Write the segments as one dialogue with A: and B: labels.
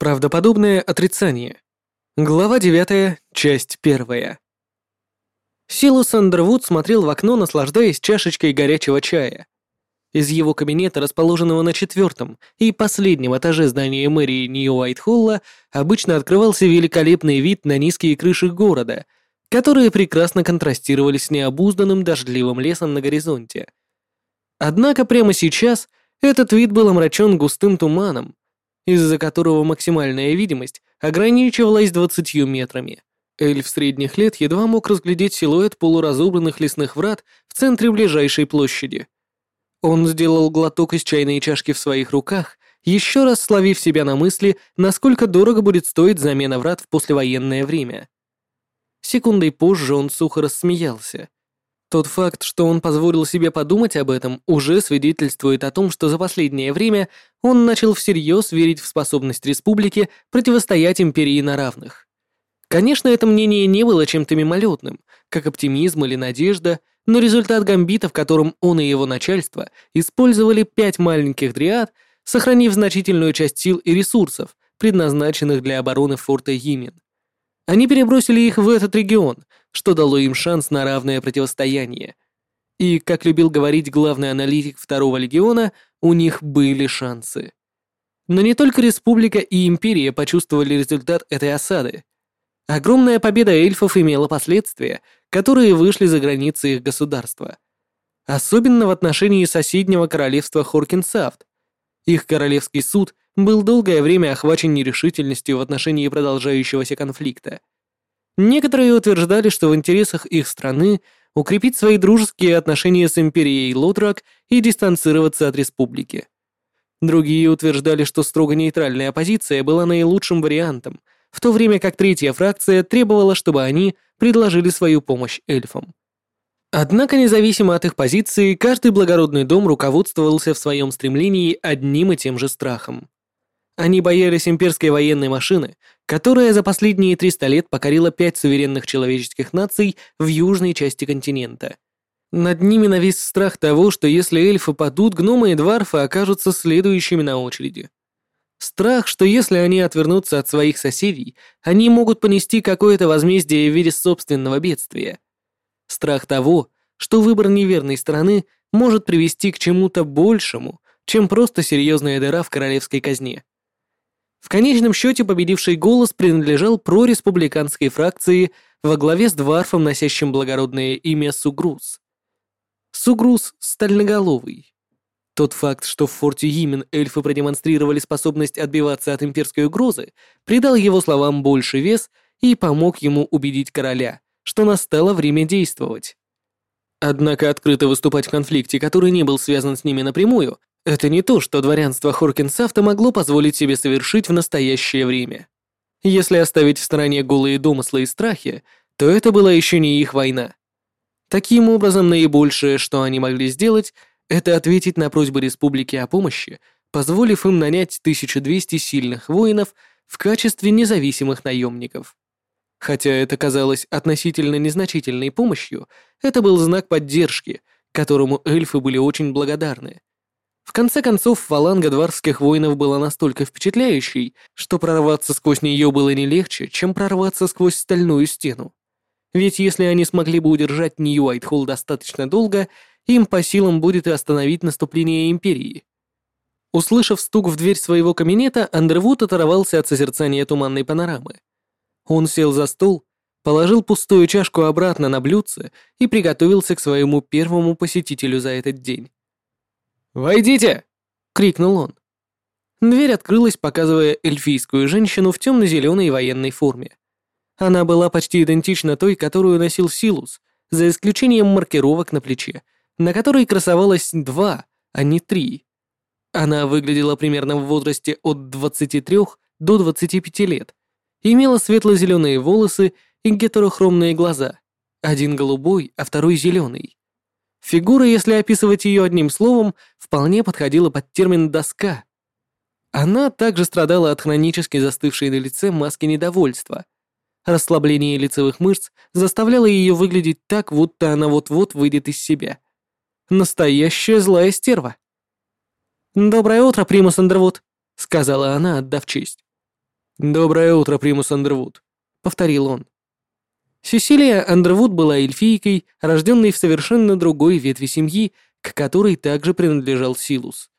A: Правдоподобное отрицание. Глава 9, часть 1. Силус Андервуд смотрел в окно, наслаждаясь чашечкой горячего чая. Из его кабинета, расположенного на четвертом и последнем этаже здания мэрии Нью-Уайтхолла, обычно открывался великолепный вид на низкие крыши города, которые прекрасно контрастировали с необузданным дождливым лесом на горизонте. Однако прямо сейчас этот вид был омрачен густым туманом, из-за которого максимальная видимость ограничивалась двадцатью метрами. Эльф средних лет едва мог разглядеть силуэт полуразобранных лесных врат в центре ближайшей площади. Он сделал глоток из чайной чашки в своих руках, еще раз словив себя на мысли, насколько дорого будет стоить замена врат в послевоенное время. Секундой позже он сухо рассмеялся — тот факт, что он позволил себе подумать об этом, уже свидетельствует о том, что за последнее время он начал всерьез верить в способность республики противостоять империи на равных. Конечно, это мнение не было чем-то мимолетным, как оптимизм или надежда, но результат гамбита, в котором он и его начальство использовали пять маленьких дриад, сохранив значительную часть сил и ресурсов, предназначенных для обороны форта Йимен. Они перебросили их в этот регион, что дало им шанс на равное противостояние. И, как любил говорить главный аналитик второго легиона, у них были шансы. Но не только Республика и Империя почувствовали результат этой осады. Огромная победа эльфов имела последствия, которые вышли за границы их государства. Особенно в отношении соседнего королевства Хоркинсафт. Их королевский суд был долгое время охвачен нерешительностью в отношении продолжающегося конфликта. Некоторые утверждали, что в интересах их страны укрепить свои дружеские отношения с империей Лотрак и дистанцироваться от республики. Другие утверждали, что строго нейтральная позиция была наилучшим вариантом, в то время как третья фракция требовала, чтобы они предложили свою помощь эльфам. Однако, независимо от их позиции, каждый благородный дом руководствовался в своем стремлении одним и тем же страхом они боялись имперской военной машины, которая за последние 300 лет покорила пять суверенных человеческих наций в южной части континента. Над ними навис страх того, что если эльфы падут, гномы и дварфы окажутся следующими на очереди. Страх, что если они отвернутся от своих соседей, они могут понести какое-то возмездие в виде собственного бедствия. Страх того, что выбор неверной стороны может привести к чему-то большему, чем просто серьезная дыра в королевской казне. В конечном счете победивший голос принадлежал прореспубликанской фракции во главе с дварфом, носящим благородное имя Сугрус. Сугрус стальноголовый. Тот факт, что в форте Йимен эльфы продемонстрировали способность отбиваться от имперской угрозы, придал его словам больше вес и помог ему убедить короля, что настало время действовать. Однако открыто выступать в конфликте, который не был связан с ними напрямую, это не то, что дворянство Хоркинсафта могло позволить себе совершить в настоящее время. Если оставить в стороне голые домыслы и страхи, то это была еще не их война. Таким образом, наибольшее, что они могли сделать, это ответить на просьбы республики о помощи, позволив им нанять 1200 сильных воинов в качестве независимых наемников. Хотя это казалось относительно незначительной помощью, это был знак поддержки, которому эльфы были очень благодарны. В конце концов, фаланга дварских воинов была настолько впечатляющей, что прорваться сквозь нее было не легче, чем прорваться сквозь стальную стену. Ведь если они смогли бы удержать Нью-Уайтхолл достаточно долго, им по силам будет и остановить наступление Империи. Услышав стук в дверь своего кабинета, Андервуд оторвался от созерцания туманной панорамы. Он сел за стол, положил пустую чашку обратно на блюдце и приготовился к своему первому посетителю за этот день. «Войдите!» — крикнул он. Дверь открылась, показывая эльфийскую женщину в темно-зеленой военной форме. Она была почти идентична той, которую носил Силус, за исключением маркировок на плече, на которой красовалось два, а не три. Она выглядела примерно в возрасте от 23 до 25 лет, имела светло-зеленые волосы и гетерохромные глаза, один голубой, а второй зеленый. Фигура, если описывать ее одним словом, вполне подходила под термин «доска». Она также страдала от хронически застывшей на лице маски недовольства. Расслабление лицевых мышц заставляло ее выглядеть так, будто она вот-вот выйдет из себя. Настоящая злая стерва. «Доброе утро, Примус Андервуд», — сказала она, отдав честь. «Доброе утро, Примус Андервуд», — повторил он. Сесилия Андервуд была эльфийкой, рожденной в совершенно другой ветви семьи, к которой также принадлежал Силус.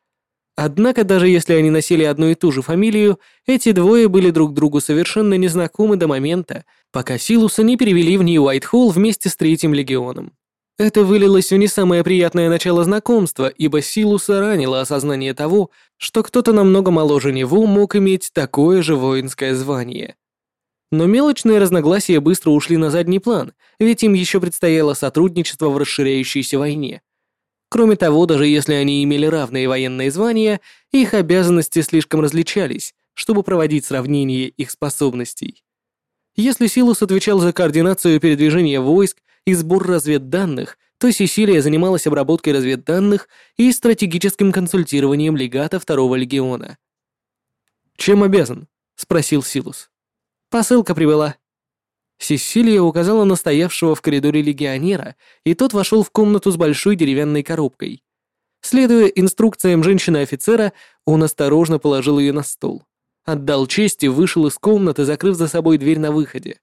A: Однако, даже если они носили одну и ту же фамилию, эти двое были друг другу совершенно незнакомы до момента, пока Силуса не перевели в Нью-Уайтхолл вместе с Третьим Легионом. Это вылилось в не самое приятное начало знакомства, ибо Силуса ранило осознание того, что кто-то намного моложе него мог иметь такое же воинское звание. Но мелочные разногласия быстро ушли на задний план, ведь им еще предстояло сотрудничество в расширяющейся войне. Кроме того, даже если они имели равные военные звания, их обязанности слишком различались, чтобы проводить сравнение их способностей. Если Силус отвечал за координацию передвижения войск и сбор разведданных, то Сесилия занималась обработкой разведданных и стратегическим консультированием легата Второго легиона. «Чем обязан?» — спросил Силус. «Посылка прибыла», Сесилия указала на стоявшего в коридоре легионера, и тот вошел в комнату с большой деревянной коробкой. Следуя инструкциям женщины-офицера, он осторожно положил ее на стол. Отдал честь и вышел из комнаты, закрыв за собой дверь на выходе.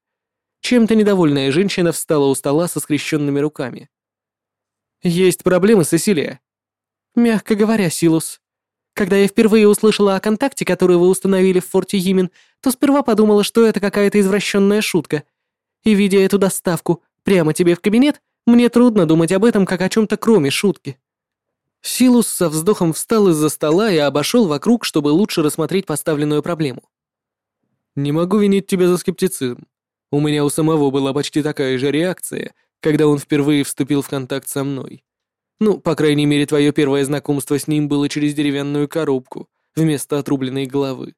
A: Чем-то недовольная женщина встала у стола со скрещенными руками. «Есть проблемы, Сесилия?» «Мягко говоря, Силус. Когда я впервые услышала о контакте, который вы установили в форте Йимен, то сперва подумала, что это какая-то извращенная шутка — и видя эту доставку прямо тебе в кабинет, мне трудно думать об этом как о чем-то кроме шутки». Силус со вздохом встал из-за стола и обошел вокруг, чтобы лучше рассмотреть поставленную проблему. «Не могу винить тебя за скептицизм. У меня у самого была почти такая же реакция, когда он впервые вступил в контакт со мной. Ну, по крайней мере, твое первое знакомство с ним было через деревянную коробку вместо отрубленной головы.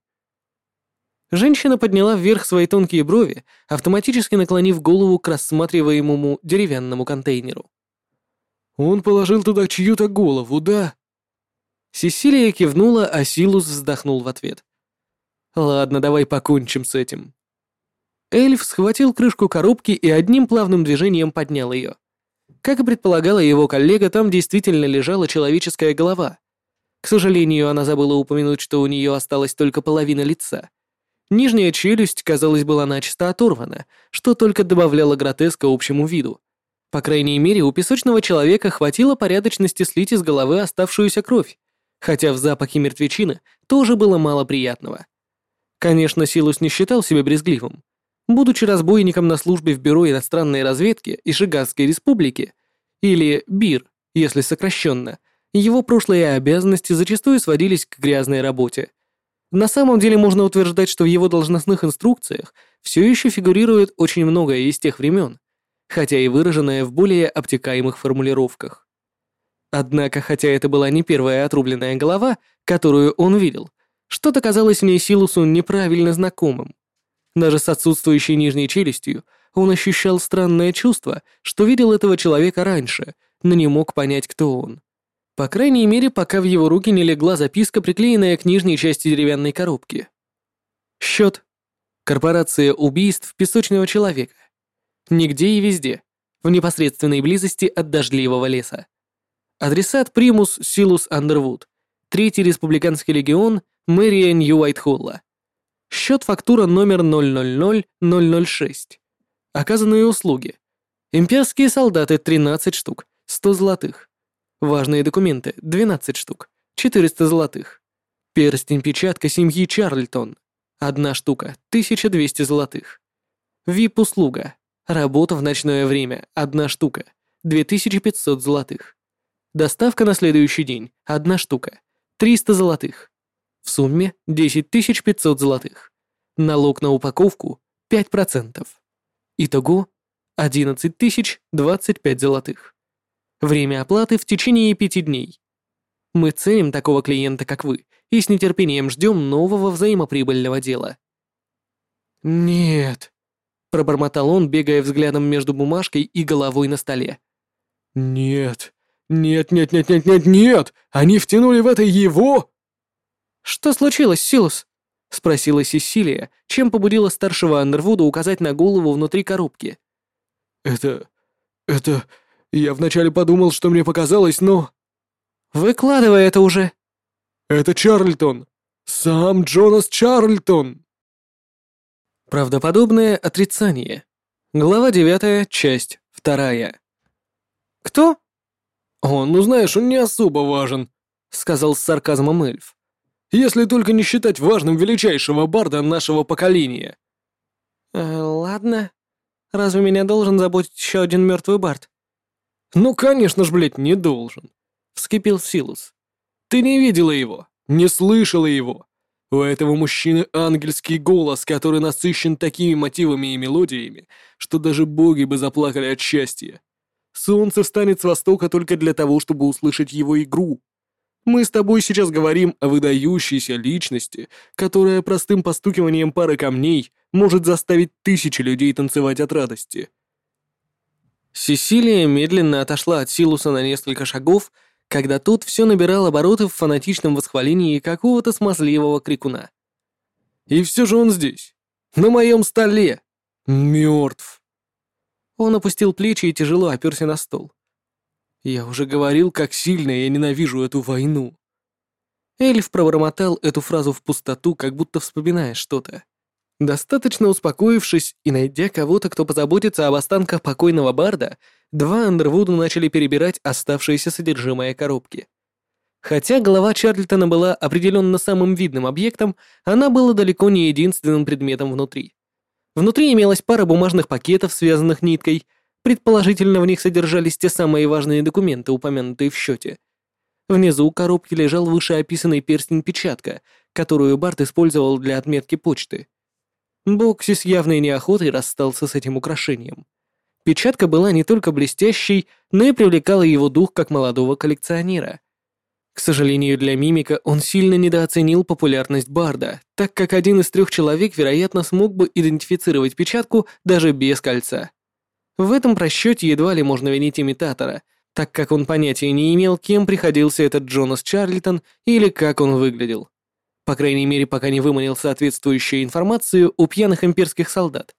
A: Женщина подняла вверх свои тонкие брови, автоматически наклонив голову к рассматриваемому деревянному контейнеру. «Он положил туда чью-то голову, да?» Сесилия кивнула, а Силус вздохнул в ответ. «Ладно, давай покончим с этим». Эльф схватил крышку коробки и одним плавным движением поднял ее. Как и предполагала его коллега, там действительно лежала человеческая голова. К сожалению, она забыла упомянуть, что у нее осталась только половина лица. Нижняя челюсть, казалось, была начисто оторвана, что только добавляло гротеска общему виду. По крайней мере, у песочного человека хватило порядочности слить из головы оставшуюся кровь, хотя в запахе мертвечины тоже было мало приятного. Конечно, Силус не считал себя брезгливым. Будучи разбойником на службе в Бюро иностранной разведки и Шигасской республики, или БИР, если сокращенно, его прошлые обязанности зачастую сводились к грязной работе, на самом деле можно утверждать, что в его должностных инструкциях все еще фигурирует очень многое из тех времен, хотя и выраженное в более обтекаемых формулировках. Однако, хотя это была не первая отрубленная голова, которую он видел, что-то казалось мне Силусу неправильно знакомым. Даже с отсутствующей нижней челюстью он ощущал странное чувство, что видел этого человека раньше, но не мог понять, кто он. По крайней мере, пока в его руки не легла записка, приклеенная к нижней части деревянной коробки. Счет. Корпорация убийств песочного человека. Нигде и везде. В непосредственной близости от дождливого леса. Адресат Примус Силус Андервуд. Третий республиканский легион, мэрия Нью-Уайтхолла. Счет фактура номер 000006. Оказанные услуги. Имперские солдаты 13 штук, 100 золотых. Важные документы — 12 штук, 400 золотых. Перстень-печатка семьи Чарльтон — одна штука, 1200 золотых. ВИП-услуга. Работа в ночное время — одна штука, 2500 золотых. Доставка на следующий день — одна штука, 300 золотых. В сумме 10500 золотых. Налог на упаковку — 5%. Итого 11025 золотых. Время оплаты в течение пяти дней. Мы ценим такого клиента, как вы, и с нетерпением ждем нового взаимоприбыльного дела». «Нет», — пробормотал он, бегая взглядом между бумажкой и головой на столе. «Нет, нет, нет, нет, нет, нет, нет! Они втянули в это его!» «Что случилось, Силус?» — спросила Сесилия, чем побудила старшего Андервуда указать на голову внутри коробки. «Это... это... Я вначале подумал, что мне показалось, но...» «Выкладывай это уже!» «Это Чарльтон! Сам Джонас Чарльтон!» Правдоподобное отрицание. Глава 9, часть 2. Кто?
B: О, ну знаешь, он не особо важен, сказал с сарказмом эльф. Если только не считать важным величайшего барда нашего поколения.
A: Э, ладно. Разве меня должен заботить еще один мертвый бард?
B: Ну, конечно ж, блядь, не должен, вскипел Силус. Ты не видела его, не слышала его. У этого мужчины ангельский голос, который насыщен такими мотивами и мелодиями, что даже боги бы заплакали от счастья. Солнце встанет с востока только для того, чтобы услышать его игру. Мы с тобой сейчас говорим о выдающейся личности, которая простым постукиванием пары камней может заставить тысячи людей танцевать от радости.
A: Сесилия медленно отошла от Силуса на несколько шагов когда тот все набирал обороты в фанатичном восхвалении какого-то смазливого крикуна.
B: «И все же он здесь, на моем столе, мертв!»
A: Он опустил плечи и тяжело оперся на стол. «Я уже говорил, как сильно я ненавижу эту войну». Эльф пробормотал эту фразу в пустоту, как будто вспоминая что-то. Достаточно успокоившись и найдя кого-то, кто позаботится об останках покойного Барда, два Андервуда начали перебирать оставшиеся содержимое коробки. Хотя голова Чарльтона была определенно самым видным объектом, она была далеко не единственным предметом внутри. Внутри имелась пара бумажных пакетов, связанных ниткой, предположительно в них содержались те самые важные документы, упомянутые в счете. Внизу коробки лежал вышеописанный перстень-печатка, которую Барт использовал для отметки почты. Бокси с явной неохотой расстался с этим украшением. Печатка была не только блестящей, но и привлекала его дух как молодого коллекционера. К сожалению для Мимика, он сильно недооценил популярность Барда, так как один из трех человек, вероятно, смог бы идентифицировать печатку даже без кольца. В этом просчете едва ли можно винить имитатора, так как он понятия не имел, кем приходился этот Джонас Чарльтон или как он выглядел. По крайней мере, пока не выманил соответствующую информацию у пьяных имперских солдат.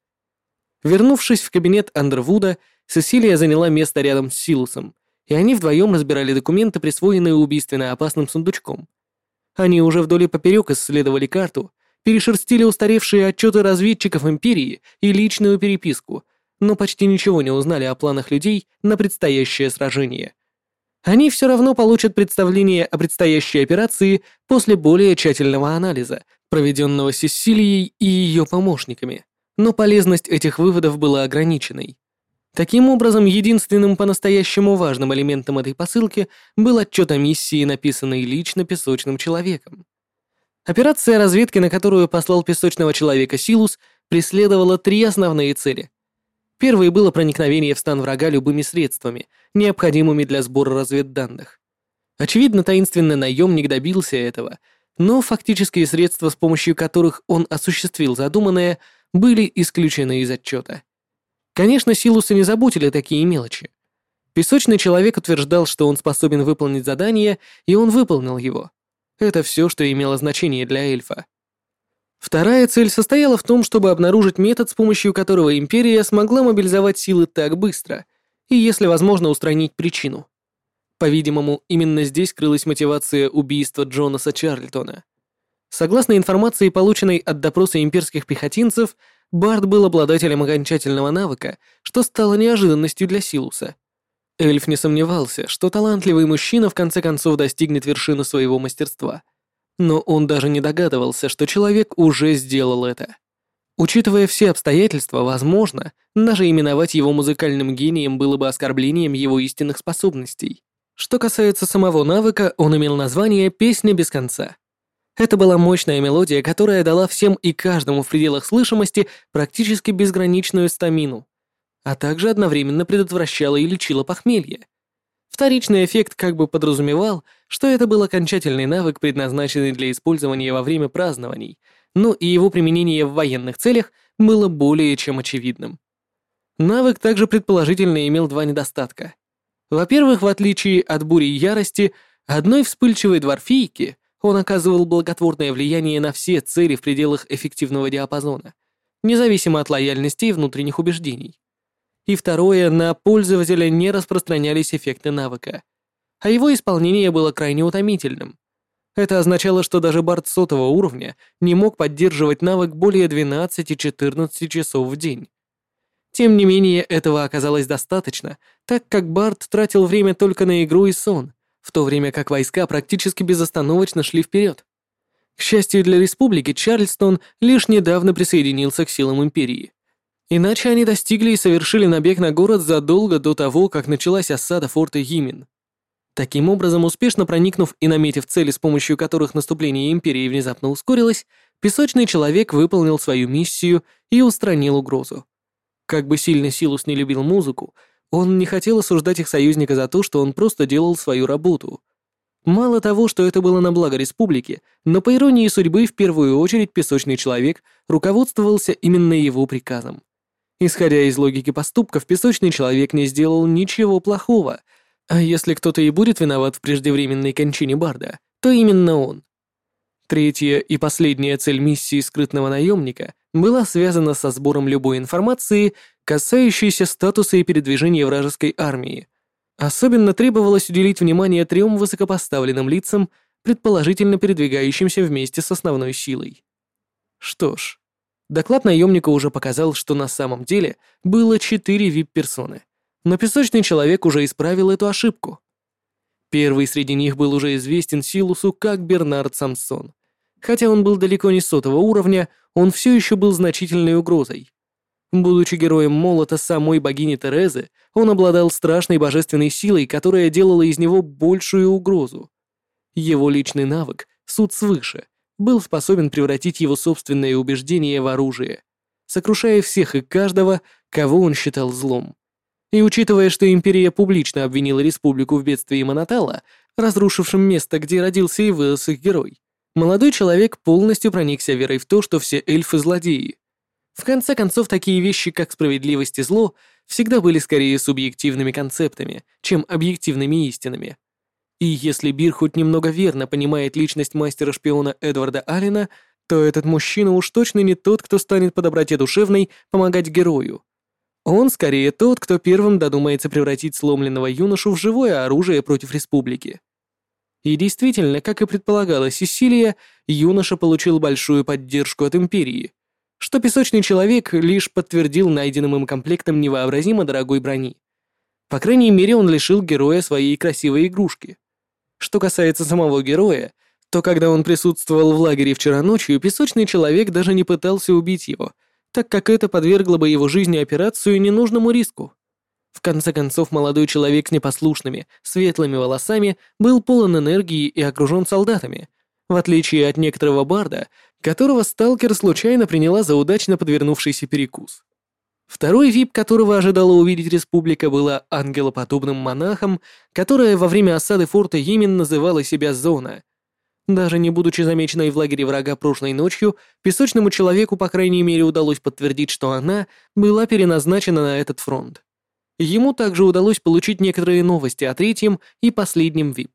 A: Вернувшись в кабинет Андервуда, Сесилия заняла место рядом с Силусом, и они вдвоем разбирали документы, присвоенные убийственно опасным сундучком. Они уже вдоль и поперек исследовали карту, перешерстили устаревшие отчеты разведчиков Империи и личную переписку, но почти ничего не узнали о планах людей на предстоящее сражение. Они все равно получат представление о предстоящей операции после более тщательного анализа, проведенного Сесилией и ее помощниками, но полезность этих выводов была ограниченной. Таким образом, единственным по-настоящему важным элементом этой посылки был отчет о миссии, написанный лично песочным человеком. Операция разведки, на которую послал песочного человека Силус, преследовала три основные цели — Первой было проникновение в стан врага любыми средствами, необходимыми для сбора разведданных. Очевидно, таинственный наемник добился этого, но фактические средства, с помощью которых он осуществил задуманное, были исключены из отчета. Конечно, Силуса не заботили такие мелочи. Песочный человек утверждал, что он способен выполнить задание, и он выполнил его. Это все, что имело значение для эльфа. Вторая цель состояла в том, чтобы обнаружить метод, с помощью которого Империя смогла мобилизовать силы так быстро и, если возможно, устранить причину. По-видимому, именно здесь крылась мотивация убийства Джонаса Чарльтона. Согласно информации, полученной от допроса имперских пехотинцев, Барт был обладателем окончательного навыка, что стало неожиданностью для Силуса. Эльф не сомневался, что талантливый мужчина в конце концов достигнет вершины своего мастерства — но он даже не догадывался, что человек уже сделал это. Учитывая все обстоятельства, возможно, даже именовать его музыкальным гением было бы оскорблением его истинных способностей. Что касается самого навыка, он имел название «Песня без конца». Это была мощная мелодия, которая дала всем и каждому в пределах слышимости практически безграничную стамину, а также одновременно предотвращала и лечила похмелье. Вторичный эффект как бы подразумевал, что это был окончательный навык, предназначенный для использования во время празднований, но и его применение в военных целях было более чем очевидным. Навык также предположительно имел два недостатка. Во-первых, в отличие от бури ярости, одной вспыльчивой дворфийки он оказывал благотворное влияние на все цели в пределах эффективного диапазона, независимо от лояльности и внутренних убеждений и второе, на пользователя не распространялись эффекты навыка, а его исполнение было крайне утомительным. Это означало, что даже Барт сотого уровня не мог поддерживать навык более 12-14 часов в день. Тем не менее, этого оказалось достаточно, так как Барт тратил время только на игру и сон, в то время как войска практически безостановочно шли вперед. К счастью для республики, Чарльстон лишь недавно присоединился к силам Империи. Иначе они достигли и совершили набег на город задолго до того, как началась осада форта Йимин. Таким образом, успешно проникнув и наметив цели, с помощью которых наступление Империи внезапно ускорилось, Песочный Человек выполнил свою миссию и устранил угрозу. Как бы сильно Силус не любил музыку, он не хотел осуждать их союзника за то, что он просто делал свою работу. Мало того, что это было на благо республики, но по иронии судьбы в первую очередь Песочный Человек руководствовался именно его приказом. Исходя из логики поступков, Песочный Человек не сделал ничего плохого, а если кто-то и будет виноват в преждевременной кончине Барда, то именно он. Третья и последняя цель миссии скрытного наемника была связана со сбором любой информации, касающейся статуса и передвижения вражеской армии. Особенно требовалось уделить внимание трем высокопоставленным лицам, предположительно передвигающимся вместе с основной силой. Что ж, доклад наемника уже показал, что на самом деле было четыре вип-персоны, но песочный человек уже исправил эту ошибку. Первый среди них был уже известен Силусу как Бернард Самсон. Хотя он был далеко не сотого уровня, он все еще был значительной угрозой. Будучи героем молота самой богини Терезы, он обладал страшной божественной силой, которая делала из него большую угрозу. Его личный навык, суд свыше, был способен превратить его собственное убеждение в оружие, сокрушая всех и каждого, кого он считал злом. И учитывая, что Империя публично обвинила Республику в бедствии Монотала, разрушившем место, где родился и вырос их герой, Молодой человек полностью проникся верой в то, что все эльфы злодеи. В конце концов, такие вещи, как справедливость и зло, всегда были скорее субъективными концептами, чем объективными истинами. И если Бир хоть немного верно понимает личность мастера-шпиона Эдварда Аллена, то этот мужчина уж точно не тот, кто станет по доброте душевной помогать герою. Он скорее тот, кто первым додумается превратить сломленного юношу в живое оружие против республики. И действительно, как и предполагала Сесилия, юноша получил большую поддержку от Империи, что песочный человек лишь подтвердил найденным им комплектом невообразимо дорогой брони. По крайней мере, он лишил героя своей красивой игрушки. Что касается самого героя, то когда он присутствовал в лагере вчера ночью, песочный человек даже не пытался убить его, так как это подвергло бы его жизни операцию ненужному риску. В конце концов, молодой человек с непослушными, светлыми волосами был полон энергии и окружен солдатами, в отличие от некоторого барда, которого сталкер случайно приняла за удачно подвернувшийся перекус. Второй вип, которого ожидала увидеть республика, была ангелоподобным монахом, которая во время осады форта Йемен называла себя Зона. Даже не будучи замеченной в лагере врага прошлой ночью, песочному человеку, по крайней мере, удалось подтвердить, что она была переназначена на этот фронт. Ему также удалось получить некоторые новости о третьем и последнем VIP.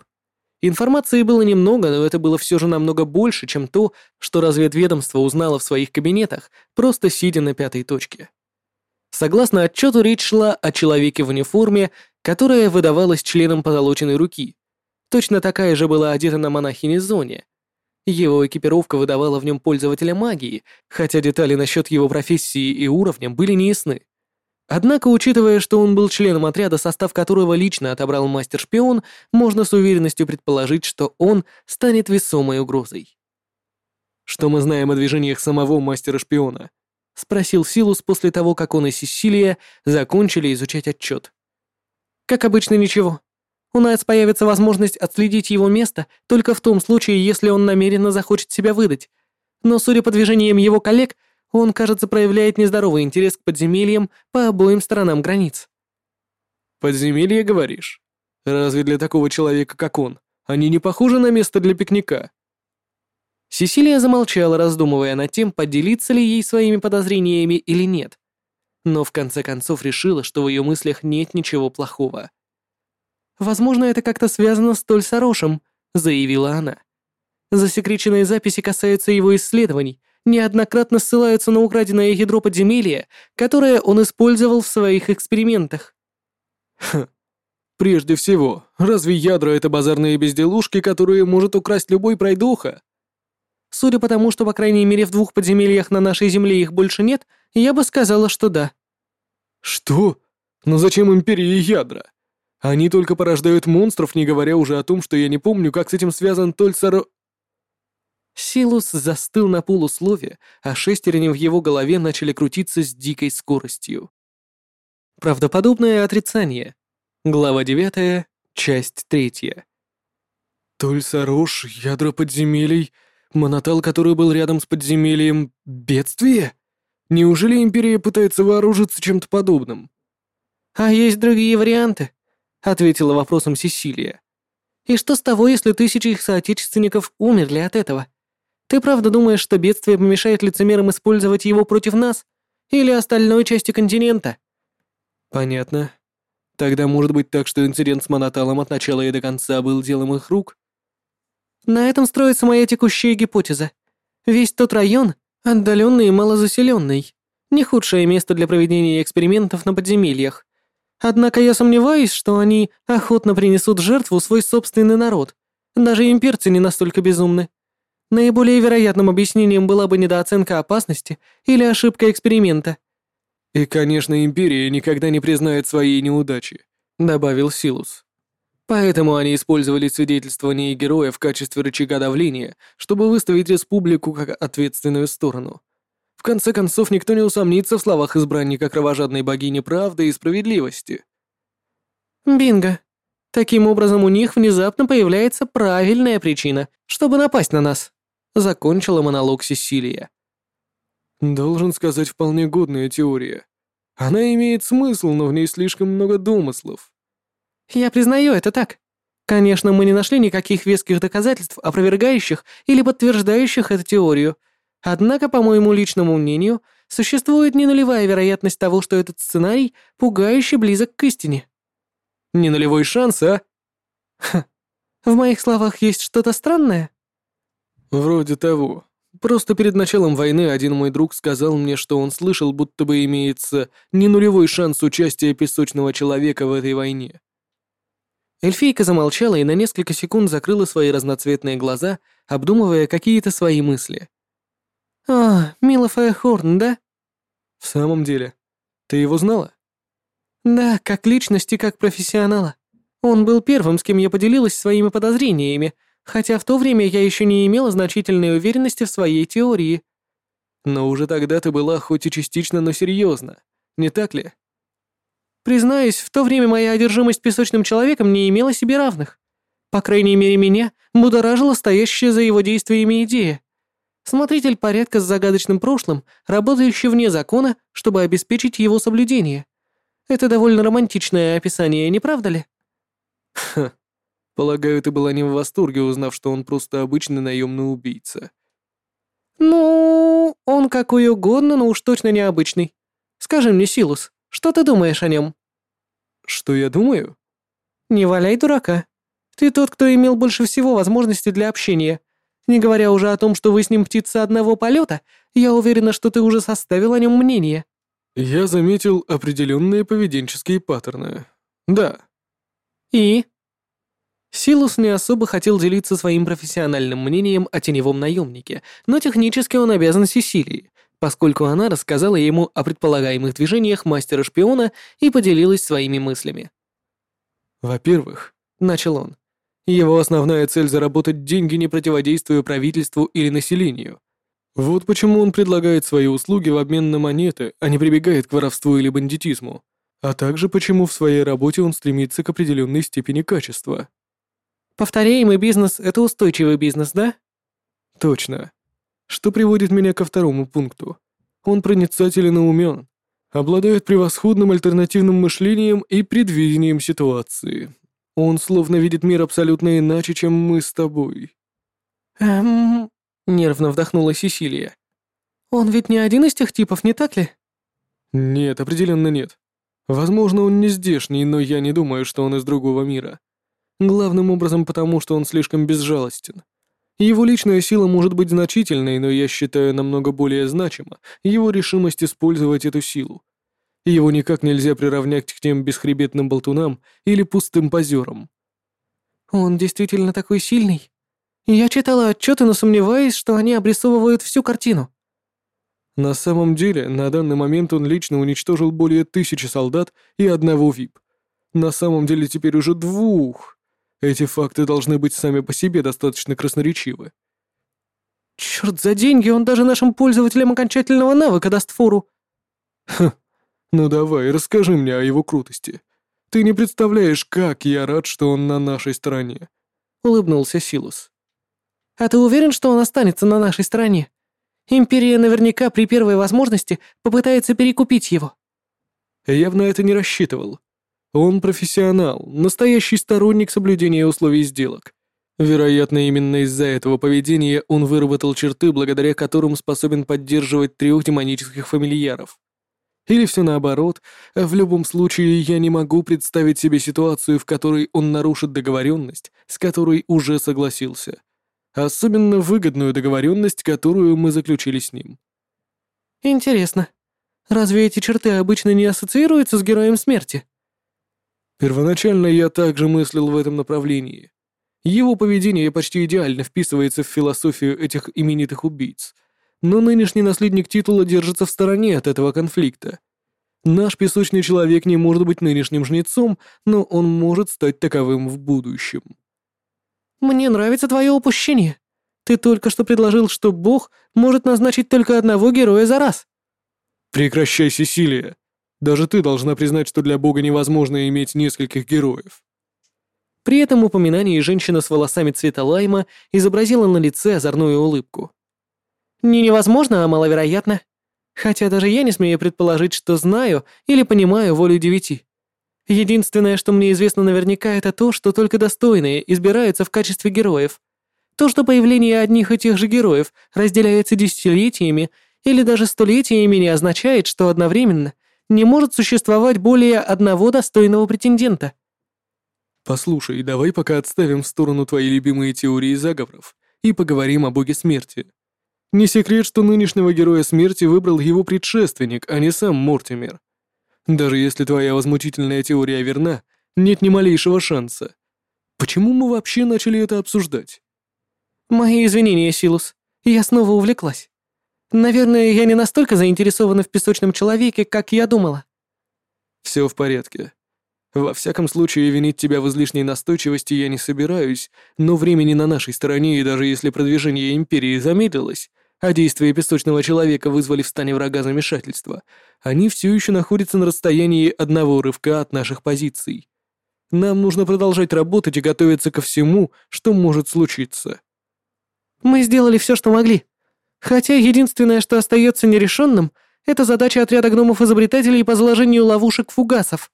A: Информации было немного, но это было все же намного больше, чем то, что разведведомство узнало в своих кабинетах, просто сидя на пятой точке. Согласно отчету, речь шла о человеке в униформе, которая выдавалась членам позолоченной руки. Точно такая же была одета на монахине Зоне. Его экипировка выдавала в нем пользователя магии, хотя детали насчет его профессии и уровня были неясны. Однако, учитывая, что он был членом отряда, состав которого лично отобрал мастер-шпион, можно с уверенностью предположить, что он станет весомой угрозой. «Что мы знаем о движениях самого мастера-шпиона?» — спросил Силус после того, как он и Сесилия закончили изучать отчет. «Как обычно, ничего. У нас появится возможность отследить его место только в том случае, если он намеренно захочет себя выдать. Но, судя по движениям его коллег, он, кажется, проявляет нездоровый интерес к подземельям по обоим сторонам границ.
B: «Подземелье, говоришь? Разве для такого человека, как он, они не похожи на место для пикника?»
A: Сесилия замолчала, раздумывая над тем, поделиться ли ей своими подозрениями или нет. Но в конце концов решила, что в ее мыслях нет ничего плохого. «Возможно, это как-то связано с Толь Сарошем», — заявила она. «Засекреченные записи касаются его исследований, неоднократно ссылаются на украденное ядро подземелья, которое он использовал в своих экспериментах.
B: Хм, Прежде всего, разве ядра — это базарные безделушки, которые может украсть любой пройдоха?
A: Судя по тому, что, по крайней мере, в двух подземельях на нашей земле их больше нет, я бы сказала, что да.
B: Что? Но зачем Империи ядра? Они только порождают монстров, не говоря уже о том, что я не помню, как с этим связан Тольцаро...
A: Силус застыл на полуслове, а шестерни в его голове начали крутиться с дикой скоростью. Правдоподобное отрицание. Глава 9, часть 3.
B: Тольсарош, ядра подземелий, монотал, который был рядом с подземельем, бедствие? Неужели Империя пытается вооружиться чем-то подобным?
A: А есть другие варианты, ответила вопросом Сесилия. И что с того, если тысячи их соотечественников умерли от этого? Ты правда думаешь, что бедствие помешает лицемерам использовать его против нас? Или остальной части континента?»
B: «Понятно. Тогда может быть так, что инцидент с Моноталом от начала и до конца был делом их рук?»
A: «На этом строится моя текущая гипотеза. Весь тот район, отдаленный и малозаселенный, не худшее место для проведения экспериментов на подземельях. Однако я сомневаюсь, что они охотно принесут жертву свой собственный народ. Даже имперцы не настолько безумны. Наиболее вероятным объяснением была бы недооценка опасности или ошибка эксперимента.
B: «И, конечно, Империя никогда не признает своей неудачи», — добавил Силус. «Поэтому они использовали свидетельствование героя в качестве рычага давления, чтобы выставить республику как ответственную сторону. В конце концов, никто не усомнится в словах избранника кровожадной богини правды и справедливости».
A: «Бинго. Таким образом, у них внезапно появляется правильная причина, чтобы напасть на нас», закончила монолог Сесилия.
B: Должен сказать, вполне годная теория. Она имеет смысл, но в ней слишком много домыслов.
A: Я признаю это так. Конечно, мы не нашли никаких веских доказательств, опровергающих или подтверждающих эту теорию. Однако, по моему личному мнению, существует не нулевая вероятность того, что этот сценарий пугающе близок к истине.
B: Не нулевой шанс, а?
A: Ха. В моих словах есть что-то странное?
B: «Вроде того. Просто перед началом войны один мой друг сказал мне, что он слышал, будто бы имеется не нулевой шанс участия песочного человека в этой войне».
A: Эльфийка замолчала и на несколько секунд закрыла свои разноцветные глаза, обдумывая какие-то свои мысли. «А, Милофая Хорн, да?»
B: «В самом деле. Ты его знала?»
A: «Да, как личность и как профессионала. Он был первым, с кем я поделилась своими подозрениями, хотя в то время я еще не имела значительной уверенности в своей теории.
B: Но уже тогда ты была хоть и частично, но серьезно, не так ли?
A: Признаюсь, в то время моя одержимость песочным человеком не имела себе равных. По крайней мере, меня будоражила стоящая за его действиями идея. Смотритель порядка с загадочным прошлым, работающий вне закона, чтобы обеспечить его соблюдение. Это довольно романтичное описание, не правда ли?
B: Ха, Полагаю, ты была не в восторге, узнав, что он просто обычный наемный убийца.
A: Ну, он какой угодно, но уж точно необычный. Скажи мне, Силус, что ты думаешь о нем?
B: Что я думаю?
A: Не валяй дурака. Ты тот, кто имел больше всего возможностей для общения. Не говоря уже о том, что вы с ним птица одного полета, я уверена, что ты уже составил о нем мнение.
B: Я заметил определенные поведенческие паттерны. Да.
A: И? Силус не особо хотел делиться своим профессиональным мнением о теневом наемнике, но технически он обязан Сесилии, поскольку она рассказала ему о предполагаемых движениях мастера-шпиона и поделилась своими мыслями.
B: «Во-первых», — начал он, — «его основная цель — заработать деньги, не противодействуя правительству или населению. Вот почему он предлагает свои услуги в обмен на монеты, а не прибегает к воровству или бандитизму, а также почему в своей работе он стремится к определенной степени качества».
A: Повторяемый бизнес — это устойчивый бизнес, да?
B: Точно. Что приводит меня ко второму пункту. Он проницателен и умен, обладает превосходным альтернативным мышлением и предвидением ситуации. Он словно видит мир абсолютно иначе, чем мы с тобой.
A: Эм... Нервно вдохнула Сесилия. Он ведь не один из тех типов, не так ли?
B: Нет, определенно нет. Возможно, он не здешний, но я не думаю, что он из другого мира. Главным образом потому, что он слишком безжалостен. Его личная сила может быть значительной, но я считаю намного более значимо его решимость использовать эту силу.
A: Его никак нельзя приравнять к тем бесхребетным болтунам или пустым позерам.
C: Он действительно такой сильный? Я читала отчеты, но сомневаюсь, что они обрисовывают всю картину.
A: На самом деле, на данный момент он лично уничтожил более тысячи солдат и одного ВИП. На самом деле теперь уже двух. Эти факты должны быть сами по себе достаточно красноречивы.
C: Черт за деньги, он даже нашим пользователям окончательного навыка даст фору.
A: Хм, ну давай, расскажи мне о его крутости. Ты не представляешь, как я рад, что он на нашей стороне.
C: Улыбнулся Силус. А ты уверен, что он останется на нашей стороне? Империя наверняка при первой возможности попытается перекупить его.
A: Я на это не рассчитывал. Он профессионал, настоящий сторонник соблюдения условий сделок. Вероятно, именно из-за этого поведения он выработал черты, благодаря которым способен поддерживать трех демонических фамильяров. Или все наоборот, в любом случае я не могу представить себе ситуацию, в которой он нарушит договоренность, с которой уже согласился. Особенно выгодную договоренность, которую мы заключили с ним.
C: Интересно. Разве эти черты обычно не ассоциируются с героем смерти?
A: Первоначально я также мыслил в этом направлении. Его поведение почти идеально вписывается в философию этих именитых убийц. Но нынешний наследник титула держится в стороне от этого конфликта. Наш песочный человек не может быть нынешним жнецом, но он может стать таковым в будущем.
C: «Мне нравится твое упущение. Ты только что предложил, что Бог может назначить только одного героя за раз».
A: «Прекращай, Сесилия. Даже ты должна признать, что для Бога невозможно иметь нескольких героев».
C: При этом упоминании женщина с волосами цвета лайма изобразила на лице озорную улыбку. «Не невозможно, а маловероятно. Хотя даже я не смею предположить, что знаю или понимаю волю девяти. Единственное, что мне известно наверняка, это то, что только достойные избираются в качестве героев. То, что появление одних и тех же героев разделяется десятилетиями или даже столетиями, не означает, что одновременно не может существовать более одного достойного претендента.
A: Послушай, давай пока отставим в сторону твои любимые теории заговоров и поговорим о боге смерти. Не секрет, что нынешнего героя смерти выбрал его предшественник, а не сам Мортимер. Даже если твоя возмутительная теория верна, нет ни малейшего шанса. Почему мы вообще начали это обсуждать?
C: Мои извинения, Силус. Я снова увлеклась. Наверное, я не настолько заинтересована в песочном человеке, как я думала.
A: Все в порядке. Во всяком случае, винить тебя в излишней настойчивости я не собираюсь, но времени на нашей стороне, и даже если продвижение Империи замедлилось, а действия песочного человека вызвали в стане врага замешательства, они все еще находятся на расстоянии одного рывка от наших позиций. Нам нужно продолжать работать и готовиться ко всему, что может случиться.
C: Мы сделали все, что могли. Хотя единственное, что остается нерешенным, это задача отряда гномов-изобретателей по заложению ловушек-фугасов.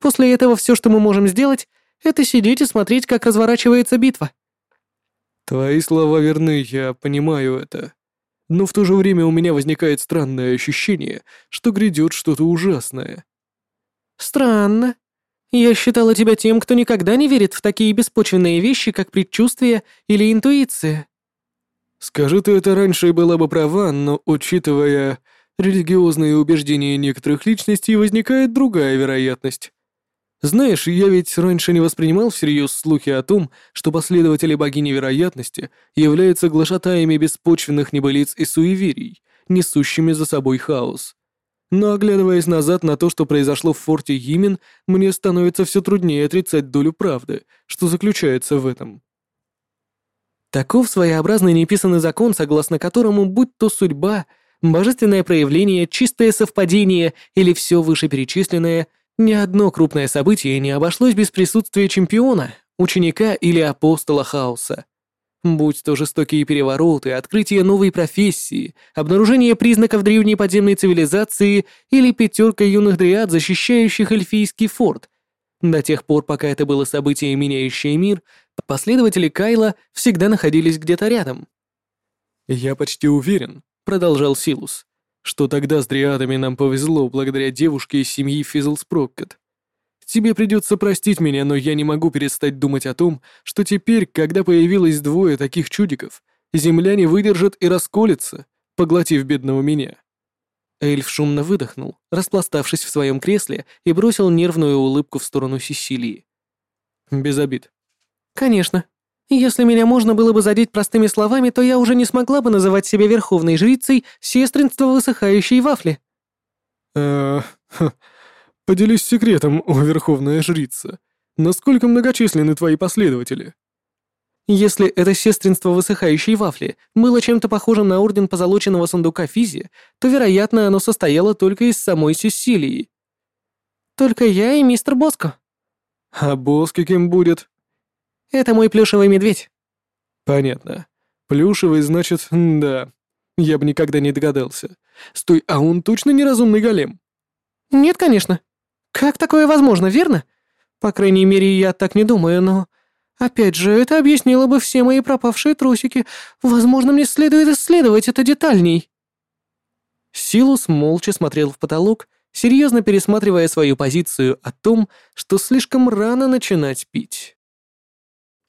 C: После этого все, что мы можем сделать, это сидеть и смотреть, как разворачивается битва.
A: Твои слова верны, я понимаю это но в то же время у меня возникает странное ощущение, что грядет что-то ужасное.
C: Странно. Я считала тебя тем, кто никогда не верит в такие беспочвенные вещи, как предчувствие или интуиция.
A: Скажи ты это раньше и была бы права, но учитывая религиозные убеждения некоторых личностей, возникает другая вероятность. Знаешь, я ведь раньше не воспринимал всерьез слухи о том, что последователи богини вероятности являются глашатаями беспочвенных небылиц и суеверий, несущими за собой хаос. Но оглядываясь назад на то, что произошло в форте Йимен, мне становится все труднее отрицать долю правды, что заключается в этом.
C: Таков своеобразный неписанный закон, согласно которому, будь то судьба, божественное проявление, чистое совпадение или все вышеперечисленное – ни одно крупное событие не обошлось без присутствия чемпиона, ученика или апостола хаоса. Будь то жестокие перевороты, открытие новой профессии, обнаружение признаков древней подземной цивилизации или пятерка юных дриад, защищающих эльфийский форт. До тех пор, пока это было событие, меняющее мир, последователи Кайла всегда находились где-то рядом.
A: «Я почти уверен», — продолжал Силус, что тогда с дриадами нам повезло благодаря девушке из семьи Физлспроккет. Тебе придется простить меня, но я не могу перестать думать о том, что теперь, когда появилось двое таких чудиков, земля не выдержит и расколется, поглотив бедного меня. Эльф шумно выдохнул, распластавшись в своем кресле и бросил нервную улыбку в сторону Сесилии.
B: Без обид.
A: Конечно. Если меня можно было бы задеть простыми словами, то я уже не смогла бы называть себя верховной жрицей сестринства высыхающей вафли.
B: Э, поделись секретом, о верховная жрица. Насколько многочисленны твои последователи?
A: Если это сестринство высыхающей вафли было чем-то похожим на орден позолоченного сундука Физи, то, вероятно, оно состояло только из самой Сесилии. Только я и мистер Боско.
B: А Боско кем будет?
A: Это мой плюшевый медведь.
B: Понятно. Плюшевый, значит, да. Я бы никогда не догадался. Стой, а он точно неразумный голем?
A: Нет, конечно. Как такое возможно, верно? По крайней мере, я так не думаю, но... Опять же, это объяснило бы все мои пропавшие трусики. Возможно, мне следует исследовать это детальней. Силус молча смотрел в потолок, серьезно пересматривая свою позицию о том, что слишком рано начинать пить.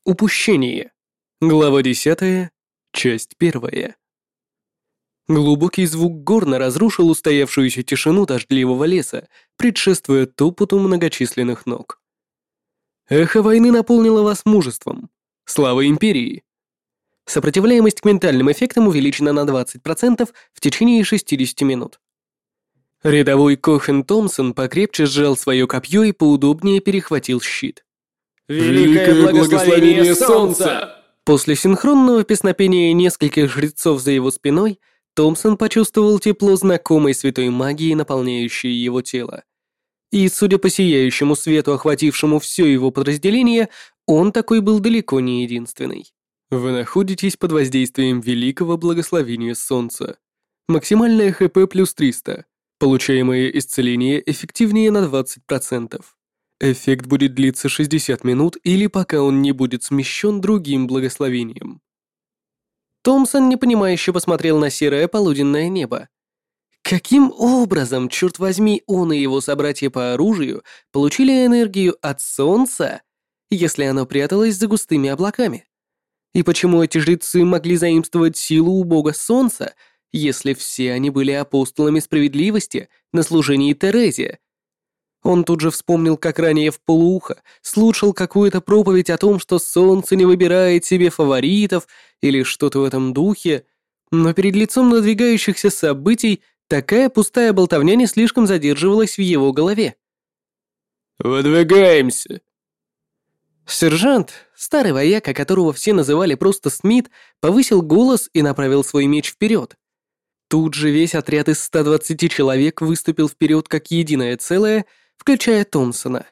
A: Упущение. Глава 10, часть 1. Глубокий звук горна разрушил устоявшуюся тишину дождливого леса, предшествуя топоту многочисленных ног. Эхо войны наполнило вас мужеством. Слава Империи! Сопротивляемость к ментальным эффектам увеличена на 20% в течение 60 минут. Рядовой Кохен Томпсон покрепче сжал свое копье и поудобнее перехватил щит.
B: Великое благословение солнца!
A: После синхронного песнопения нескольких жрецов за его спиной, Томпсон почувствовал тепло знакомой святой магии, наполняющей его тело. И, судя по сияющему свету, охватившему все его подразделение, он такой был далеко не единственный. Вы находитесь под воздействием великого благословения солнца. Максимальное ХП плюс 300. Получаемое исцеление эффективнее на 20%. Эффект будет длиться 60 минут или пока он не будет смещен другим благословением. Томпсон непонимающе посмотрел на серое полуденное небо. Каким образом, черт возьми, он и его собратья по оружию получили энергию от Солнца, если оно пряталось за густыми облаками? И почему эти жрецы могли заимствовать силу у бога Солнца, если все они были апостолами справедливости на служении Терезе, он тут же вспомнил, как ранее в полуухо слушал какую-то проповедь о том, что солнце не выбирает себе фаворитов или что-то в этом духе, но перед лицом надвигающихся событий такая пустая болтовня не слишком задерживалась в его голове.
B: «Выдвигаемся!»
A: Сержант, старый вояка, которого все называли просто Смит, повысил голос и направил свой меч вперед. Тут же весь отряд из 120 человек выступил вперед как единое целое — включая Томпсона.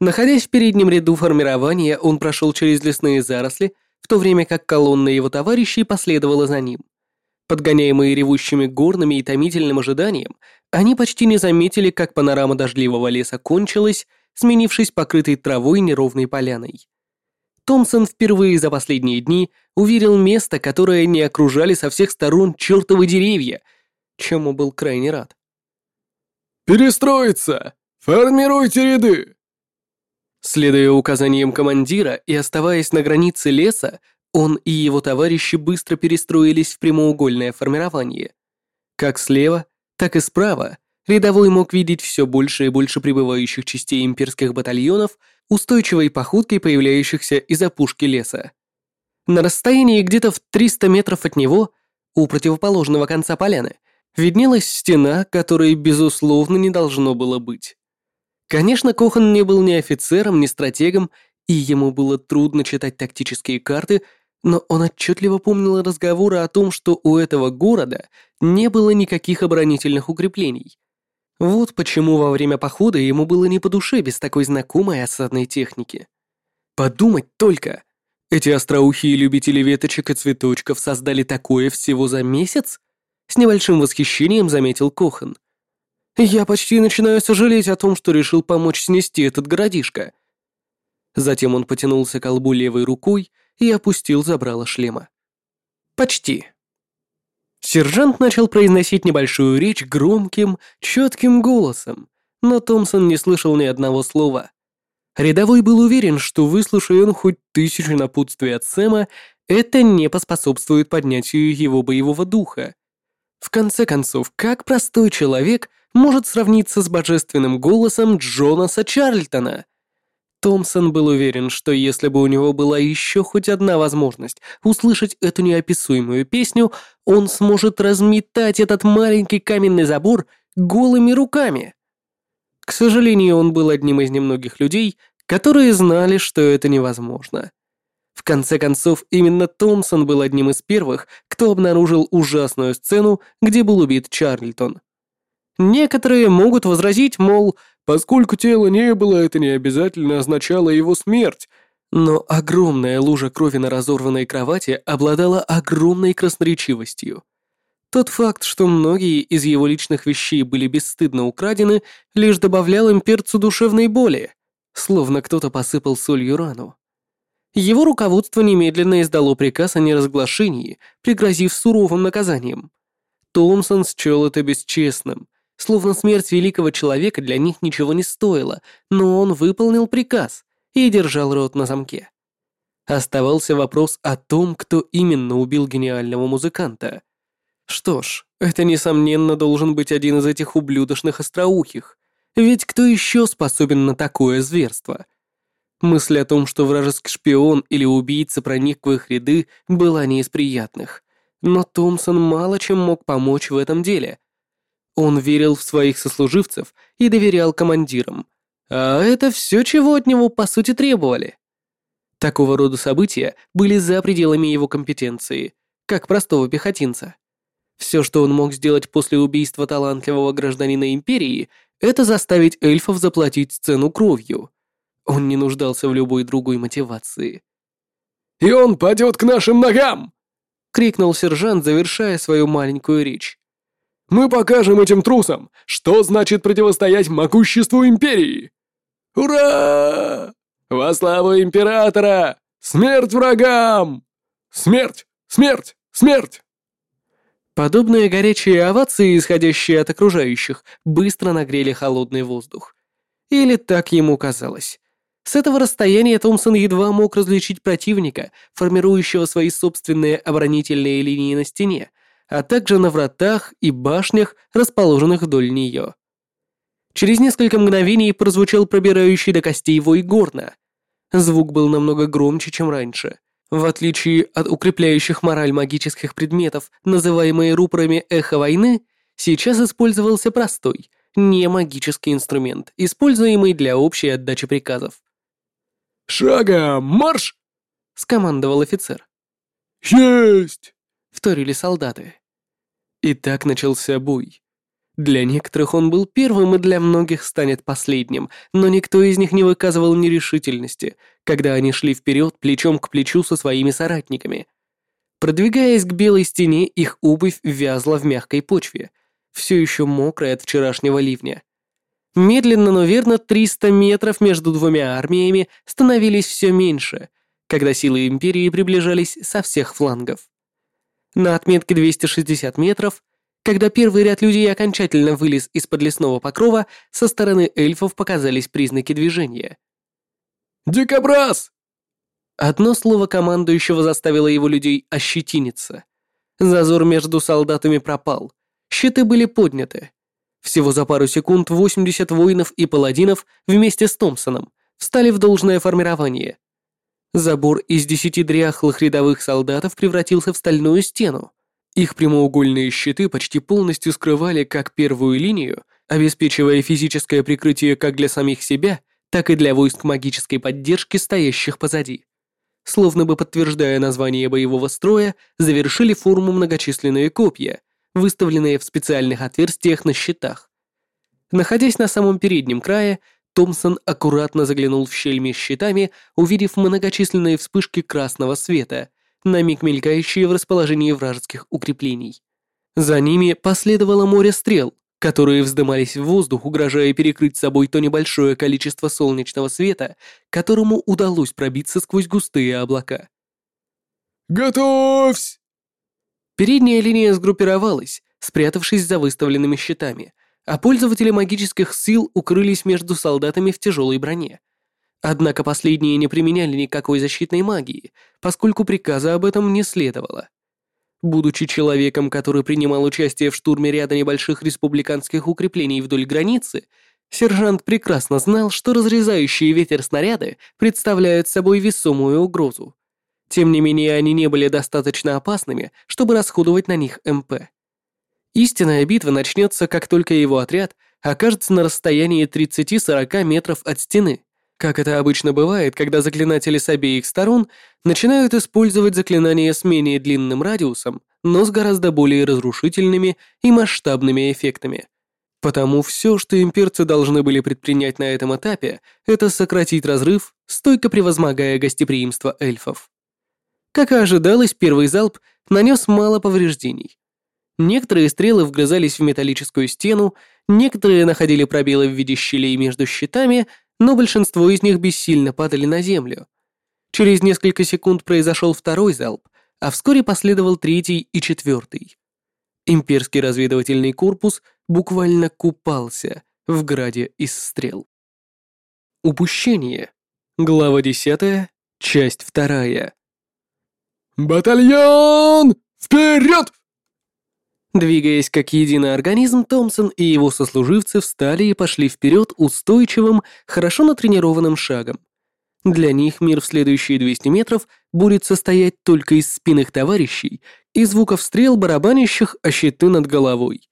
A: Находясь в переднем ряду формирования, он прошел через лесные заросли, в то время как колонна его товарищей последовала за ним. Подгоняемые ревущими горными и томительным ожиданием, они почти не заметили, как панорама дождливого леса кончилась, сменившись покрытой травой неровной поляной. Томпсон впервые за последние дни увидел место, которое не окружали со всех сторон чертовы деревья, чему был крайне рад.
B: «Перестроиться!» «Формируйте ряды!»
A: Следуя указаниям командира и оставаясь на границе леса, он и его товарищи быстро перестроились в прямоугольное формирование. Как слева, так и справа рядовой мог видеть все больше и больше прибывающих частей имперских батальонов, устойчивой походкой появляющихся из опушки леса. На расстоянии где-то в 300 метров от него, у противоположного конца поляны, виднелась стена, которой, безусловно, не должно было быть. Конечно, Кохан не был ни офицером, ни стратегом, и ему было трудно читать тактические карты, но он отчетливо помнил разговоры о том, что у этого города не было никаких оборонительных укреплений. Вот почему во время похода ему было не по душе без такой знакомой осадной техники. Подумать только! Эти остроухие любители веточек и цветочков создали такое всего за месяц? С небольшим восхищением заметил Кохан – я почти начинаю сожалеть о том, что решил помочь снести этот городишко. Затем он потянулся к колбу левой рукой и опустил забрало шлема. Почти. Сержант начал произносить небольшую речь громким, четким голосом, но Томпсон не слышал ни одного слова. Рядовой был уверен, что выслушая он хоть тысячу напутствий от Сэма, это не поспособствует поднятию его боевого духа. В конце концов, как простой человек может сравниться с божественным голосом Джонаса Чарльтона? Томпсон был уверен, что если бы у него была еще хоть одна возможность услышать эту неописуемую песню, он сможет разметать этот маленький каменный забор голыми руками. К сожалению, он был одним из немногих людей, которые знали, что это невозможно. В конце концов, именно Томпсон был одним из первых, кто обнаружил ужасную сцену, где был убит Чарльтон. Некоторые могут возразить, мол, поскольку тела не было, это не обязательно означало его смерть, но огромная лужа крови на разорванной кровати обладала огромной красноречивостью. Тот факт, что многие из его личных вещей были бесстыдно украдены, лишь добавлял им перцу душевной боли, словно кто-то посыпал солью рану. Его руководство немедленно издало приказ о неразглашении, пригрозив суровым наказанием. Томпсон счел это бесчестным, словно смерть великого человека для них ничего не стоила, но он выполнил приказ и держал рот на замке. Оставался вопрос о том, кто именно убил гениального музыканта. Что ж, это, несомненно, должен быть один из этих ублюдочных остроухих, ведь кто еще способен на такое зверство — Мысль о том, что вражеский шпион или убийца проник в их ряды, была не из приятных. Но Томпсон мало чем мог помочь в этом деле. Он верил в своих сослуживцев и доверял командирам. А это все, чего от него по сути требовали. Такого рода события были за пределами его компетенции, как простого пехотинца. Все, что он мог сделать после убийства талантливого гражданина Империи, это заставить эльфов заплатить цену кровью. Он не нуждался в любой другой мотивации.
B: «И он падет к нашим ногам!»
A: — крикнул сержант, завершая свою маленькую речь.
B: «Мы покажем этим трусам, что значит противостоять могуществу Империи! Ура! Во славу Императора! Смерть врагам! Смерть! Смерть! Смерть!»
A: Подобные горячие овации, исходящие от окружающих, быстро нагрели холодный воздух. Или так ему казалось. С этого расстояния Томпсон едва мог различить противника, формирующего свои собственные оборонительные линии на стене, а также на вратах и башнях, расположенных вдоль нее. Через несколько мгновений прозвучал пробирающий до костей вой горна. Звук был намного громче, чем раньше. В отличие от укрепляющих мораль магических предметов, называемые рупорами «эхо войны», сейчас использовался простой, не магический инструмент, используемый для общей отдачи приказов.
B: «Шагом марш!»
A: — скомандовал офицер.
B: «Есть!»
A: — вторили солдаты. И так начался бой. Для некоторых он был первым и для многих станет последним, но никто из них не выказывал нерешительности, когда они шли вперед плечом к плечу со своими соратниками. Продвигаясь к белой стене, их обувь вязла в мягкой почве, все еще мокрая от вчерашнего ливня. Медленно, но верно, 300 метров между двумя армиями становились все меньше, когда силы Империи приближались со всех флангов. На отметке 260 метров, когда первый ряд людей окончательно вылез из-под лесного покрова, со стороны эльфов показались признаки движения.
B: «Дикобраз!»
A: Одно слово командующего заставило его людей ощетиниться. Зазор между солдатами пропал, щиты были подняты. Всего за пару секунд 80 воинов и паладинов вместе с Томпсоном встали в должное формирование. Забор из десяти дряхлых рядовых солдатов превратился в стальную стену. Их прямоугольные щиты почти полностью скрывали как первую линию, обеспечивая физическое прикрытие как для самих себя, так и для войск магической поддержки, стоящих позади. Словно бы подтверждая название боевого строя, завершили форму многочисленные копья, выставленные в специальных отверстиях на щитах. Находясь на самом переднем крае, Томпсон аккуратно заглянул в щель меж щитами, увидев многочисленные вспышки красного света, на миг мелькающие в расположении вражеских укреплений. За ними последовало море стрел, которые вздымались в воздух, угрожая перекрыть собой то небольшое количество солнечного света, которому удалось пробиться сквозь густые облака.
B: «Готовься!»
A: Передняя линия сгруппировалась, спрятавшись за выставленными щитами, а пользователи магических сил укрылись между солдатами в тяжелой броне. Однако последние не применяли никакой защитной магии, поскольку приказа об этом не следовало. Будучи человеком, который принимал участие в штурме ряда небольших республиканских укреплений вдоль границы, сержант прекрасно знал, что разрезающие ветер снаряды представляют собой весомую угрозу. Тем не менее, они не были достаточно опасными, чтобы расходовать на них МП. Истинная битва начнется, как только его отряд окажется на расстоянии 30-40 метров от стены, как это обычно бывает, когда заклинатели с обеих сторон начинают использовать заклинания с менее длинным радиусом, но с гораздо более разрушительными и масштабными эффектами. Потому все, что имперцы должны были предпринять на этом этапе, это сократить разрыв, стойко превозмогая гостеприимство эльфов. Как и ожидалось, первый залп нанес мало повреждений. Некоторые стрелы вгрызались в металлическую стену, некоторые находили пробелы в виде щелей между щитами, но большинство из них бессильно падали на землю. Через несколько секунд произошел второй залп, а вскоре последовал третий и четвертый. Имперский разведывательный корпус буквально купался в граде из стрел. Упущение. Глава 10, часть 2.
B: «Батальон! Вперед!»
A: Двигаясь как единый организм, Томпсон и его сослуживцы встали и пошли вперед устойчивым, хорошо натренированным шагом. Для них мир в следующие 200 метров будет состоять только из спин их товарищей и звуков стрел, барабанящих о щиты над головой.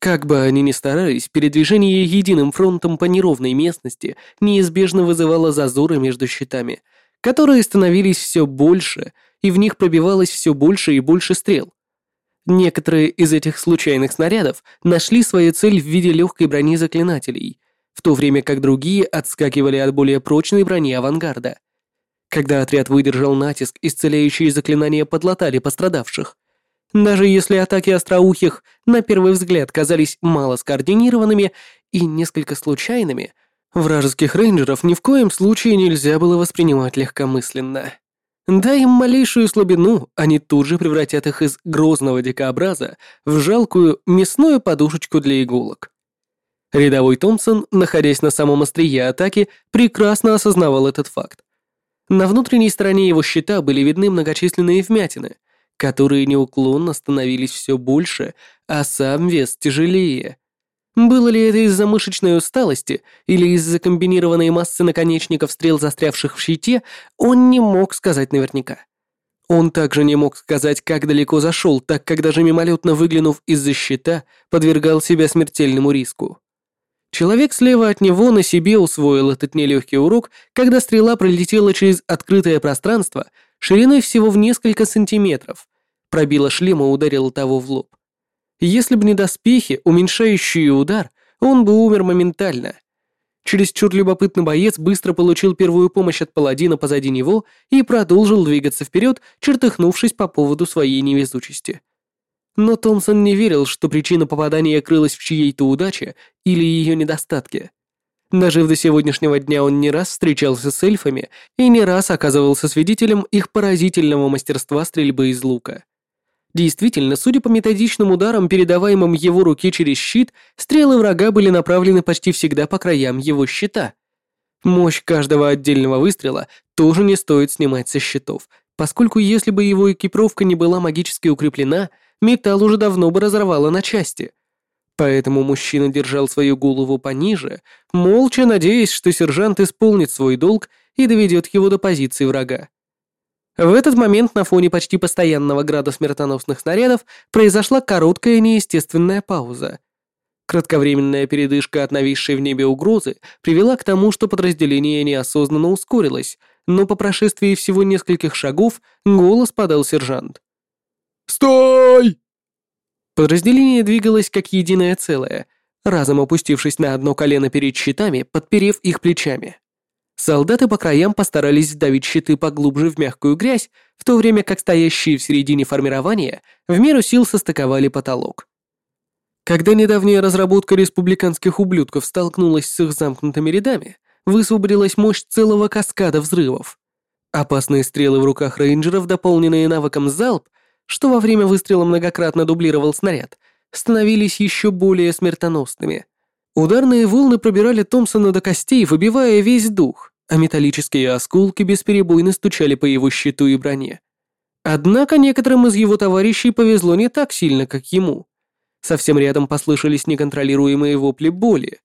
A: Как бы они ни старались, передвижение единым фронтом по неровной местности неизбежно вызывало зазоры между щитами, которые становились все больше — и в них пробивалось все больше и больше стрел. Некоторые из этих случайных снарядов нашли свою цель в виде легкой брони заклинателей, в то время как другие отскакивали от более прочной брони авангарда. Когда отряд выдержал натиск, исцеляющие заклинания подлатали пострадавших. Даже если атаки остроухих на первый взгляд казались мало скоординированными и несколько случайными, вражеских рейнджеров ни в коем случае нельзя было воспринимать легкомысленно. Дай им малейшую слабину, они тут же превратят их из грозного дикообраза в жалкую мясную подушечку для иголок. Рядовой Томпсон, находясь на самом острие атаки, прекрасно осознавал этот факт. На внутренней стороне его щита были видны многочисленные вмятины, которые неуклонно становились все больше, а сам вес тяжелее. Было ли это из-за мышечной усталости или из-за комбинированной массы наконечников стрел, застрявших в щите, он не мог сказать наверняка. Он также не мог сказать, как далеко зашел, так как даже мимолетно выглянув из-за щита, подвергал себя смертельному риску. Человек слева от него на себе усвоил этот нелегкий урок, когда стрела пролетела через открытое пространство шириной всего в несколько сантиметров, пробила шлем и ударила того в лоб. Если бы не доспехи, уменьшающие удар, он бы умер моментально. Чересчур любопытный боец быстро получил первую помощь от паладина позади него и продолжил двигаться вперед, чертыхнувшись по поводу своей невезучести. Но Томпсон не верил, что причина попадания крылась в чьей-то удаче или ее недостатке. Даже до сегодняшнего дня он не раз встречался с эльфами и не раз оказывался свидетелем их поразительного мастерства стрельбы из лука. Действительно, судя по методичным ударам, передаваемым его руке через щит, стрелы врага были направлены почти всегда по краям его щита. Мощь каждого отдельного выстрела тоже не стоит снимать со щитов, поскольку если бы его экипировка не была магически укреплена, металл уже давно бы разорвало на части. Поэтому мужчина держал свою голову пониже, молча надеясь, что сержант исполнит свой долг и доведет его до позиции врага. В этот момент на фоне почти постоянного града смертоносных снарядов произошла короткая неестественная пауза. Кратковременная передышка от нависшей в небе угрозы привела к тому, что подразделение неосознанно ускорилось, но по прошествии всего нескольких шагов голос подал сержант.
B: «Стой!»
A: Подразделение двигалось как единое целое, разом опустившись на одно колено перед щитами, подперев их плечами. Солдаты по краям постарались вдавить щиты поглубже в мягкую грязь, в то время как стоящие в середине формирования в меру сил состыковали потолок. Когда недавняя разработка республиканских ублюдков столкнулась с их замкнутыми рядами, высвободилась мощь целого каскада взрывов. Опасные стрелы в руках рейнджеров, дополненные навыком залп, что во время выстрела многократно дублировал снаряд, становились еще более смертоносными. Ударные волны пробирали Томпсона до костей, выбивая весь дух а металлические осколки бесперебойно стучали по его щиту и броне. Однако некоторым из его товарищей повезло не так сильно, как ему. Совсем рядом послышались неконтролируемые вопли боли.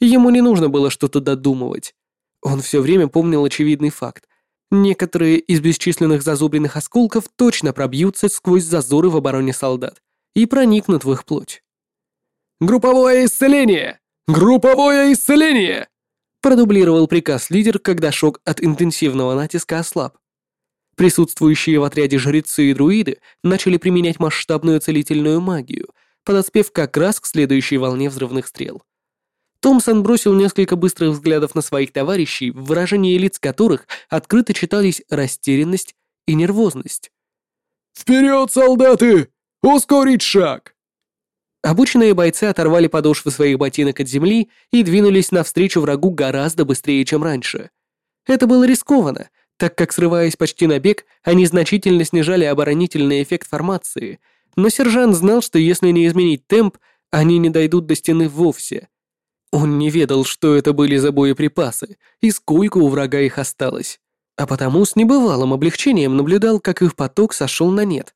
A: Ему не нужно было что-то додумывать. Он все время помнил очевидный факт. Некоторые из бесчисленных зазубренных осколков точно пробьются сквозь зазоры в обороне солдат и проникнут в их плоть.
B: «Групповое исцеление! Групповое исцеление!»
A: продублировал приказ лидер, когда шок от интенсивного натиска ослаб. Присутствующие в отряде жрецы и друиды начали применять масштабную целительную магию, подоспев как раз к следующей волне взрывных стрел. Томпсон бросил несколько быстрых взглядов на своих товарищей, в выражении лиц которых открыто читались растерянность и нервозность.
B: «Вперед, солдаты! Ускорить шаг!»
A: Обученные бойцы оторвали подошвы своих ботинок от земли и двинулись навстречу врагу гораздо быстрее, чем раньше. Это было рискованно, так как, срываясь почти на бег, они значительно снижали оборонительный эффект формации, но сержант знал, что если не изменить темп, они не дойдут до стены вовсе. Он не ведал, что это были за боеприпасы и сколько у врага их осталось, а потому с небывалым облегчением наблюдал, как их поток сошел на нет.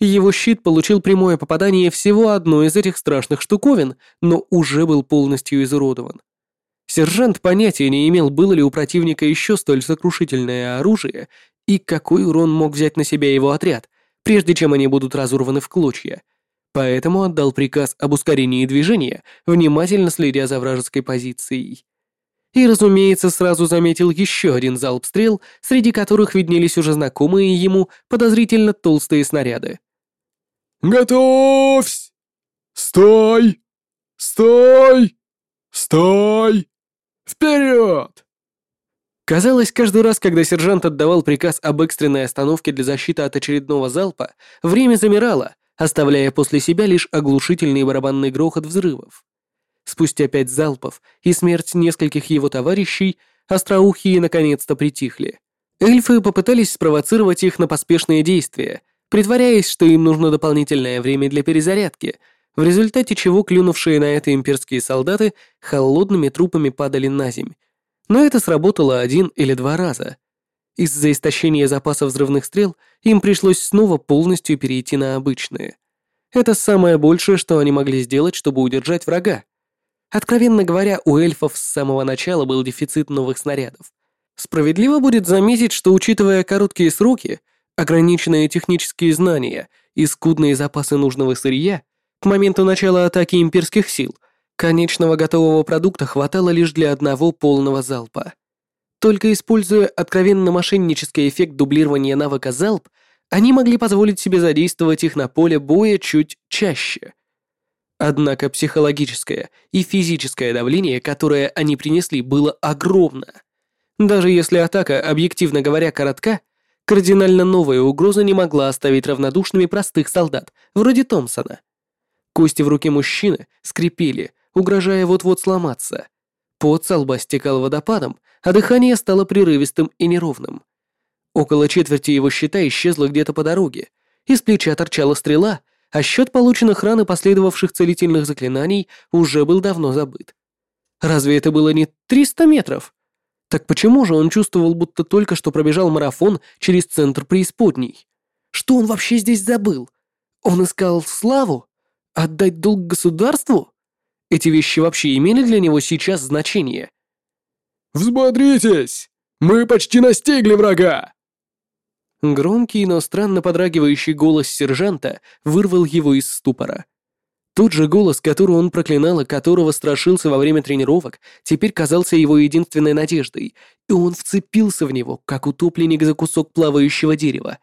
A: Его щит получил прямое попадание всего одной из этих страшных штуковин, но уже был полностью изуродован. Сержант понятия не имел, было ли у противника еще столь сокрушительное оружие и какой урон мог взять на себя его отряд, прежде чем они будут разорваны в клочья. Поэтому отдал приказ об ускорении движения, внимательно следя за вражеской позицией. И, разумеется, сразу заметил еще один залп стрел, среди которых виднелись уже знакомые ему подозрительно толстые снаряды.
B: «Готовься! Стой! Стой! Стой!» Вперед!
A: Казалось, каждый раз, когда сержант отдавал приказ об экстренной остановке для защиты от очередного залпа, время замирало, оставляя после себя лишь оглушительный барабанный грохот взрывов. Спустя пять залпов и смерть нескольких его товарищей, остроухие наконец-то притихли. Эльфы попытались спровоцировать их на поспешные действия, притворяясь, что им нужно дополнительное время для перезарядки — в результате чего клюнувшие на это имперские солдаты холодными трупами падали на земь. Но это сработало один или два раза. Из-за истощения запаса взрывных стрел им пришлось снова полностью перейти на обычные. Это самое большее, что они могли сделать, чтобы удержать врага. Откровенно говоря, у эльфов с самого начала был дефицит новых снарядов. Справедливо будет заметить, что учитывая короткие сроки, ограниченные технические знания и скудные запасы нужного сырья, к моменту начала атаки имперских сил конечного готового продукта хватало лишь для одного полного залпа. Только используя откровенно мошеннический эффект дублирования навыка залп, они могли позволить себе задействовать их на поле боя чуть чаще. Однако психологическое и физическое давление, которое они принесли, было огромно. Даже если атака, объективно говоря, коротка, кардинально новая угроза не могла оставить равнодушными простых солдат, вроде Томпсона. Кости в руке мужчины скрипели, угрожая вот-вот сломаться. Пот со лба стекал водопадом, а дыхание стало прерывистым и неровным. Около четверти его щита исчезло где-то по дороге. Из плеча торчала стрела, а счет полученных ран и последовавших целительных заклинаний уже был давно забыт. Разве это было не 300 метров? Так почему же он чувствовал, будто только что пробежал марафон через центр преисподней? Что он вообще здесь забыл? Он искал славу? Отдать долг государству? Эти вещи вообще имели для него сейчас значение?
B: «Взбодритесь! Мы почти настигли врага!»
A: Громкий, но странно подрагивающий голос сержанта вырвал его из ступора. Тот же голос, который он проклинал и которого страшился во время тренировок, теперь казался его единственной надеждой, и он вцепился в него, как утопленник за кусок плавающего дерева.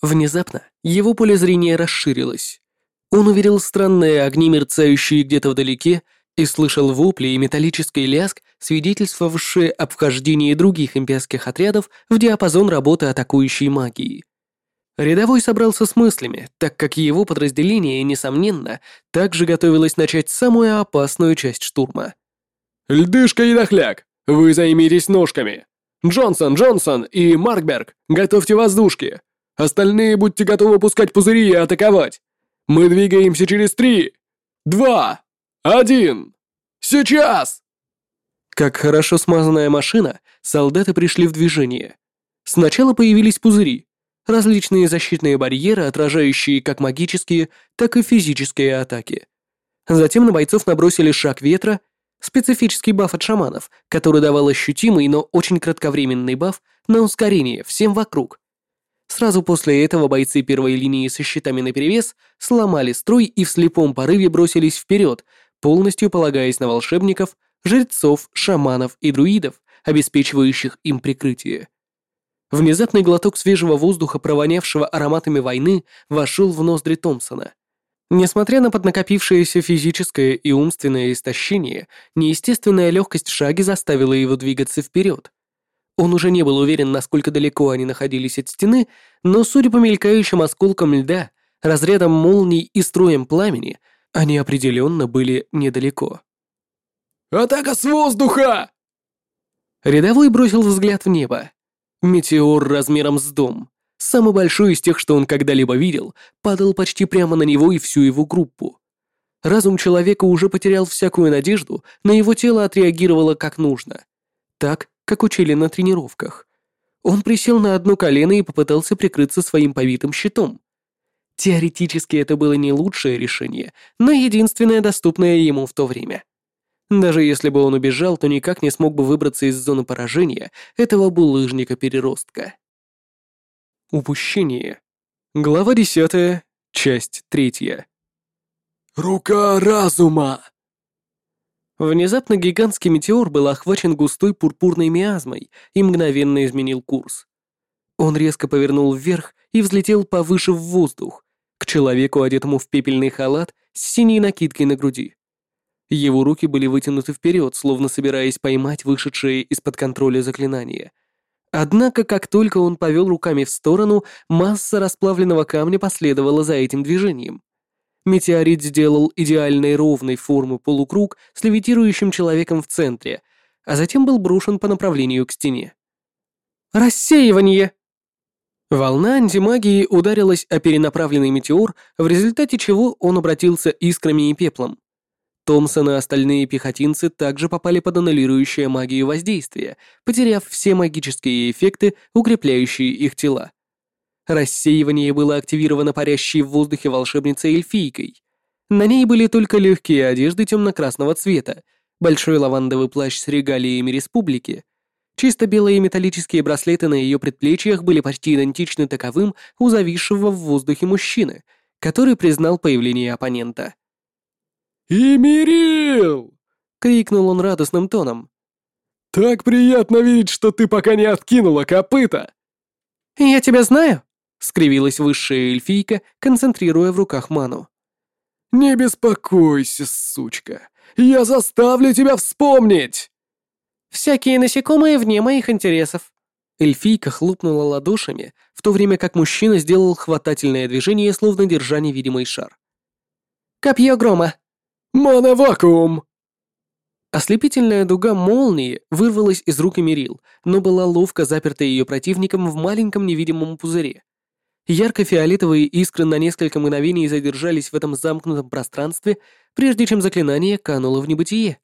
A: Внезапно его поле зрения расширилось. Он увидел странные огни, мерцающие где-то вдалеке, и слышал вопли и металлический лязг, свидетельствовавшие об вхождении других имперских отрядов в диапазон работы атакующей магии. Рядовой собрался с мыслями, так как его подразделение, несомненно, также готовилось начать самую опасную часть штурма.
B: «Льдышка и дохляк, вы займитесь ножками. Джонсон, Джонсон и Маркберг, готовьте воздушки. Остальные будьте готовы пускать пузыри и атаковать. Мы двигаемся через три, два, один. Сейчас!»
A: Как хорошо смазанная машина, солдаты пришли в движение. Сначала появились пузыри, различные защитные барьеры, отражающие как магические, так и физические атаки. Затем на бойцов набросили шаг ветра, специфический баф от шаманов, который давал ощутимый, но очень кратковременный баф на ускорение всем вокруг. Сразу после этого бойцы первой линии со щитами наперевес сломали строй и в слепом порыве бросились вперед, полностью полагаясь на волшебников, жрецов, шаманов и друидов, обеспечивающих им прикрытие. Внезапный глоток свежего воздуха, провонявшего ароматами войны, вошел в ноздри Томпсона. Несмотря на поднакопившееся физическое и умственное истощение, неестественная легкость в шаге заставила его двигаться вперед. Он уже не был уверен, насколько далеко они находились от стены, но, судя по мелькающим осколкам льда, разрядам молний и струям пламени, они определенно были недалеко.
B: «Атака с воздуха!»
A: Рядовой бросил взгляд в небо. Метеор размером с дом, самый большой из тех, что он когда-либо видел, падал почти прямо на него и всю его группу. Разум человека уже потерял всякую надежду, но его тело отреагировало как нужно. Так, как учили на тренировках. Он присел на одно колено и попытался прикрыться своим повитым щитом. Теоретически это было не лучшее решение, но единственное доступное ему в то время. Даже если бы он убежал, то никак не смог бы выбраться из зоны поражения этого булыжника-переростка. Упущение. Глава 10, часть 3.
B: «Рука разума!»
A: Внезапно гигантский метеор был охвачен густой пурпурной миазмой и мгновенно изменил курс. Он резко повернул вверх и взлетел повыше в воздух, к человеку, одетому в пепельный халат с синей накидкой на груди. Его руки были вытянуты вперед, словно собираясь поймать вышедшее из-под контроля заклинание. Однако, как только он повел руками в сторону, масса расплавленного камня последовала за этим движением. Метеорит сделал идеальной ровной формы полукруг с левитирующим человеком в центре, а затем был брошен по направлению к стене. «Рассеивание!» Волна антимагии ударилась о перенаправленный метеор, в результате чего он обратился искрами и пеплом. Томпсон и остальные пехотинцы также попали под аннулирующее магию воздействие, потеряв все магические эффекты, укрепляющие их тела. Рассеивание было активировано парящей в воздухе волшебницей эльфийкой. На ней были только легкие одежды темно-красного цвета, большой лавандовый плащ с регалиями республики. Чисто белые металлические браслеты на ее предплечьях были почти идентичны таковым у зависшего в воздухе мужчины, который признал появление оппонента.
B: «Имирил!» — крикнул он радостным тоном. «Так приятно видеть, что ты пока не откинула копыта!»
A: «Я тебя знаю!» — скривилась высшая эльфийка, концентрируя в руках ману.
B: «Не беспокойся, сучка! Я заставлю тебя вспомнить!»
A: «Всякие насекомые вне моих интересов!» Эльфийка хлопнула ладошами, в то время как мужчина сделал хватательное движение, словно держа невидимый шар. «Копье грома!
B: «Моновакуум!»
A: Ослепительная дуга молнии вырвалась из рук Эмирил, но была ловко заперта ее противником в маленьком невидимом пузыре. Ярко-фиолетовые искры на несколько мгновений задержались в этом замкнутом пространстве, прежде чем заклинание кануло в небытие.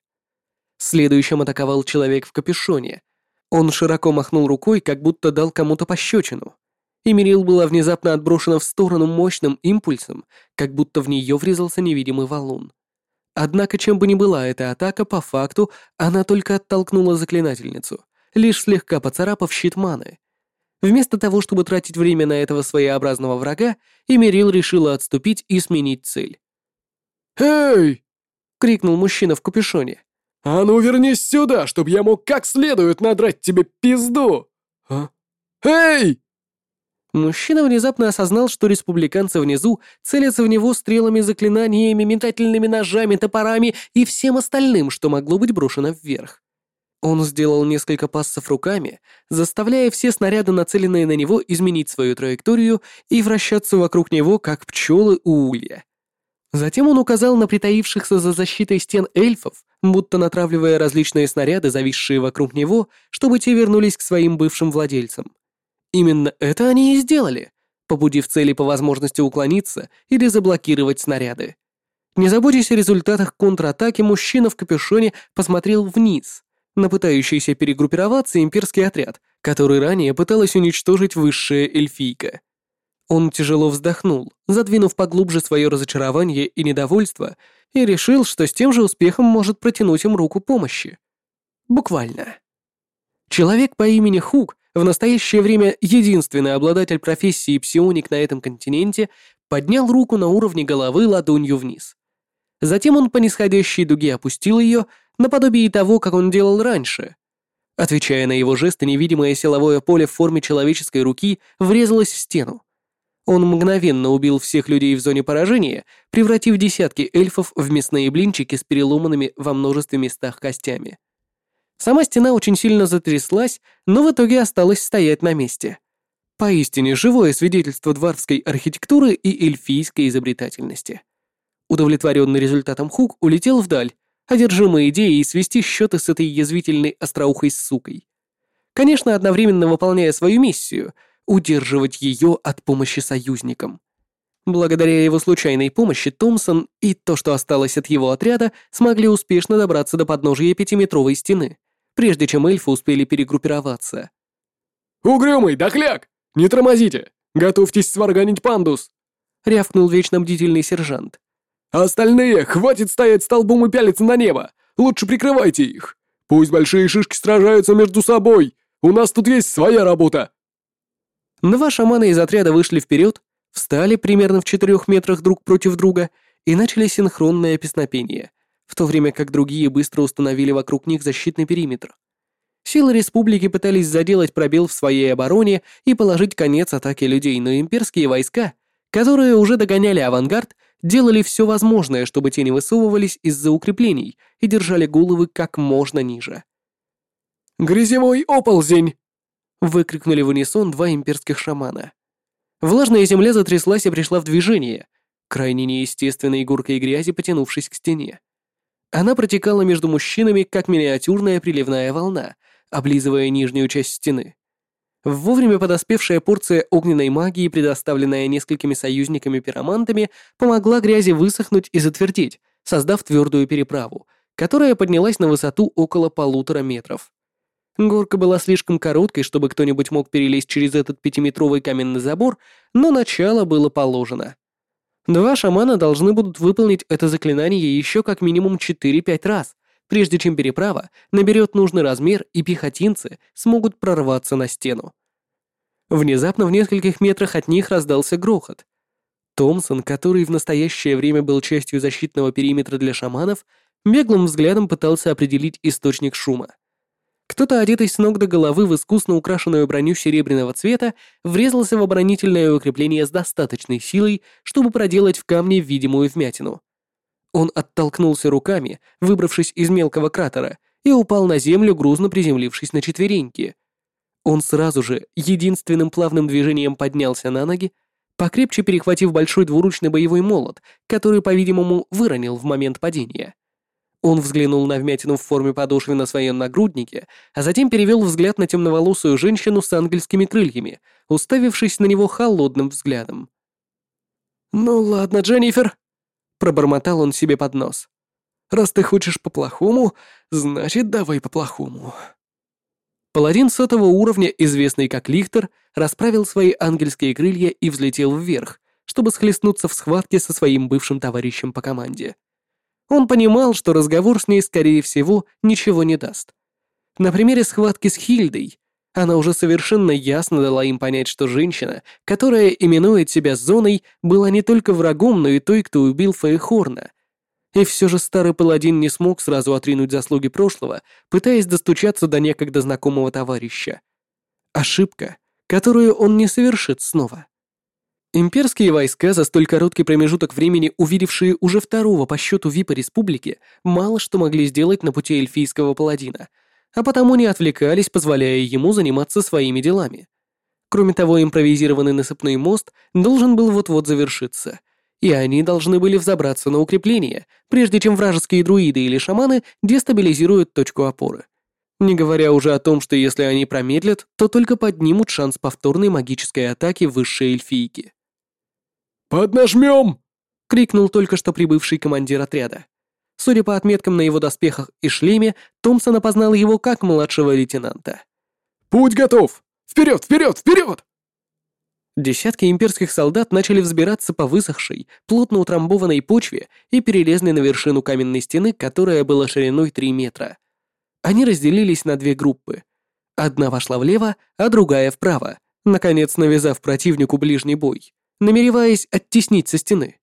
A: Следующим атаковал человек в капюшоне. Он широко махнул рукой, как будто дал кому-то пощечину. Эмирил была внезапно отброшена в сторону мощным импульсом, как будто в нее врезался невидимый валун. Однако, чем бы ни была эта атака, по факту она только оттолкнула заклинательницу, лишь слегка поцарапав щит маны. Вместо того, чтобы тратить время на этого своеобразного врага, Эмирил решила отступить и сменить цель.
B: «Эй!»
A: — крикнул мужчина в капюшоне.
B: «А ну вернись сюда, чтобы я мог как следует надрать тебе пизду!» «А? Эй!»
A: Мужчина внезапно осознал, что республиканцы внизу целятся в него стрелами, заклинаниями, метательными ножами, топорами и всем остальным, что могло быть брошено вверх. Он сделал несколько пассов руками, заставляя все снаряды, нацеленные на него, изменить свою траекторию и вращаться вокруг него, как пчелы у улья. Затем он указал на притаившихся за защитой стен эльфов, будто натравливая различные снаряды, зависшие вокруг него, чтобы те вернулись к своим бывшим владельцам. Именно это они и сделали, побудив цели по возможности уклониться или заблокировать снаряды. Не заботясь о результатах контратаки, мужчина в капюшоне посмотрел вниз на пытающийся перегруппироваться имперский отряд, который ранее пыталась уничтожить высшая эльфийка. Он тяжело вздохнул, задвинув поглубже свое разочарование и недовольство, и решил, что с тем же успехом может протянуть им руку помощи. Буквально. Человек по имени Хук, в настоящее время единственный обладатель профессии псионик на этом континенте, поднял руку на уровне головы ладонью вниз. Затем он по нисходящей дуге опустил ее, наподобие того, как он делал раньше. Отвечая на его жесты, невидимое силовое поле в форме человеческой руки врезалось в стену. Он мгновенно убил всех людей в зоне поражения, превратив десятки эльфов в мясные блинчики с переломанными во множестве местах костями. Сама стена очень сильно затряслась, но в итоге осталась стоять на месте. Поистине живое свидетельство дварфской архитектуры и эльфийской изобретательности. Удовлетворенный результатом Хук улетел вдаль, одержимый идеей свести счеты с этой язвительной остроухой сукой. Конечно, одновременно выполняя свою миссию — удерживать ее от помощи союзникам. Благодаря его случайной помощи Томпсон и то, что осталось от его отряда, смогли успешно добраться до подножия пятиметровой стены, прежде чем эльфы успели перегруппироваться.
B: «Угрюмый, дохляк! Не тормозите! Готовьтесь сварганить пандус!» — рявкнул вечно бдительный сержант. «А остальные, хватит стоять столбом и пялиться на небо! Лучше прикрывайте их! Пусть большие шишки сражаются между собой! У нас тут есть своя работа!»
A: Два шамана из отряда вышли вперед, встали примерно в четырех метрах друг против друга и начали синхронное песнопение, в то время как другие быстро установили вокруг них защитный периметр. Силы республики пытались заделать пробел в своей обороне и положить конец атаке людей, но имперские войска, которые уже догоняли авангард, делали все возможное, чтобы те не высовывались из-за укреплений и держали головы как можно ниже.
B: «Грязевой оползень!»
A: выкрикнули в унисон два имперских шамана. Влажная земля затряслась и пришла в движение, крайне неестественной горкой грязи, потянувшись к стене. Она протекала между мужчинами, как миниатюрная приливная волна, облизывая нижнюю часть стены. Вовремя подоспевшая порция огненной магии, предоставленная несколькими союзниками-пиромантами, помогла грязи высохнуть и затвердеть, создав твердую переправу, которая поднялась на высоту около полутора метров. Горка была слишком короткой, чтобы кто-нибудь мог перелезть через этот пятиметровый каменный забор, но начало было положено. Два шамана должны будут выполнить это заклинание еще как минимум 4-5 раз, прежде чем переправа наберет нужный размер и пехотинцы смогут прорваться на стену. Внезапно в нескольких метрах от них раздался грохот. Томпсон, который в настоящее время был частью защитного периметра для шаманов, беглым взглядом пытался определить источник шума. Кто-то, одетый с ног до головы в искусно украшенную броню серебряного цвета, врезался в оборонительное укрепление с достаточной силой, чтобы проделать в камне видимую вмятину. Он оттолкнулся руками, выбравшись из мелкого кратера, и упал на землю, грузно приземлившись на четвереньки. Он сразу же единственным плавным движением поднялся на ноги, покрепче перехватив большой двуручный боевой молот, который, по-видимому, выронил в момент падения. Он взглянул на вмятину в форме подошвы на своем нагруднике, а затем перевел взгляд на темноволосую женщину с ангельскими крыльями, уставившись на него холодным взглядом. «Ну ладно, Дженнифер», — пробормотал он себе под нос. «Раз ты хочешь по-плохому, значит, давай по-плохому». Паладин сотого уровня, известный как Лихтер, расправил свои ангельские крылья и взлетел вверх, чтобы схлестнуться в схватке со своим бывшим товарищем по команде. Он понимал, что разговор с ней, скорее всего, ничего не даст. На примере схватки с Хильдой она уже совершенно ясно дала им понять, что женщина, которая именует себя Зоной, была не только врагом, но и той, кто убил Фейхорна. И все же старый паладин не смог сразу отринуть заслуги прошлого, пытаясь достучаться до некогда знакомого товарища. Ошибка, которую он не совершит снова. Имперские войска, за столь короткий промежуток времени увидевшие уже второго по счету ВИПа республики, мало что могли сделать на пути эльфийского паладина, а потому не отвлекались, позволяя ему заниматься своими делами. Кроме того, импровизированный насыпной мост должен был вот-вот завершиться, и они должны были взобраться на укрепление, прежде чем вражеские друиды или шаманы дестабилизируют точку опоры. Не говоря уже о том, что если они промедлят, то только поднимут шанс повторной магической атаки высшей эльфийки.
B: «Поднажмем!»
A: — крикнул только что прибывший командир отряда. Судя по отметкам на его доспехах и шлеме, Томпсон опознал его как младшего лейтенанта.
B: «Путь готов! Вперед, вперед, вперед!»
A: Десятки имперских солдат начали взбираться по высохшей, плотно утрамбованной почве и перелезли на вершину каменной стены, которая была шириной 3 метра. Они разделились на две группы. Одна вошла влево, а другая вправо, наконец навязав противнику ближний бой, намереваясь оттеснить со стены.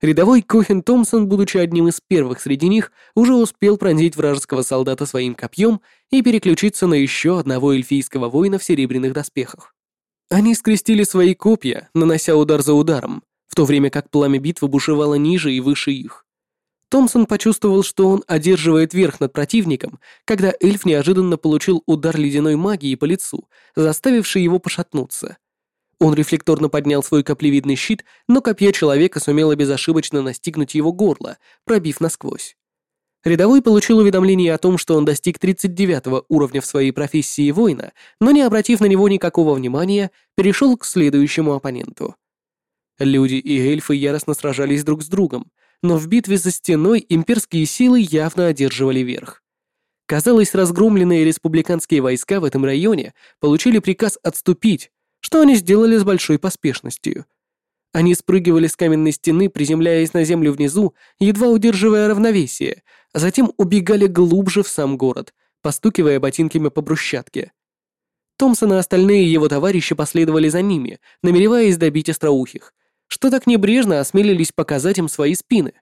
A: Рядовой Кохен Томпсон, будучи одним из первых среди них, уже успел пронзить вражеского солдата своим копьем и переключиться на еще одного эльфийского воина в серебряных доспехах. Они скрестили свои копья, нанося удар за ударом, в то время как пламя битвы бушевало ниже и выше их. Томпсон почувствовал, что он одерживает верх над противником, когда эльф неожиданно получил удар ледяной магии по лицу, заставивший его пошатнуться. Он рефлекторно поднял свой каплевидный щит, но копье человека сумело безошибочно настигнуть его горло, пробив насквозь. Рядовой получил уведомление о том, что он достиг 39 уровня в своей профессии воина, но не обратив на него никакого внимания, перешел к следующему оппоненту. Люди и эльфы яростно сражались друг с другом, но в битве за стеной имперские силы явно одерживали верх. Казалось, разгромленные республиканские войска в этом районе получили приказ отступить, что они сделали с большой поспешностью. Они спрыгивали с каменной стены, приземляясь на землю внизу, едва удерживая равновесие, а затем убегали глубже в сам город, постукивая ботинками по брусчатке. Томпсон и остальные его товарищи последовали за ними, намереваясь добить остроухих, что так небрежно осмелились показать им свои спины.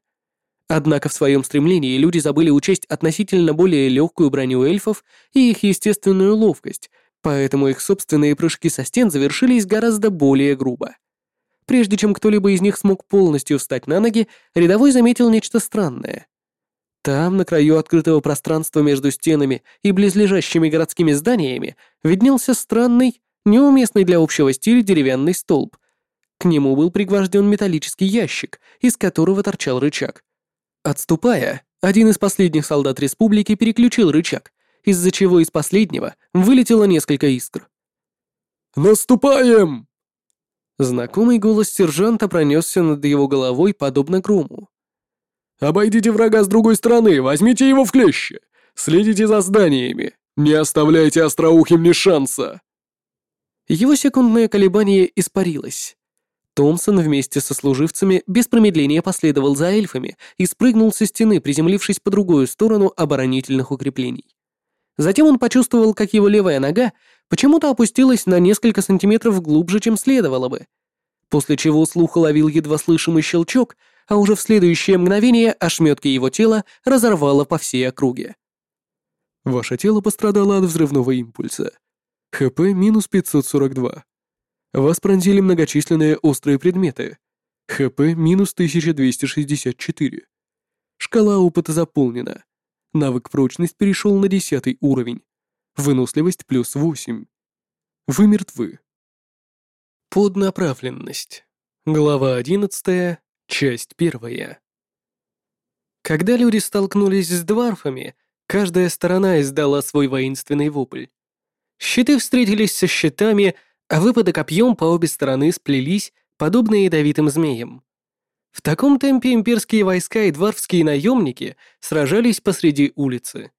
A: Однако в своем стремлении люди забыли учесть относительно более легкую броню эльфов и их естественную ловкость, поэтому их собственные прыжки со стен завершились гораздо более грубо. Прежде чем кто-либо из них смог полностью встать на ноги, рядовой заметил нечто странное. Там, на краю открытого пространства между стенами и близлежащими городскими зданиями, виднелся странный, неуместный для общего стиля деревянный столб. К нему был пригвожден металлический ящик, из которого торчал рычаг. Отступая, один из последних солдат республики переключил рычаг, из-за чего из последнего вылетело несколько искр.
B: «Наступаем!»
A: Знакомый голос сержанта пронесся над его головой, подобно грому.
B: «Обойдите врага с другой стороны, возьмите его в клещи! Следите за зданиями! Не оставляйте остроухим ни шанса!»
A: Его секундное колебание испарилось. Томпсон вместе со служивцами без промедления последовал за эльфами и спрыгнул со стены, приземлившись по другую сторону оборонительных укреплений. Затем он почувствовал, как его левая нога почему-то опустилась на несколько сантиметров глубже, чем следовало бы. После чего слух уловил едва слышимый щелчок, а уже в следующее мгновение ошметки его тела разорвало по всей округе.
B: Ваше тело пострадало от взрывного импульса. ХП минус 542. Вас пронзили многочисленные острые предметы. ХП минус 1264. Шкала опыта заполнена. Навык прочность перешел на десятый уровень. Выносливость плюс 8. Вы мертвы.
A: Поднаправленность. Глава 11, часть 1. Когда люди столкнулись с дварфами, каждая сторона издала свой воинственный вопль. Щиты встретились со щитами, а выпады копьем по обе стороны сплелись, подобно ядовитым змеям. В таком темпе имперские войска и дварфские наемники сражались посреди улицы.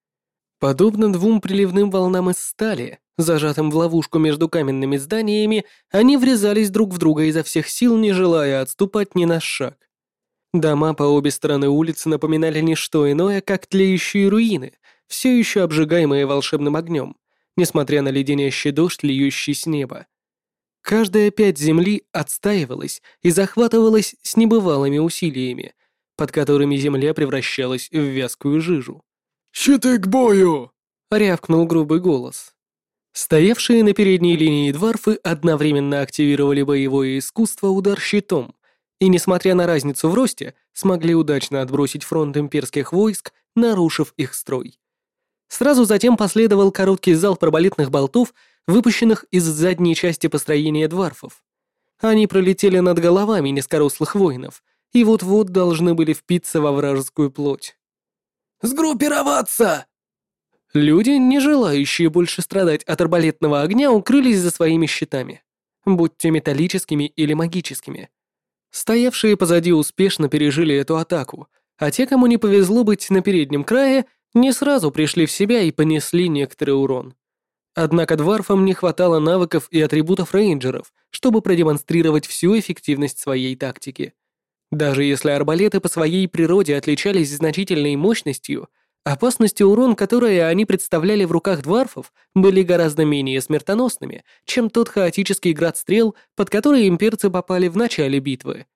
A: Подобно двум приливным волнам из стали, зажатым в ловушку между каменными зданиями, они врезались друг в друга изо всех сил, не желая отступать ни на шаг. Дома по обе стороны улицы напоминали не что иное, как тлеющие руины, все еще обжигаемые волшебным огнем, несмотря на леденящий дождь, льющий с неба. Каждая пять земли отстаивалась и захватывалась с небывалыми усилиями, под которыми земля превращалась в вязкую жижу.
B: «Щиты к бою!»
A: — рявкнул грубый голос. Стоявшие на передней линии дварфы одновременно активировали боевое искусство удар щитом, и, несмотря на разницу в росте, смогли удачно отбросить фронт имперских войск, нарушив их строй. Сразу затем последовал короткий залп арбалетных болтов — выпущенных из задней части построения дварфов. Они пролетели над головами низкорослых воинов и вот-вот должны были впиться во вражескую плоть.
B: «Сгруппироваться!»
A: Люди, не желающие больше страдать от арбалетного огня, укрылись за своими щитами, будь те металлическими или магическими. Стоявшие позади успешно пережили эту атаку, а те, кому не повезло быть на переднем крае, не сразу пришли в себя и понесли некоторый урон. Однако дварфам не хватало навыков и атрибутов рейнджеров, чтобы продемонстрировать всю эффективность своей тактики. Даже если арбалеты по своей природе отличались значительной мощностью, опасность и урон, которые они представляли в руках дварфов, были гораздо менее смертоносными, чем тот хаотический град стрел, под который имперцы попали в начале битвы.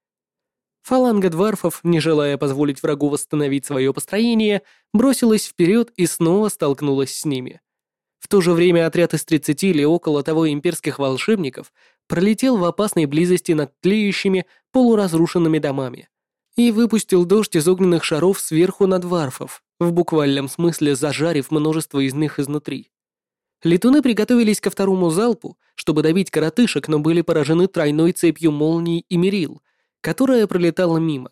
A: Фаланга дварфов, не желая позволить врагу восстановить свое построение, бросилась вперед и снова столкнулась с ними. В то же время отряд из 30 или около того имперских волшебников пролетел в опасной близости над тлеющими, полуразрушенными домами и выпустил дождь из огненных шаров сверху над варфов, в буквальном смысле зажарив множество из них изнутри. Летуны приготовились ко второму залпу, чтобы добить коротышек, но были поражены тройной цепью молний и мерил, которая пролетала мимо.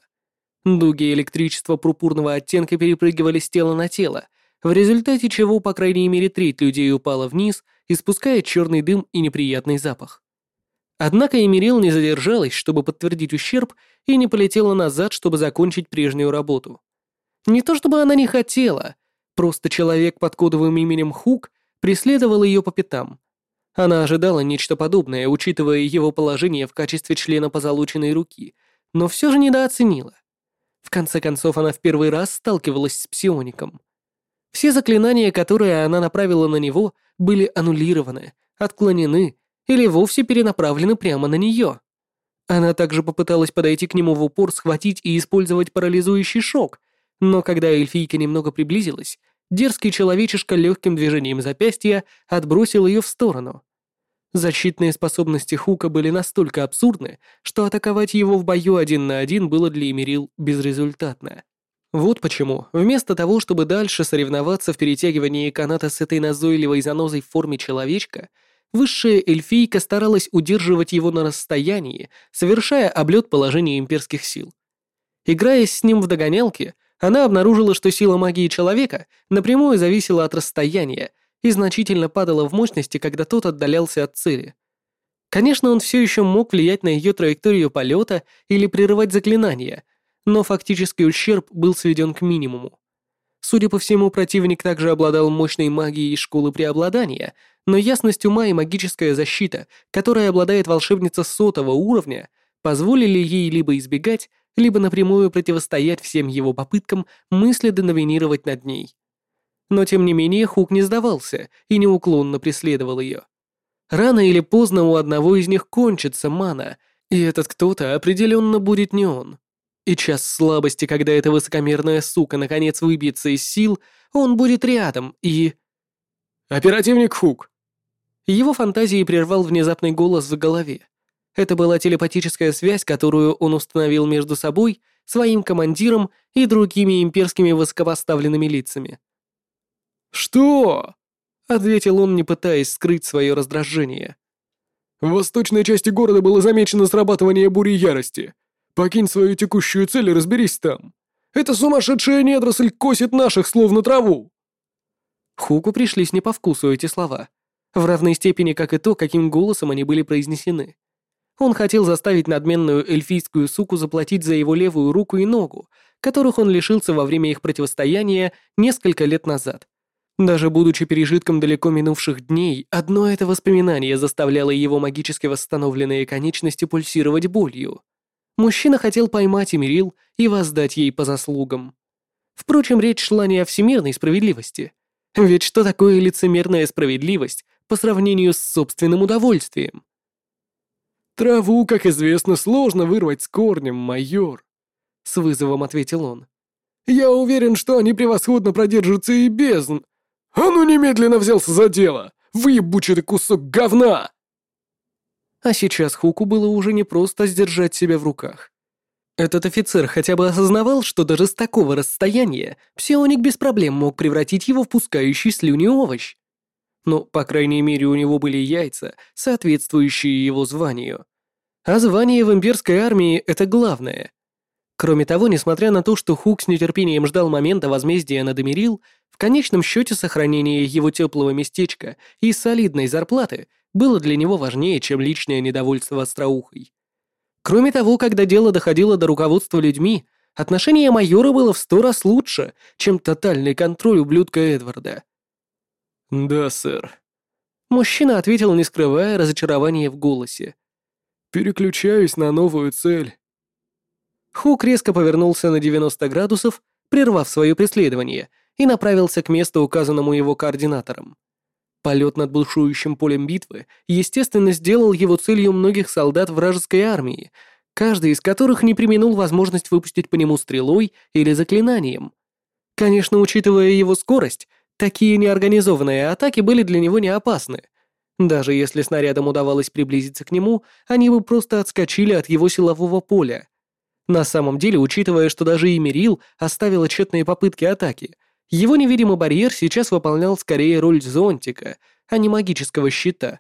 A: Дуги электричества пурпурного оттенка перепрыгивали с тела на тело, в результате чего, по крайней мере, треть людей упала вниз, испуская черный дым и неприятный запах. Однако Эмирил не задержалась, чтобы подтвердить ущерб, и не полетела назад, чтобы закончить прежнюю работу. Не то чтобы она не хотела, просто человек под кодовым именем Хук преследовал ее по пятам. Она ожидала нечто подобное, учитывая его положение в качестве члена позолоченной руки, но все же недооценила. В конце концов, она в первый раз сталкивалась с псиоником. Все заклинания, которые она направила на него, были аннулированы, отклонены или вовсе перенаправлены прямо на нее. Она также попыталась подойти к нему в упор, схватить и использовать парализующий шок, но когда эльфийка немного приблизилась, дерзкий человечишка легким движением запястья отбросил ее в сторону. Защитные способности Хука были настолько абсурдны, что атаковать его в бою один на один было для Эмирил безрезультатно. Вот почему, вместо того, чтобы дальше соревноваться в перетягивании каната с этой назойливой занозой в форме человечка, Высшая эльфийка старалась удерживать его на расстоянии, совершая облет положения имперских сил. Играя с ним в догонялки, она обнаружила, что сила магии человека напрямую зависела от расстояния и значительно падала в мощности, когда тот отдалялся от цели. Конечно, он все еще мог влиять на ее траекторию полета или прерывать заклинания, но фактический ущерб был сведен к минимуму. Судя по всему, противник также обладал мощной магией школы преобладания, но ясность ума и магическая защита, которой обладает волшебница сотого уровня, позволили ей либо избегать, либо напрямую противостоять всем его попыткам мысли доминировать над ней. Но тем не менее Хук не сдавался и неуклонно преследовал ее. Рано или поздно у одного из них кончится мана, и этот кто-то определенно будет не он. И час слабости, когда эта высокомерная сука наконец выбьется из сил, он будет рядом и... «Оперативник Хук!» Его фантазии прервал внезапный голос в голове. Это была телепатическая связь, которую он установил между собой, своим командиром и другими имперскими высокопоставленными лицами. «Что?» — ответил он, не пытаясь скрыть свое раздражение. «В восточной части города было замечено срабатывание бури ярости. Покинь свою текущую цель и разберись там. Эта сумасшедшая недоросль косит наших словно траву!» Хуку пришлись не по вкусу эти слова, в равной степени, как и то, каким голосом они были произнесены. Он хотел заставить надменную эльфийскую суку заплатить за его левую руку и ногу, которых он лишился во время их противостояния несколько лет назад. Даже будучи пережитком далеко минувших дней, одно это воспоминание заставляло его магически восстановленные конечности пульсировать болью. Мужчина хотел поймать Эмирил и воздать ей по заслугам. Впрочем, речь шла не о всемирной справедливости. Ведь что такое лицемерная справедливость по сравнению с собственным удовольствием? «Траву, как известно, сложно вырвать с корнем, майор», — с вызовом ответил он. «Я уверен, что они превосходно продержатся и без... А ну немедленно взялся за дело! Выебучий ты кусок говна!» А сейчас Хуку было уже не просто сдержать себя в руках. Этот офицер хотя бы осознавал, что даже с такого расстояния псионик без проблем мог превратить его в пускающий слюни овощ. Но, по крайней мере, у него были яйца, соответствующие его званию. А звание в имперской армии — это главное. Кроме того, несмотря на то, что Хук с нетерпением ждал момента возмездия на Демирил, в конечном счете сохранение его теплого местечка и солидной зарплаты было для него важнее, чем личное недовольство остроухой. Кроме того, когда дело доходило до руководства людьми, отношение майора было в сто раз лучше, чем тотальный контроль ублюдка Эдварда. «Да, сэр. Мужчина ответил, не скрывая разочарования в голосе.
B: «Переключаюсь на новую цель».
A: Хук резко повернулся на 90 градусов, прервав свое преследование, и направился к месту, указанному его координатором. Полет над бушующим полем битвы, естественно, сделал его целью многих солдат вражеской армии, каждый из которых не применил возможность выпустить по нему стрелой или заклинанием. Конечно, учитывая его скорость, такие неорганизованные атаки были для него не опасны. Даже если снарядам удавалось приблизиться к нему, они бы просто отскочили от его силового поля. На самом деле, учитывая, что даже и Мирил оставил тщетные попытки атаки, его невидимый барьер сейчас выполнял скорее роль зонтика, а не магического щита.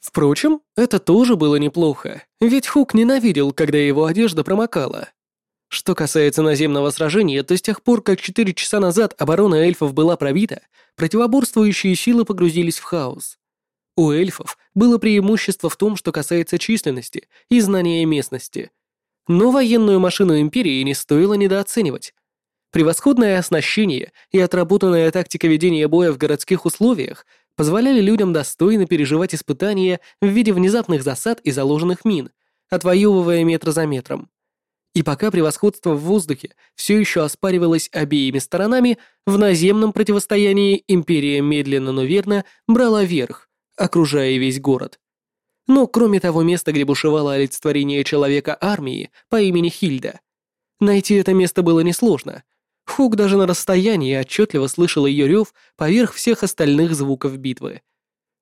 A: Впрочем, это тоже было неплохо, ведь Хук ненавидел, когда его одежда промокала. Что касается наземного сражения, то с тех пор, как 4 часа назад оборона эльфов была пробита, противоборствующие силы погрузились в хаос. У эльфов было преимущество в том, что касается численности и знания местности. Но военную машину Империи не стоило недооценивать. Превосходное оснащение и отработанная тактика ведения боя в городских условиях позволяли людям достойно переживать испытания в виде внезапных засад и заложенных мин, отвоевывая метр за метром. И пока превосходство в воздухе все еще оспаривалось обеими сторонами, в наземном противостоянии империя медленно, но верно брала верх, окружая весь город. Но кроме того места, где бушевало олицетворение человека армии по имени Хильда, найти это место было несложно. Хук даже на расстоянии отчетливо слышал ее рев поверх всех остальных звуков битвы.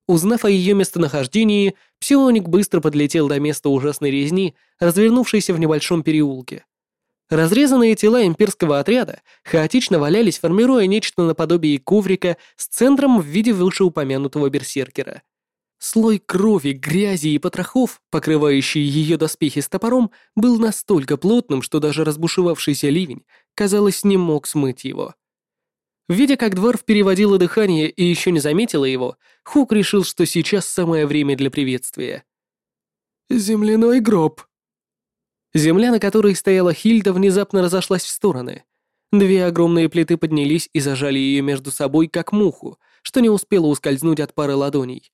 A: Узнав о ее местонахождении, псионик быстро подлетел до места ужасной резни, развернувшейся в небольшом переулке. Разрезанные тела имперского отряда хаотично валялись, формируя нечто наподобие коврика с центром в виде вышеупомянутого берсеркера. Слой крови, грязи и потрохов, покрывающий ее доспехи с топором, был настолько плотным, что даже разбушевавшийся ливень, казалось, не мог смыть его. Видя, как Дворф переводила дыхание и еще не заметила его, Хук решил, что сейчас самое время для приветствия.
B: «Земляной гроб».
A: Земля, на которой стояла Хильда, внезапно разошлась в стороны. Две огромные плиты поднялись и зажали ее между собой, как муху, что не успела ускользнуть от пары ладоней.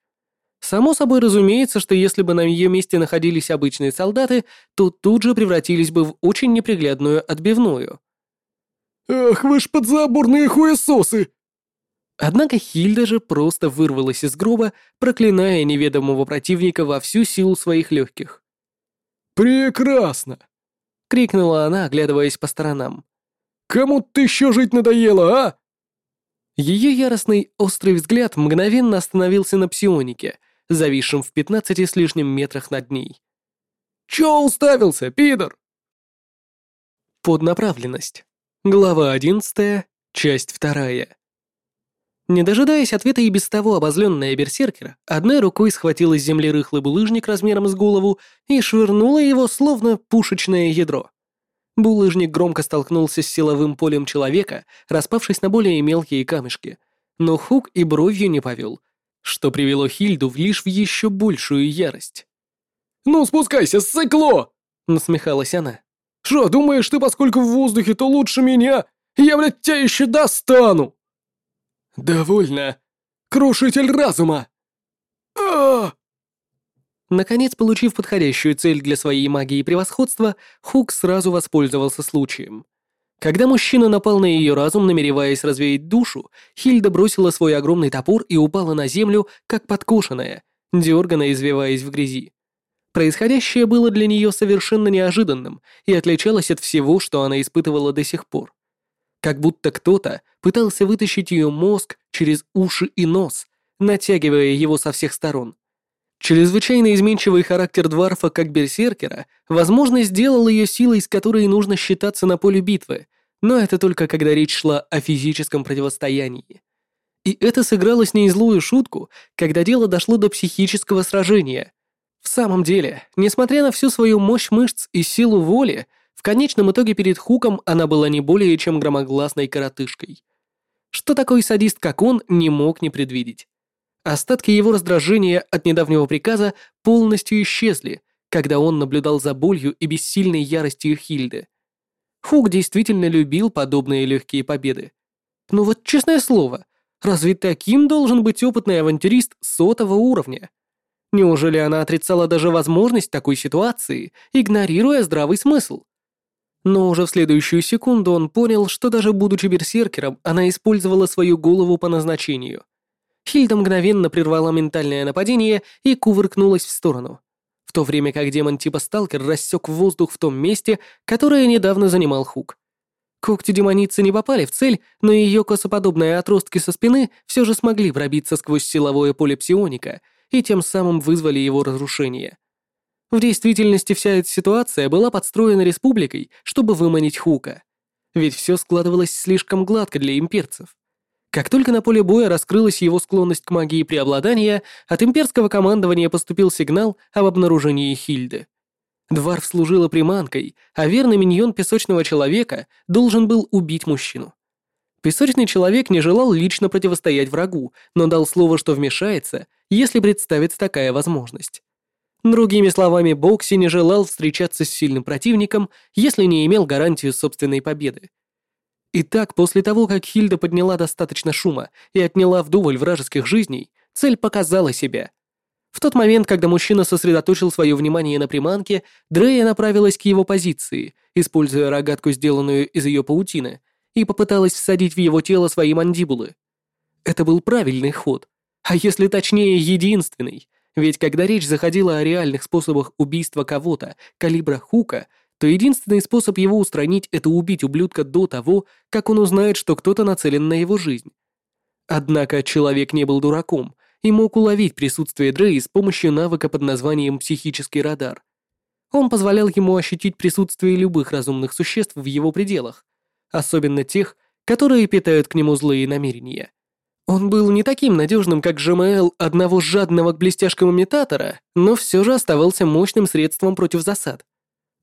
A: Само собой разумеется, что если бы на ее месте находились обычные солдаты, то тут же превратились бы в очень неприглядную отбивную.
B: «Ах вы ж подзаборные хуесосы!»
A: Однако Хильда же просто вырвалась из гроба, проклиная неведомого противника во всю силу своих легких.
B: «Прекрасно!»
A: — крикнула она, оглядываясь по сторонам.
B: «Кому ты еще жить надоело, а?»
A: Ее яростный острый взгляд мгновенно остановился на псионике, зависшем в пятнадцати с лишним метрах над ней.
B: «Чё уставился, пидор?»
A: Поднаправленность. Глава 11, часть 2. Не дожидаясь ответа и без того обозленная берсеркер, одной рукой схватила с земли рыхлый булыжник размером с голову и швырнула его, словно пушечное ядро. Булыжник громко столкнулся с силовым полем человека, распавшись на более мелкие камешки, но Хук и бровью не повел, что привело Хильду в лишь в еще большую ярость.
B: «Ну, спускайся, ссыкло!» — насмехалась она. Что, думаешь ты, поскольку в воздухе, то лучше меня? Я, блядь, тебя еще достану!» «Довольно! Крушитель разума!» а
A: Наконец, получив подходящую цель для своей магии превосходства, Хук сразу воспользовался случаем. Когда мужчина напал на ее разум, намереваясь развеять душу, Хильда бросила свой огромный топор и упала на землю, как подкошенная, дерганно извиваясь в грязи. Происходящее было для нее совершенно неожиданным и отличалось от всего, что она испытывала до сих пор. Как будто кто-то пытался вытащить ее мозг через уши и нос, натягивая его со всех сторон. Чрезвычайно изменчивый характер Дварфа как берсеркера, возможно, сделал ее силой, с которой нужно считаться на поле битвы, но это только когда речь шла о физическом противостоянии. И это сыграло с ней злую шутку, когда дело дошло до психического сражения — в самом деле, несмотря на всю свою мощь мышц и силу воли, в конечном итоге перед Хуком она была не более чем громогласной коротышкой. Что такой садист, как он, не мог не предвидеть. Остатки его раздражения от недавнего приказа полностью исчезли, когда он наблюдал за болью и бессильной яростью Хильды. Хук действительно любил подобные легкие победы. Но вот честное слово, Разве таким должен быть опытный авантюрист сотого уровня? Неужели она отрицала даже возможность такой ситуации, игнорируя здравый смысл? Но уже в следующую секунду он понял, что даже будучи берсеркером, она использовала свою голову по назначению. Хильда мгновенно прервала ментальное нападение и кувыркнулась в сторону, в то время как демон типа Сталкер рассек воздух в том месте, которое недавно занимал Хук. Когти демоницы не попали в цель, но ее косоподобные отростки со спины все же смогли пробиться сквозь силовое поле псионика и тем самым вызвали его разрушение. В действительности вся эта ситуация была подстроена республикой, чтобы выманить Хука. Ведь все складывалось слишком гладко для имперцев. Как только на поле боя раскрылась его склонность к магии преобладания, от имперского командования поступил сигнал об обнаружении Хильды. Дварф служила приманкой, а верный миньон песочного человека должен был убить мужчину. Песочный человек не желал лично противостоять врагу, но дал слово, что вмешается, если представится такая возможность. Другими словами, Бокси не желал встречаться с сильным противником, если не имел гарантию собственной победы. Итак, после того, как Хильда подняла достаточно шума и отняла вдоволь вражеских жизней, цель показала себя — в тот момент, когда мужчина сосредоточил свое внимание на приманке, Дрея направилась к его позиции, используя рогатку, сделанную из ее паутины, и попыталась всадить в его тело свои мандибулы. Это был правильный ход, а если точнее, единственный, ведь когда речь заходила о реальных способах убийства кого-то калибра Хука, то единственный способ его устранить — это убить ублюдка до того, как он узнает, что кто-то нацелен на его жизнь. Однако человек не был дураком и мог уловить присутствие Дрей с помощью навыка под названием «психический радар». Он позволял ему ощутить присутствие любых разумных существ в его пределах, особенно тех, которые питают к нему злые намерения. Он был не таким надежным, как ЖМЛ одного жадного к блестяшкам имитатора, но все же оставался мощным средством против засад.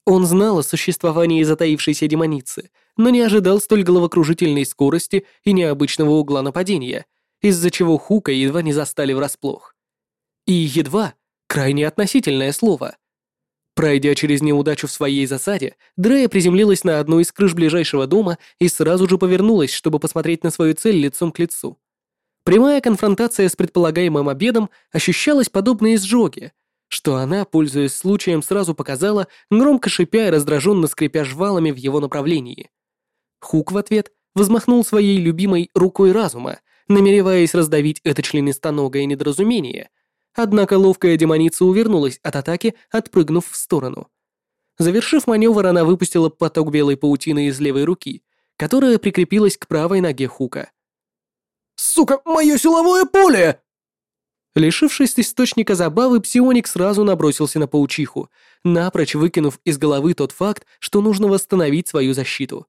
A: Он знал о существовании затаившейся демоницы, но не ожидал столь головокружительной скорости и необычного угла нападения — из-за чего Хука едва не застали врасплох. И едва — крайне относительное слово. Пройдя через неудачу в своей засаде, Дрея приземлилась на одну из крыш ближайшего дома и сразу же повернулась, чтобы посмотреть на свою цель лицом к лицу. Прямая конфронтация с предполагаемым обедом ощущалась подобно изжоге, что она, пользуясь случаем, сразу показала, громко шипя и раздраженно скрипя жвалами в его направлении. Хук в ответ взмахнул своей любимой рукой разума, намереваясь раздавить это членистоногое недоразумение, однако ловкая демоница увернулась от атаки, отпрыгнув в сторону. Завершив маневр, она выпустила поток белой паутины из левой руки, которая прикрепилась к правой ноге Хука.
B: «Сука, мое силовое поле!»
A: Лишившись источника забавы, псионик сразу набросился на паучиху, напрочь выкинув из головы тот факт, что нужно восстановить свою защиту.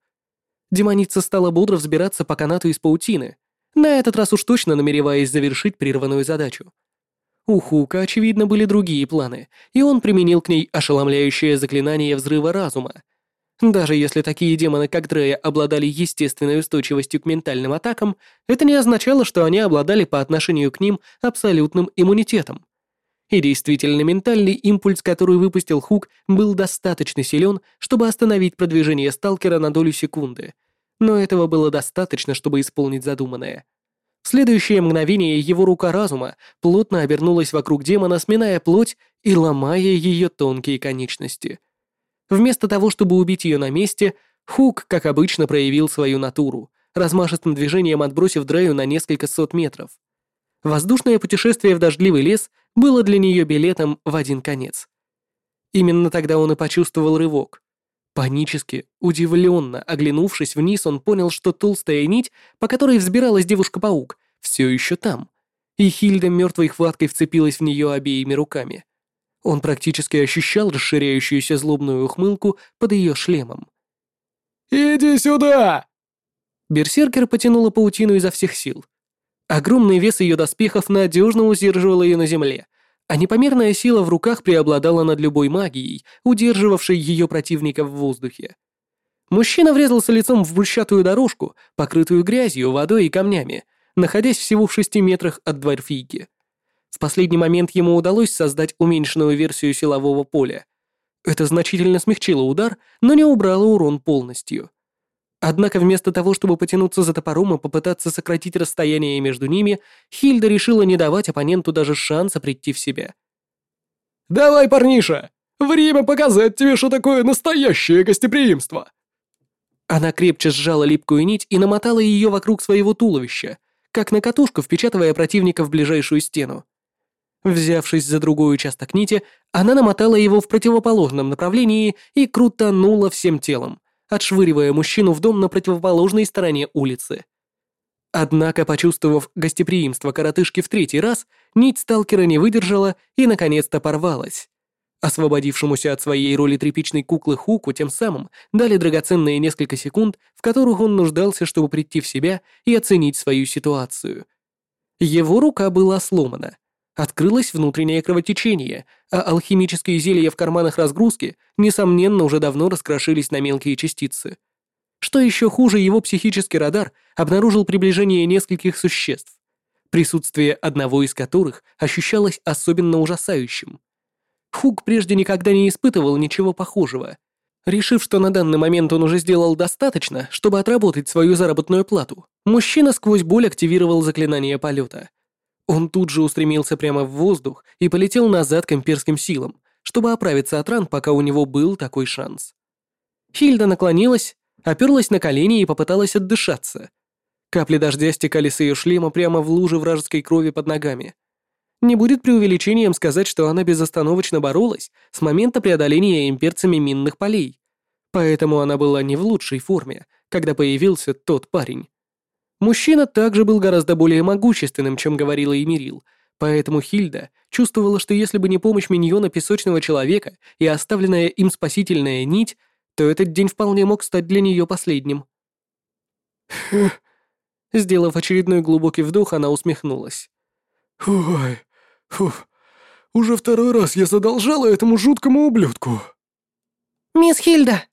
A: Демоница стала бодро взбираться по канату из паутины, на этот раз уж точно намереваясь завершить прерванную задачу. У Хука, очевидно, были другие планы, и он применил к ней ошеломляющее заклинание взрыва разума. Даже если такие демоны, как Дрея, обладали естественной устойчивостью к ментальным атакам, это не означало, что они обладали по отношению к ним абсолютным иммунитетом. И действительно, ментальный импульс, который выпустил Хук, был достаточно силен, чтобы остановить продвижение сталкера на долю секунды — но этого было достаточно, чтобы исполнить задуманное. В следующее мгновение его рука разума плотно обернулась вокруг демона, сминая плоть и ломая ее тонкие конечности. Вместо того, чтобы убить ее на месте, Хук, как обычно, проявил свою натуру, размашистым движением отбросив Дрею на несколько сот метров. Воздушное путешествие в дождливый лес было для нее билетом в один конец. Именно тогда он и почувствовал рывок. Панически, удивленно, оглянувшись вниз, он понял, что толстая нить, по которой взбиралась девушка-паук, все еще там. И Хильда мертвой хваткой вцепилась в нее обеими руками. Он практически ощущал расширяющуюся злобную ухмылку под ее шлемом.
B: «Иди сюда!»
A: Берсеркер потянула паутину изо всех сил. Огромный вес ее доспехов надежно удерживал ее на земле, а непомерная сила в руках преобладала над любой магией, удерживавшей ее противника в воздухе. Мужчина врезался лицом в брусчатую дорожку, покрытую грязью, водой и камнями, находясь всего в шести метрах от дворфийки. В последний момент ему удалось создать уменьшенную версию силового поля. Это значительно смягчило удар, но не убрало урон полностью. Однако вместо того, чтобы потянуться за топором и попытаться сократить расстояние между ними, Хильда решила не давать оппоненту даже шанса прийти в себя.
B: «Давай, парниша! Время показать тебе, что такое настоящее гостеприимство!»
A: Она крепче сжала липкую нить и намотала ее вокруг своего туловища, как на катушку, впечатывая противника в ближайшую стену. Взявшись за другой участок нити, она намотала его в противоположном направлении и крутанула всем телом, отшвыривая мужчину в дом на противоположной стороне улицы. Однако, почувствовав гостеприимство коротышки в третий раз, нить сталкера не выдержала и, наконец-то, порвалась. Освободившемуся от своей роли тряпичной куклы Хуку тем самым дали драгоценные несколько секунд, в которых он нуждался, чтобы прийти в себя и оценить свою ситуацию. Его рука была сломана. Открылось внутреннее кровотечение, а алхимические зелья в карманах разгрузки, несомненно, уже давно раскрошились на мелкие частицы. Что еще хуже, его психический радар обнаружил приближение нескольких существ, присутствие одного из которых ощущалось особенно ужасающим — Хук прежде никогда не испытывал ничего похожего. Решив, что на данный момент он уже сделал достаточно, чтобы отработать свою заработную плату, мужчина сквозь боль активировал заклинание полета. Он тут же устремился прямо в воздух и полетел назад к имперским силам, чтобы оправиться от ран, пока у него был такой шанс. Хильда наклонилась, оперлась на колени и попыталась отдышаться. Капли дождя стекали с ее шлема прямо в лужи вражеской крови под ногами. Не будет преувеличением сказать, что она безостановочно боролась с момента преодоления имперцами минных полей. Поэтому она была не в лучшей форме, когда появился тот парень. Мужчина также был гораздо более могущественным, чем говорила Эмирил, поэтому Хильда чувствовала, что если бы не помощь миньона песочного человека и оставленная им спасительная нить, то этот день вполне мог стать для нее последним. Сделав очередной глубокий вдох, она усмехнулась.
B: «Ой, Фух, уже второй раз я задолжала этому жуткому ублюдку.
D: «Мисс Хильда!»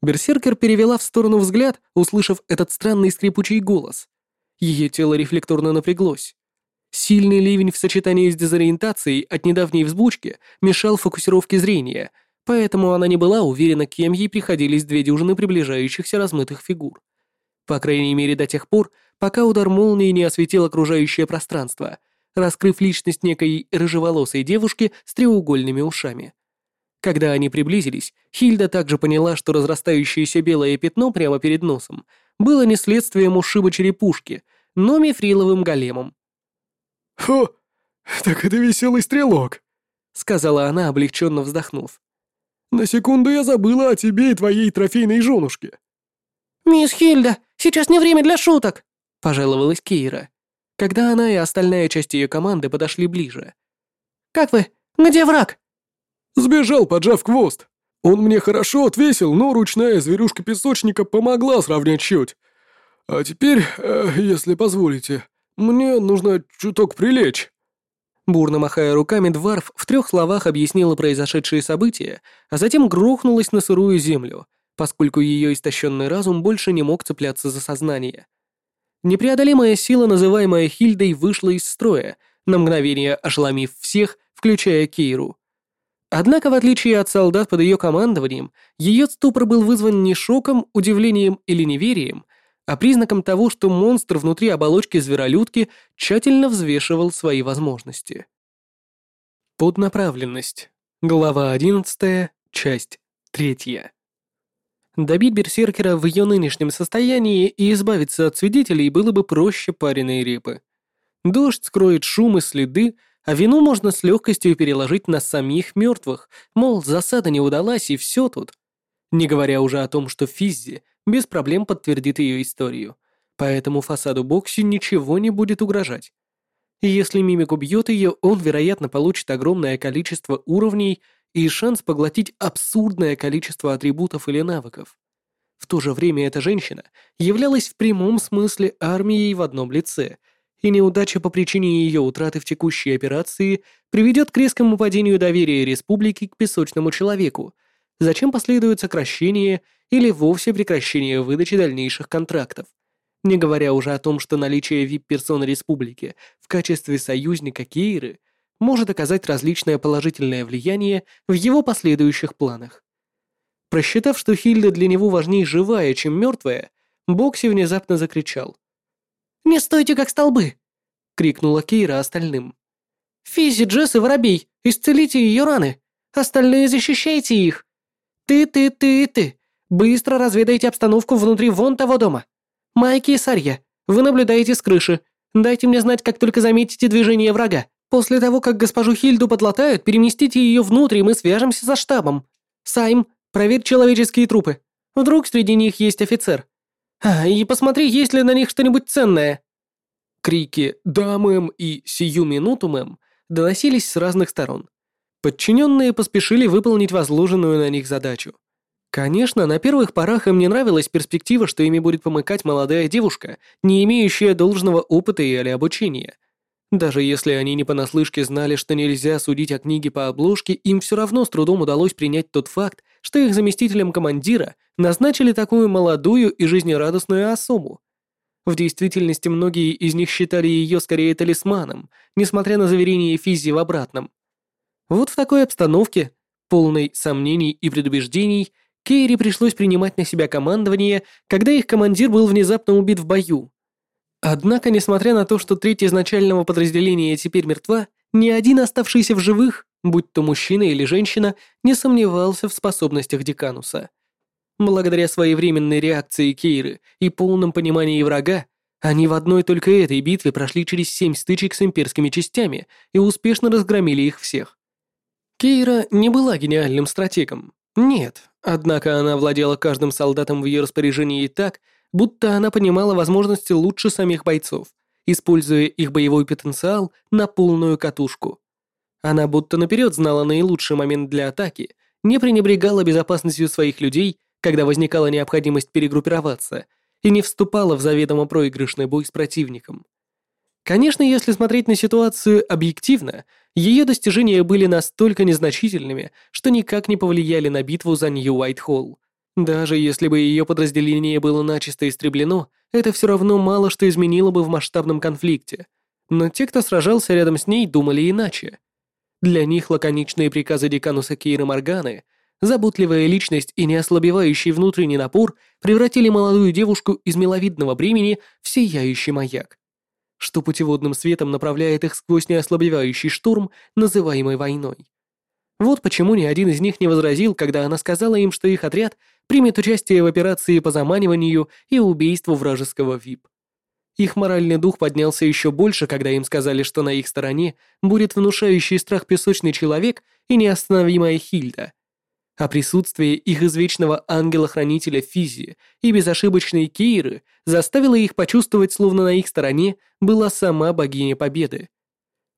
A: Берсеркер перевела в сторону взгляд, услышав этот странный скрипучий голос. Ее тело рефлекторно напряглось. Сильный ливень в сочетании с дезориентацией от недавней взбучки мешал фокусировке зрения, поэтому она не была уверена, кем ей приходились две дюжины приближающихся размытых фигур. По крайней мере до тех пор, пока удар молнии не осветил окружающее пространство, раскрыв личность некой рыжеволосой девушки с треугольными ушами. Когда они приблизились, Хильда также поняла, что разрастающееся белое пятно прямо перед носом было не следствием ушиба черепушки, но мифриловым големом.
B: «Хо, так это веселый стрелок», — сказала она, облегченно вздохнув. «На секунду я забыла о тебе и твоей трофейной женушке».
D: «Мисс Хильда, сейчас не время для шуток», —
A: пожаловалась Кейра когда она и остальная часть ее команды подошли ближе.
D: «Как вы? Где враг?»
B: «Сбежал, поджав хвост. Он мне хорошо отвесил, но ручная зверюшка песочника помогла сравнять счет. А теперь, э, если позволите, мне нужно чуток прилечь».
A: Бурно махая руками, Дварф в трех словах объяснила произошедшие события, а затем грохнулась на сырую землю, поскольку ее истощенный разум больше не мог цепляться за сознание. Непреодолимая сила, называемая Хильдой, вышла из строя, на мгновение ошеломив всех, включая Кейру. Однако, в отличие от солдат под ее командованием, ее ступор был вызван не шоком, удивлением или неверием, а признаком того, что монстр внутри оболочки зверолюдки тщательно взвешивал свои возможности. Поднаправленность. Глава 11, часть 3. Добить берсеркера в ее нынешнем состоянии и избавиться от свидетелей было бы проще пареной репы. Дождь скроет шум и следы, а вину можно с легкостью переложить на самих мертвых, мол, засада не удалась и все тут. Не говоря уже о том, что Физзи без проблем подтвердит ее историю, поэтому фасаду Бокси ничего не будет угрожать. Если мимик убьет ее, он, вероятно, получит огромное количество уровней и шанс поглотить абсурдное количество атрибутов или навыков. В то же время эта женщина являлась в прямом смысле армией в одном лице, и неудача по причине ее утраты в текущей операции приведет к резкому падению доверия республики к песочному человеку, зачем последует сокращение или вовсе прекращение выдачи дальнейших контрактов. Не говоря уже о том, что наличие вип-персоны республики в качестве союзника Кейры может оказать различное положительное влияние в его последующих планах. Просчитав, что Хильда для него важнее живая, чем мертвая, Бокси внезапно закричал.
D: «Не стойте, как столбы!»
A: — крикнула Кейра остальным.
D: «Физи, Джесс и Воробей, исцелите ее раны! Остальные защищайте их! Ты, ты, ты ты! Быстро разведайте обстановку внутри вон того дома! Майки и Сарья, вы наблюдаете с крыши. Дайте мне знать, как только заметите движение врага. После того, как госпожу Хильду подлатают, переместите ее внутрь, и мы свяжемся со штабом. Сайм, проверь человеческие трупы. Вдруг среди них есть офицер. И посмотри, есть ли на них что-нибудь ценное».
A: Крики «Да, мэм» и «Сию минуту, мэм» доносились с разных сторон. Подчиненные поспешили выполнить возложенную на них задачу. Конечно, на первых порах им не нравилась перспектива, что ими будет помыкать молодая девушка, не имеющая должного опыта или обучения. Даже если они не понаслышке знали, что нельзя судить о книге по обложке, им все равно с трудом удалось принять тот факт, что их заместителем командира назначили такую молодую и жизнерадостную особу. В действительности многие из них считали ее скорее талисманом, несмотря на заверение Физи в обратном. Вот в такой обстановке, полной сомнений и предубеждений, Кейри пришлось принимать на себя командование, когда их командир был внезапно убит в бою. Однако, несмотря на то, что треть изначального подразделения теперь мертва, ни один оставшийся в живых, будь то мужчина или женщина, не сомневался в способностях Декануса. Благодаря своевременной реакции Кейры и полном понимании врага, они в одной только этой битве прошли через семь стычек с имперскими частями и успешно разгромили их всех. Кейра не была гениальным стратегом. Нет, однако она владела каждым солдатом в ее распоряжении так, будто она понимала возможности лучше самих бойцов, используя их боевой потенциал на полную катушку. Она будто наперед знала наилучший момент для атаки, не пренебрегала безопасностью своих людей, когда возникала необходимость перегруппироваться, и не вступала в заведомо проигрышный бой с противником. Конечно, если смотреть на ситуацию объективно, ее достижения были настолько незначительными, что никак не повлияли на битву за Нью-Уайтхолл. Даже если бы ее подразделение было начисто истреблено, это все равно мало что изменило бы в масштабном конфликте. Но те, кто сражался рядом с ней, думали иначе. Для них лаконичные приказы декануса Кейра Морганы, заботливая личность и неослабевающий внутренний напор превратили молодую девушку из миловидного бремени в сияющий маяк что путеводным светом направляет их сквозь неослабевающий штурм, называемый войной. Вот почему ни один из них не возразил, когда она сказала им, что их отряд примет участие в операции по заманиванию и убийству вражеского ВИП. Их моральный дух поднялся еще больше, когда им сказали, что на их стороне будет внушающий страх песочный человек и неостановимая Хильда, а присутствие их извечного ангела-хранителя Физи и безошибочной Кейры заставило их почувствовать, словно на их стороне была сама богиня Победы.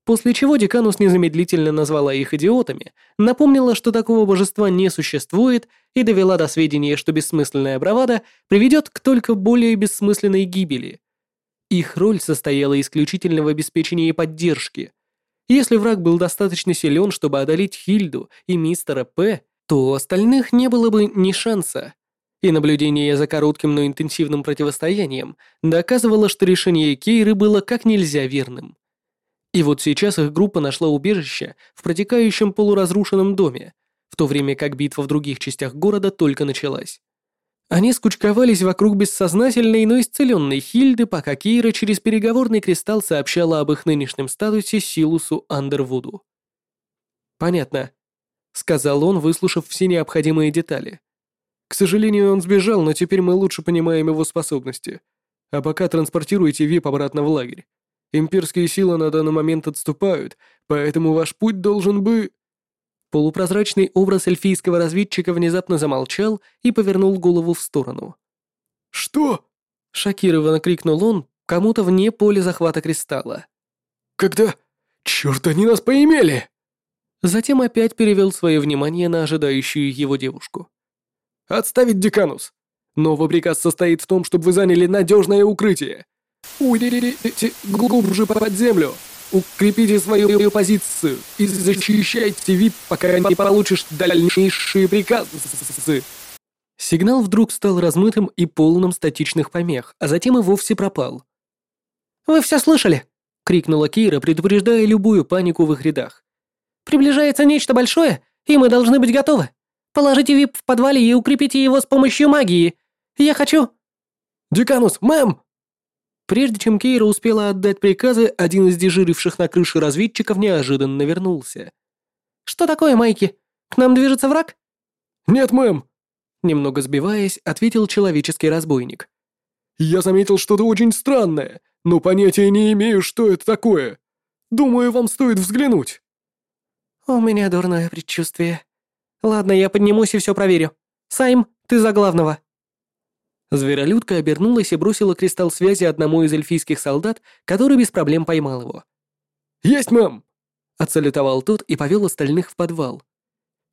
A: После чего Деканус незамедлительно назвала их идиотами, напомнила, что такого божества не существует, и довела до сведения, что бессмысленная бравада приведет к только более бессмысленной гибели. Их роль состояла исключительно в обеспечении поддержки. Если враг был достаточно силен, чтобы одолеть Хильду и мистера П, то у остальных не было бы ни шанса. И наблюдение за коротким, но интенсивным противостоянием доказывало, что решение Кейры было как нельзя верным. И вот сейчас их группа нашла убежище в протекающем полуразрушенном доме, в то время как битва в других частях города только началась. Они скучковались вокруг бессознательной, но исцеленной Хильды, пока Кейра через переговорный кристалл сообщала об их нынешнем статусе Силусу Андервуду. «Понятно», — сказал он, выслушав все необходимые детали. «К сожалению, он сбежал, но теперь мы лучше понимаем его способности. А пока транспортируйте ВИП обратно в лагерь. Имперские силы на данный момент отступают, поэтому ваш путь должен бы...» Полупрозрачный образ эльфийского разведчика внезапно замолчал и повернул голову в сторону. «Что?» — шокированно крикнул он кому-то вне поля захвата кристалла. «Когда? Чёрт, они нас поимели!» Затем опять перевел свое внимание на ожидающую его девушку. «Отставить деканус! Новый приказ состоит в том, чтобы вы заняли надежное укрытие. Уйдите глубже под землю, укрепите свою позицию и защищайте вид, пока не получишь дальнейшие приказы». Сигнал вдруг стал размытым и полным статичных помех, а затем и вовсе пропал.
D: «Вы все слышали?» — крикнула Кира, предупреждая любую панику в их рядах. Приближается нечто большое, и мы должны быть готовы. Положите вип в подвале и укрепите его с помощью магии. Я хочу...»
B: «Деканус, мэм!»
A: Прежде чем Кейра успела отдать приказы, один из дежуривших на крыше разведчиков неожиданно вернулся.
D: «Что такое, Майки? К нам движется враг?»
B: «Нет, мэм!»
A: Немного сбиваясь, ответил человеческий разбойник.
B: «Я заметил что-то очень странное, но понятия не имею, что это такое. Думаю, вам стоит взглянуть».
D: «У меня дурное предчувствие. Ладно, я поднимусь и все проверю. Сайм, ты за главного».
A: Зверолюдка обернулась и бросила кристалл связи одному из эльфийских солдат, который без проблем поймал его.
B: «Есть, мэм!»
A: Отсалютовал тот и повел остальных в подвал.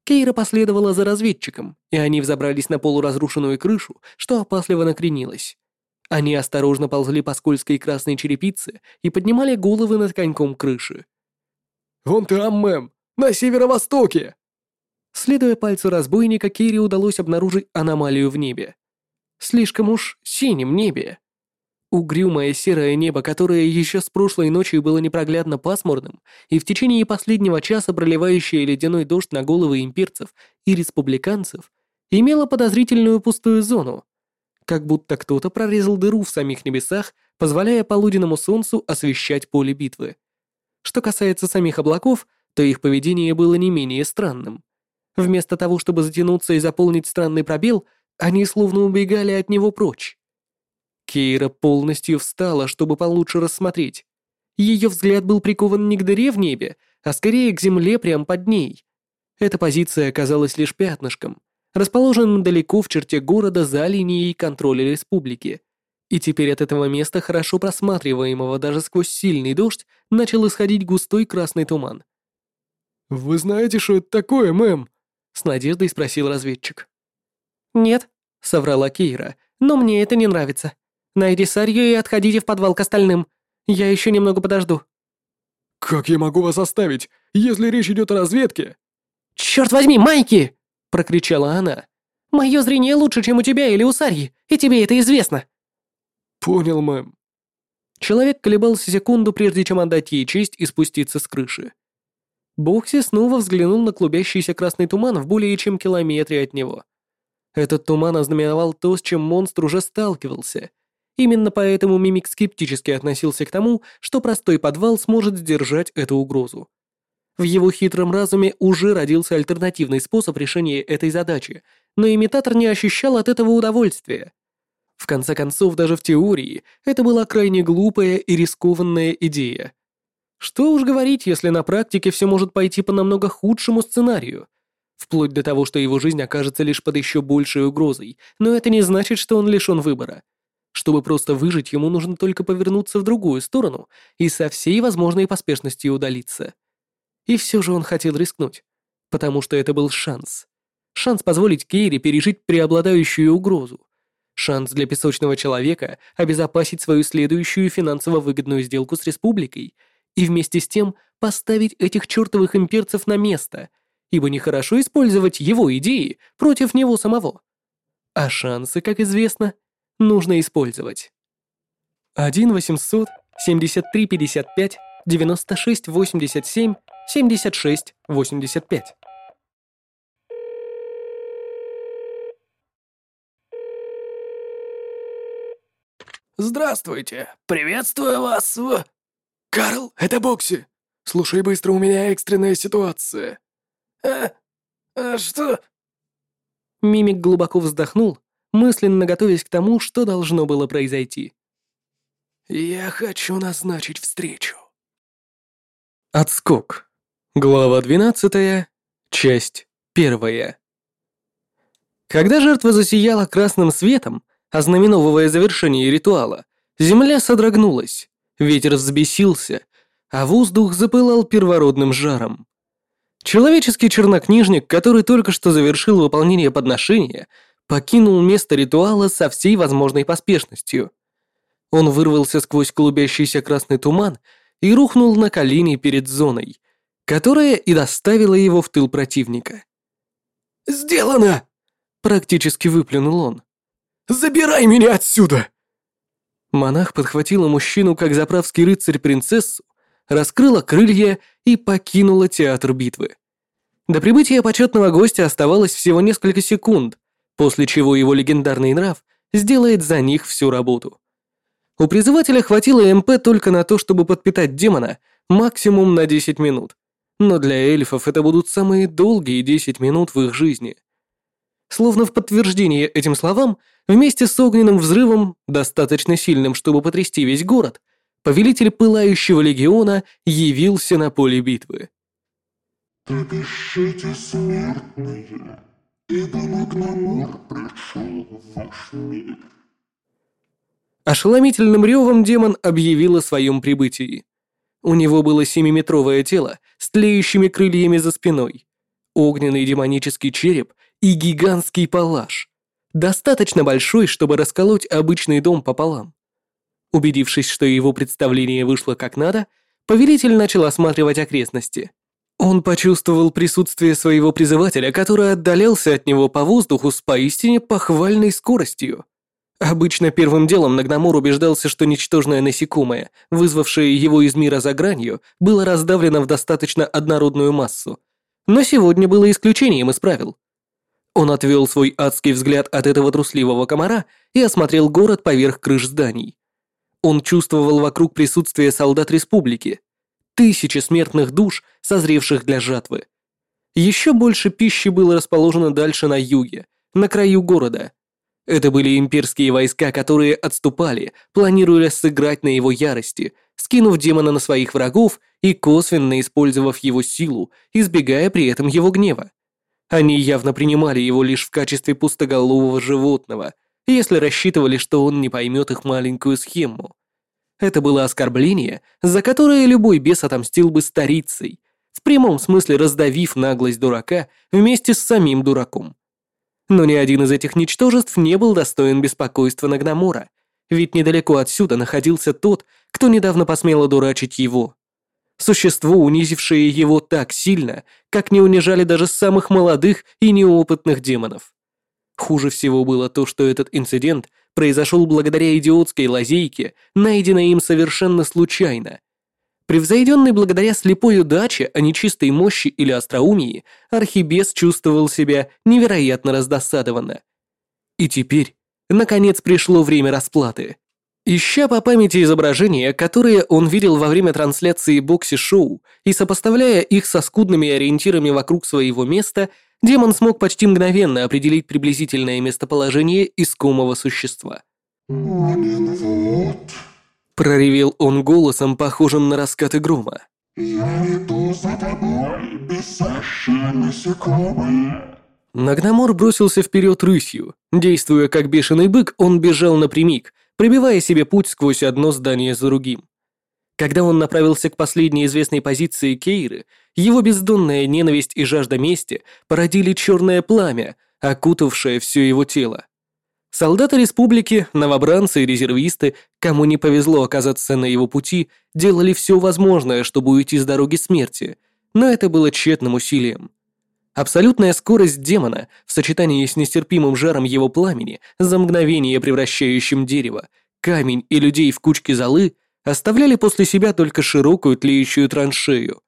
A: Кейра последовала за разведчиком, и они взобрались на полуразрушенную крышу, что опасливо накренилось. Они осторожно ползли по скользкой красной черепице и поднимали головы над коньком крыши.
B: «Вон там, мэм! На северо-востоке!»
A: Следуя пальцу разбойника, Кейре удалось обнаружить аномалию в небе. Слишком уж синем небе. Угрюмое серое небо, которое еще с прошлой ночи было непроглядно пасмурным, и в течение последнего часа проливающее ледяной дождь на головы имперцев и республиканцев, имело подозрительную пустую зону, как будто кто-то прорезал дыру в самих небесах, позволяя полуденному солнцу освещать поле битвы. Что касается самих облаков, то их поведение было не менее странным. Вместо того, чтобы затянуться и заполнить странный пробел, они словно убегали от него прочь. Кейра полностью встала, чтобы получше рассмотреть. Ее взгляд был прикован не к дыре в небе, а скорее к земле прямо под ней. Эта позиция оказалась лишь пятнышком, расположенным далеко в черте города за линией контроля республики. И теперь от этого места, хорошо просматриваемого даже сквозь сильный дождь, начал исходить густой красный туман.
B: «Вы знаете, что это такое, мэм?»
A: — с надеждой спросил разведчик.
D: «Нет», —
A: соврала Кейра, —
D: «но мне это не нравится». Найди Сарью и отходите в подвал к остальным. Я еще немного подожду».
B: «Как я могу вас оставить, если речь идет о разведке?»
D: «Черт возьми, Майки!» — прокричала она. «Мое зрение лучше, чем у тебя или у Сарьи, и тебе это известно».
B: «Понял, мэм».
A: Человек колебался секунду, прежде чем отдать ей честь и спуститься с крыши. Бокси снова взглянул на клубящийся красный туман в более чем километре от него. Этот туман ознаменовал то, с чем монстр уже сталкивался, Именно поэтому Мимик скептически относился к тому, что простой подвал сможет сдержать эту угрозу. В его хитром разуме уже родился альтернативный способ решения этой задачи, но имитатор не ощущал от этого удовольствия. В конце концов, даже в теории, это была крайне глупая и рискованная идея. Что уж говорить, если на практике все может пойти по намного худшему сценарию, вплоть до того, что его жизнь окажется лишь под еще большей угрозой, но это не значит, что он лишен выбора. Чтобы просто выжить, ему нужно только повернуться в другую сторону и со всей возможной поспешностью удалиться. И все же он хотел рискнуть, потому что это был шанс. Шанс позволить Кейри пережить преобладающую угрозу. Шанс для песочного человека обезопасить свою следующую финансово выгодную сделку с республикой и вместе с тем поставить этих чертовых имперцев на место, ибо нехорошо использовать его идеи против него самого. А шансы, как известно, нужно использовать. 1 800 73 55 96 87 76 85.
B: «Здравствуйте! Приветствую вас в...» «Карл, это Бокси! Слушай быстро, у меня экстренная ситуация!» «А? А что?»
A: Мимик глубоко вздохнул мысленно готовясь к тому, что должно было произойти.
B: «Я хочу назначить встречу».
A: Отскок. Глава 12, часть 1. Когда жертва засияла красным светом, ознаменовывая завершение ритуала, земля содрогнулась, ветер взбесился, а воздух запылал первородным жаром. Человеческий чернокнижник, который только что завершил выполнение подношения, покинул место ритуала со всей возможной поспешностью. Он вырвался сквозь клубящийся красный туман и рухнул на колени перед зоной, которая и доставила его в тыл противника.
B: «Сделано!» — практически выплюнул он. «Забирай меня отсюда!»
A: Монах подхватила мужчину, как заправский рыцарь принцессу, раскрыла крылья и покинула театр битвы. До прибытия почетного гостя оставалось всего несколько секунд, после чего его легендарный нрав сделает за них всю работу. У призывателя хватило МП только на то, чтобы подпитать демона максимум на 10 минут, но для эльфов это будут самые долгие 10 минут в их жизни. Словно в подтверждение этим словам, вместе с огненным взрывом, достаточно сильным, чтобы потрясти весь город, повелитель Пылающего Легиона явился на поле битвы.
E: «Трепещите, смертные, ибо Магнамор пришел в ваш мир».
A: Ошеломительным ревом демон объявил о своем прибытии. У него было семиметровое тело с тлеющими крыльями за спиной, огненный демонический череп и гигантский палаш, достаточно большой, чтобы расколоть обычный дом пополам. Убедившись, что его представление вышло как надо, повелитель начал осматривать окрестности. Он почувствовал присутствие своего призывателя, который отдалялся от него по воздуху с поистине похвальной скоростью. Обычно первым делом Нагнамор убеждался, что ничтожное насекомое, вызвавшее его из мира за гранью, было раздавлено в достаточно однородную массу. Но сегодня было исключением из правил. Он отвел свой адский взгляд от этого трусливого комара и осмотрел город поверх крыш зданий. Он чувствовал вокруг присутствие солдат республики. Тысячи смертных душ, созревших для жатвы. Еще больше пищи было расположено дальше на юге, на краю города. Это были имперские войска, которые отступали, планируя сыграть на его ярости, скинув демона на своих врагов и косвенно использовав его силу, избегая при этом его гнева. Они явно принимали его лишь в качестве пустоголового животного, если рассчитывали, что он не поймет их маленькую схему. Это было оскорбление, за которое любой бес отомстил бы старицей, в прямом смысле раздавив наглость дурака вместе с самим дураком. Но ни один из этих ничтожеств не был достоин беспокойства Нагнамора, ведь недалеко отсюда находился тот, кто недавно посмел одурачить его. Существо, унизившее его так сильно, как не унижали даже самых молодых и неопытных демонов. Хуже всего было то, что этот инцидент произошел благодаря идиотской лазейке, найденной им совершенно случайно. Превзойденный благодаря слепой удаче, а не чистой мощи или остроумии, Архибес чувствовал себя невероятно раздосадованно. И теперь, наконец, пришло время расплаты. Ища по памяти изображения, которые он видел во время трансляции бокси-шоу, и сопоставляя их со скудными ориентирами вокруг своего места, демон смог почти мгновенно определить приблизительное местоположение искомого существа.
E: «Огнен
A: проревел он голосом, похожим на раскаты грома.
E: «Я иду за тобой, бесящее насекомое!»
A: Нагнамор бросился вперед рысью. Действуя как бешеный бык, он бежал напрямик, пробивая себе путь сквозь одно здание за другим. Когда он направился к последней известной позиции Кейры, его бездонная ненависть и жажда мести породили черное пламя, окутавшее все его тело. Солдаты республики, новобранцы и резервисты, кому не повезло оказаться на его пути, делали все возможное, чтобы уйти с дороги смерти, но это было тщетным усилием. Абсолютная скорость демона в сочетании с нестерпимым жаром его пламени, за мгновение превращающим дерево, камень и людей в кучки золы, оставляли после себя только широкую тлеющую траншею.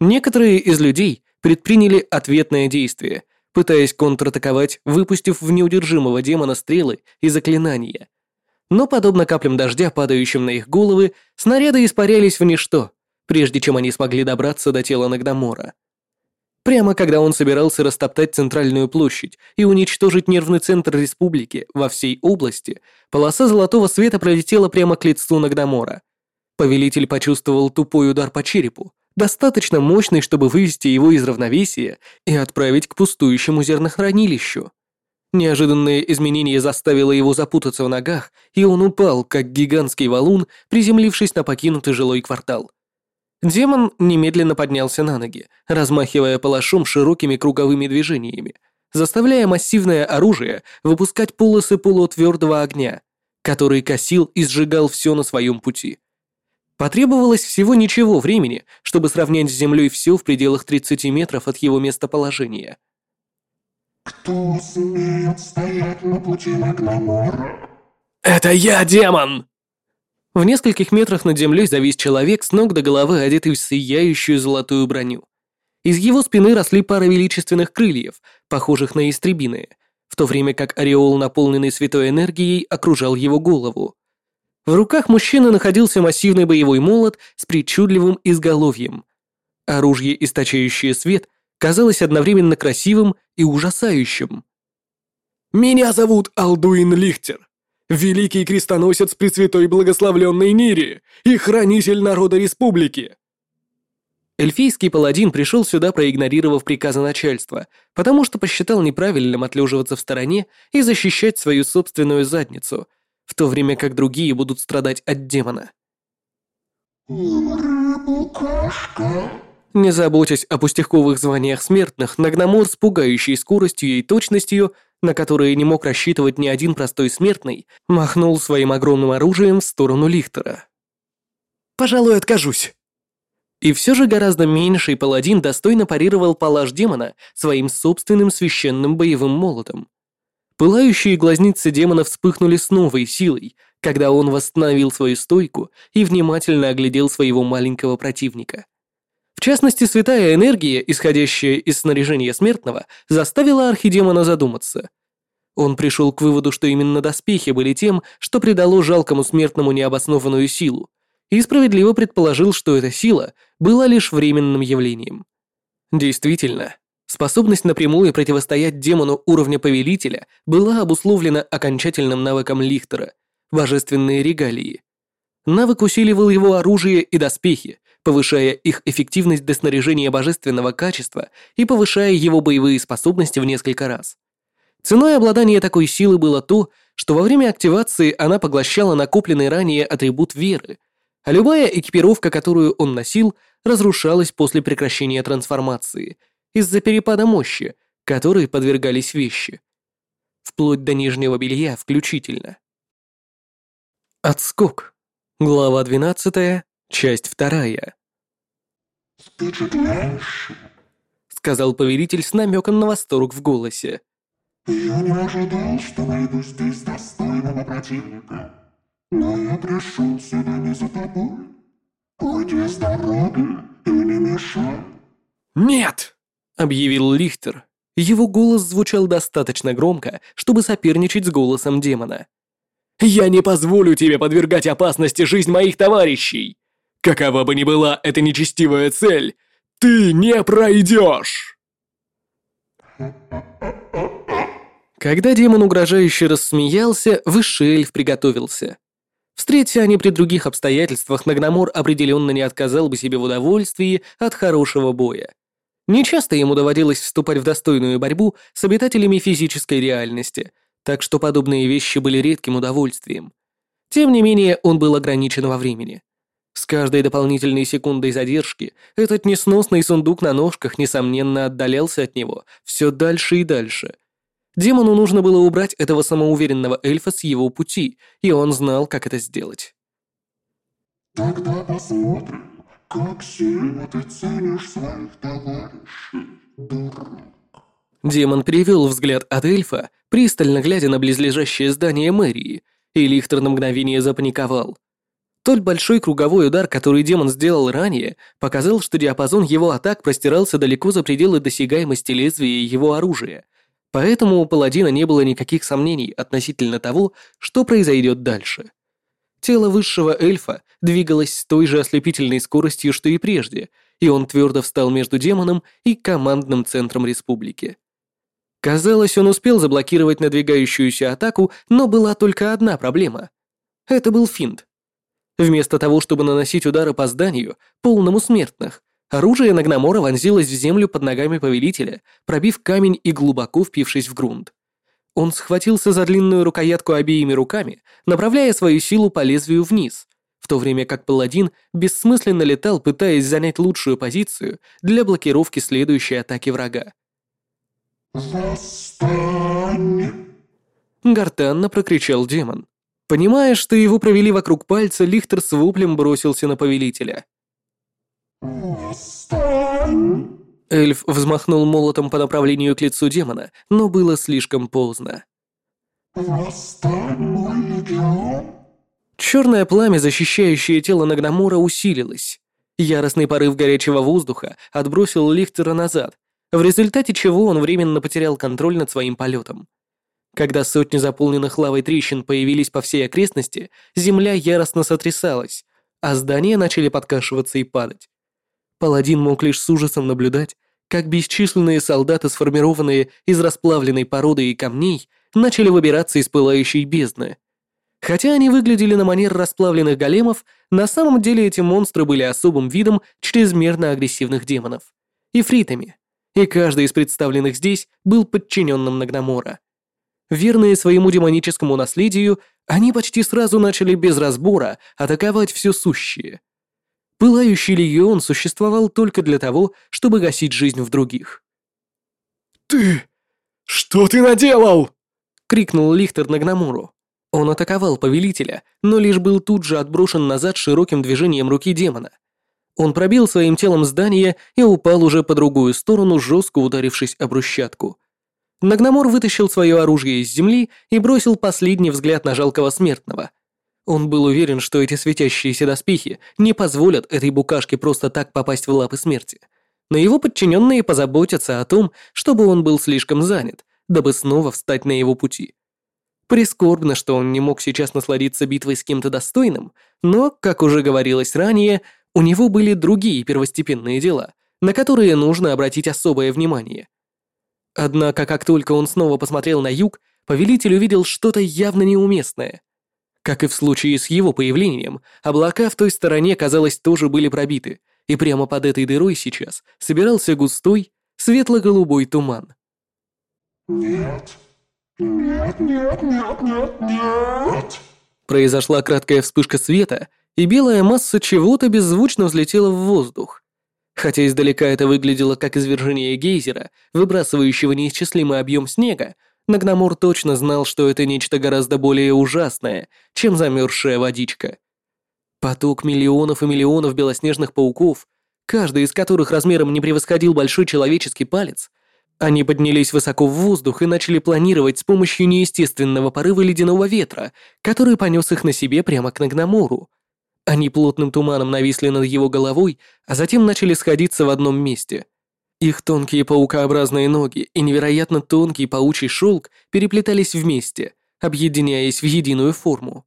A: Некоторые из людей предприняли ответное действие, пытаясь контратаковать, выпустив в неудержимого демона стрелы и заклинания. Но, подобно каплям дождя, падающим на их головы, снаряды испарялись в ничто, прежде чем они смогли добраться до тела Нагдамора. Прямо когда он собирался растоптать центральную площадь и уничтожить нервный центр республики во всей области, полоса золотого света пролетела прямо к лицу Нагдамора. Повелитель почувствовал тупой удар по черепу, достаточно мощный, чтобы вывести его из равновесия и отправить к пустующему зернохранилищу. Неожиданное изменение заставило его запутаться в ногах, и он упал, как гигантский валун, приземлившись на покинутый жилой квартал. Демон немедленно поднялся на ноги, размахивая палашом широкими круговыми движениями, заставляя массивное оружие выпускать полосы полутвердого огня, который косил и сжигал все на своем пути. Потребовалось всего ничего времени, чтобы сравнять с землей все в пределах 30 метров от его местоположения.
E: «Кто смеет стоять на пути Магнамора?»
A: «Это я, демон!» В нескольких метрах над землей завис человек с ног до головы, одетый в сияющую золотую броню. Из его спины росли пара величественных крыльев, похожих на истребины, в то время как ореол, наполненный святой энергией, окружал его голову. В руках мужчины находился массивный боевой молот с причудливым изголовьем. Оружие, источающее свет, казалось одновременно красивым и ужасающим.
B: «Меня зовут Алдуин Лихтер, великий крестоносец Пресвятой Благословленной Нири и хранитель народа Республики!»
A: Эльфийский паладин пришел сюда, проигнорировав приказы начальства, потому что посчитал неправильным отлеживаться в стороне и защищать свою собственную задницу, в то время как другие будут страдать от демона.
E: Рыбу-кошка.
A: Не заботясь о пустяковых званиях смертных, Нагномор с пугающей скоростью и точностью, на которые не мог рассчитывать ни один простой смертный, махнул своим огромным оружием в сторону Лихтера.
B: «Пожалуй, откажусь».
A: И все же гораздо меньший паладин достойно парировал палаш демона своим собственным священным боевым молотом. Пылающие глазницы демона вспыхнули с новой силой, когда он восстановил свою стойку и внимательно оглядел своего маленького противника. В частности, святая энергия, исходящая из снаряжения смертного, заставила архидемона задуматься. Он пришел к выводу, что именно доспехи были тем, что придало жалкому смертному необоснованную силу, и справедливо предположил, что эта сила была лишь временным явлением. Действительно, способность напрямую противостоять демону уровня повелителя была обусловлена окончательным навыком Лихтера – божественные регалии. Навык усиливал его оружие и доспехи, повышая их эффективность до снаряжения божественного качества и повышая его боевые способности в несколько раз. Ценой обладания такой силы было то, что во время активации она поглощала накопленный ранее атрибут веры – а любая экипировка, которую он носил, разрушалась после прекращения трансформации из-за перепада мощи, которой подвергались вещи. Вплоть до нижнего белья включительно. Отскок. Глава 12, часть 2.
E: Впечатляюще.
A: Сказал повелитель с намеком на восторг в голосе.
E: Я не ожидал, что найду здесь достойного противника. Но я пришел сюда не за тобой. Уйди с дороги и не мешай.
B: «Нет!»
A: — объявил Лихтер. Его голос звучал достаточно громко, чтобы соперничать с голосом демона.
B: «Я не позволю тебе подвергать опасности жизнь моих товарищей! Какова бы ни была эта нечестивая цель, ты не пройдешь!»
A: Когда демон угрожающе рассмеялся, высший эльф приготовился. Встреться они при других обстоятельствах, Нагномор определенно не отказал бы себе в удовольствии от хорошего боя. Нечасто ему доводилось вступать в достойную борьбу с обитателями физической реальности, так что подобные вещи были редким удовольствием. Тем не менее, он был ограничен во времени. С каждой дополнительной секундой задержки этот несносный сундук на ножках, несомненно, отдалялся от него все дальше и дальше, Демону нужно было убрать этого самоуверенного эльфа с его пути, и он знал, как это сделать.
E: Тогда посмотрим, как сильно ты ценишь своих товарищей, дурак.
A: Демон перевел взгляд от эльфа, пристально глядя на близлежащее здание мэрии, и Лихтер на мгновение запаниковал. Тот большой круговой удар, который демон сделал ранее, показал, что диапазон его атак простирался далеко за пределы досягаемости лезвия его оружия, Поэтому у паладина не было никаких сомнений относительно того, что произойдет дальше. Тело высшего эльфа двигалось с той же ослепительной скоростью, что и прежде, и он твердо встал между демоном и командным центром республики. Казалось, он успел заблокировать надвигающуюся атаку, но была только одна проблема. Это был финт. Вместо того, чтобы наносить удары по зданию, полному смертных, Оружие Нагномора вонзилось в землю под ногами повелителя, пробив камень и глубоко впившись в грунт. Он схватился за длинную рукоятку обеими руками, направляя свою силу по лезвию вниз, в то время как паладин бессмысленно летал, пытаясь занять лучшую позицию для блокировки следующей атаки врага.
E: Восстань!
A: Гортанно прокричал демон. Понимая, что его провели вокруг пальца, Лихтер с воплем бросился на повелителя. Эльф взмахнул молотом по направлению к лицу демона, но было слишком поздно. Черное пламя, защищающее тело Нагномора, усилилось. Яростный порыв горячего воздуха отбросил Лихтера назад, в результате чего он временно потерял контроль над своим полетом. Когда сотни заполненных лавой трещин появились по всей окрестности, земля яростно сотрясалась, а здания начали подкашиваться и падать. Паладин мог лишь с ужасом наблюдать, как бесчисленные солдаты, сформированные из расплавленной породы и камней, начали выбираться из пылающей бездны. Хотя они выглядели на манер расплавленных големов, на самом деле эти монстры были особым видом чрезмерно агрессивных демонов. Ифритами. И каждый из представленных здесь был подчиненным Нагномора. Верные своему демоническому наследию, они почти сразу начали без разбора атаковать все сущее. Пылающий легион существовал только для того, чтобы гасить жизнь в других.
B: «Ты... что ты наделал?»
A: — крикнул Лихтер Нагномору. Он атаковал повелителя, но лишь был тут же отброшен назад широким движением руки демона. Он пробил своим телом здание и упал уже по другую сторону, жестко ударившись об брусчатку. Нагномор вытащил свое оружие из земли и бросил последний взгляд на жалкого смертного. Он был уверен, что эти светящиеся доспехи не позволят этой букашке просто так попасть в лапы смерти. Но его подчиненные позаботятся о том, чтобы он был слишком занят, дабы снова встать на его пути. Прискорбно, что он не мог сейчас насладиться битвой с кем-то достойным, но, как уже говорилось ранее, у него были другие первостепенные дела, на которые нужно обратить особое внимание. Однако, как только он снова посмотрел на юг, повелитель увидел что-то явно неуместное. Как и в случае с его появлением, облака в той стороне, казалось, тоже были пробиты, и прямо под этой дырой сейчас собирался густой, светло-голубой туман.
E: Нет, «Нет, нет, нет, нет, нет!»
A: Произошла краткая вспышка света, и белая масса чего-то беззвучно взлетела в воздух. Хотя издалека это выглядело как извержение гейзера, выбрасывающего неисчислимый объем снега, Нагномор точно знал, что это нечто гораздо более ужасное, чем замерзшая водичка. Поток миллионов и миллионов белоснежных пауков, каждый из которых размером не превосходил большой человеческий палец, они поднялись высоко в воздух и начали планировать с помощью неестественного порыва ледяного ветра, который понес их на себе прямо к Нагномору. Они плотным туманом нависли над его головой, а затем начали сходиться в одном месте. Их тонкие паукообразные ноги и невероятно тонкий паучий шелк переплетались вместе, объединяясь в единую форму.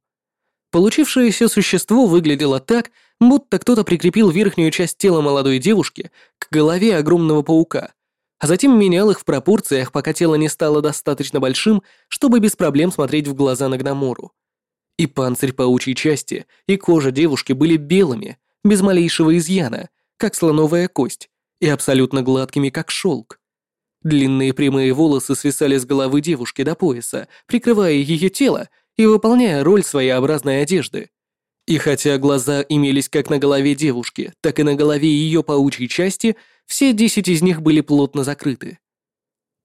A: Получившееся существо выглядело так, будто кто-то прикрепил верхнюю часть тела молодой девушки к голове огромного паука, а затем менял их в пропорциях, пока тело не стало достаточно большим, чтобы без проблем смотреть в глаза Нагномору. И панцирь паучьей части, и кожа девушки были белыми, без малейшего изъяна, как слоновая кость, и абсолютно гладкими, как шелк. Длинные прямые волосы свисали с головы девушки до пояса, прикрывая ее тело и выполняя роль своеобразной одежды. И хотя глаза имелись как на голове девушки, так и на голове ее паучьей части – все десять из них были плотно закрыты.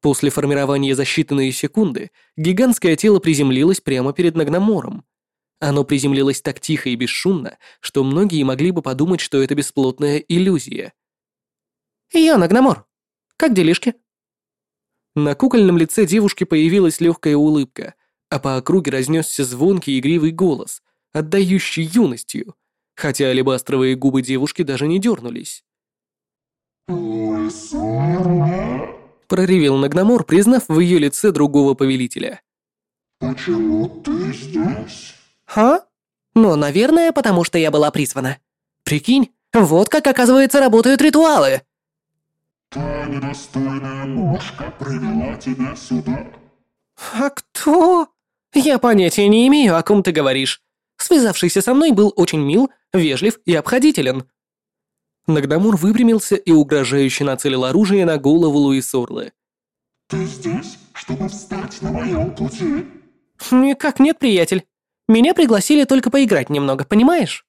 A: После формирования за считанные секунды гигантское тело приземлилось прямо перед Нагномором. Оно приземлилось так тихо и бесшумно, что многие могли бы подумать, что это бесплотная иллюзия.
D: «Я Нагномор. Как делишки?»
A: На кукольном лице девушки появилась легкая улыбка, а по округе разнесся звонкий игривый голос, отдающий юностью, хотя алебастровые губы девушки даже не дернулись. Проревел Нагномор, признав в ее лице другого повелителя.
E: «Почему ты здесь?»
D: «Ха? Ну, наверное, потому что я была призвана. Прикинь, вот как, оказывается, работают ритуалы!»
E: «Та недостойная мушка привела тебя сюда».
D: «А кто?» «Я понятия не имею, о ком ты говоришь. Связавшийся со мной был очень мил, вежлив и обходителен.
A: Нагдамур выпрямился и угрожающе нацелил оружие на голову Луисорлы.
E: «Ты здесь, чтобы встать на моем пути?»
D: «Никак нет, приятель. Меня пригласили только поиграть немного, понимаешь?»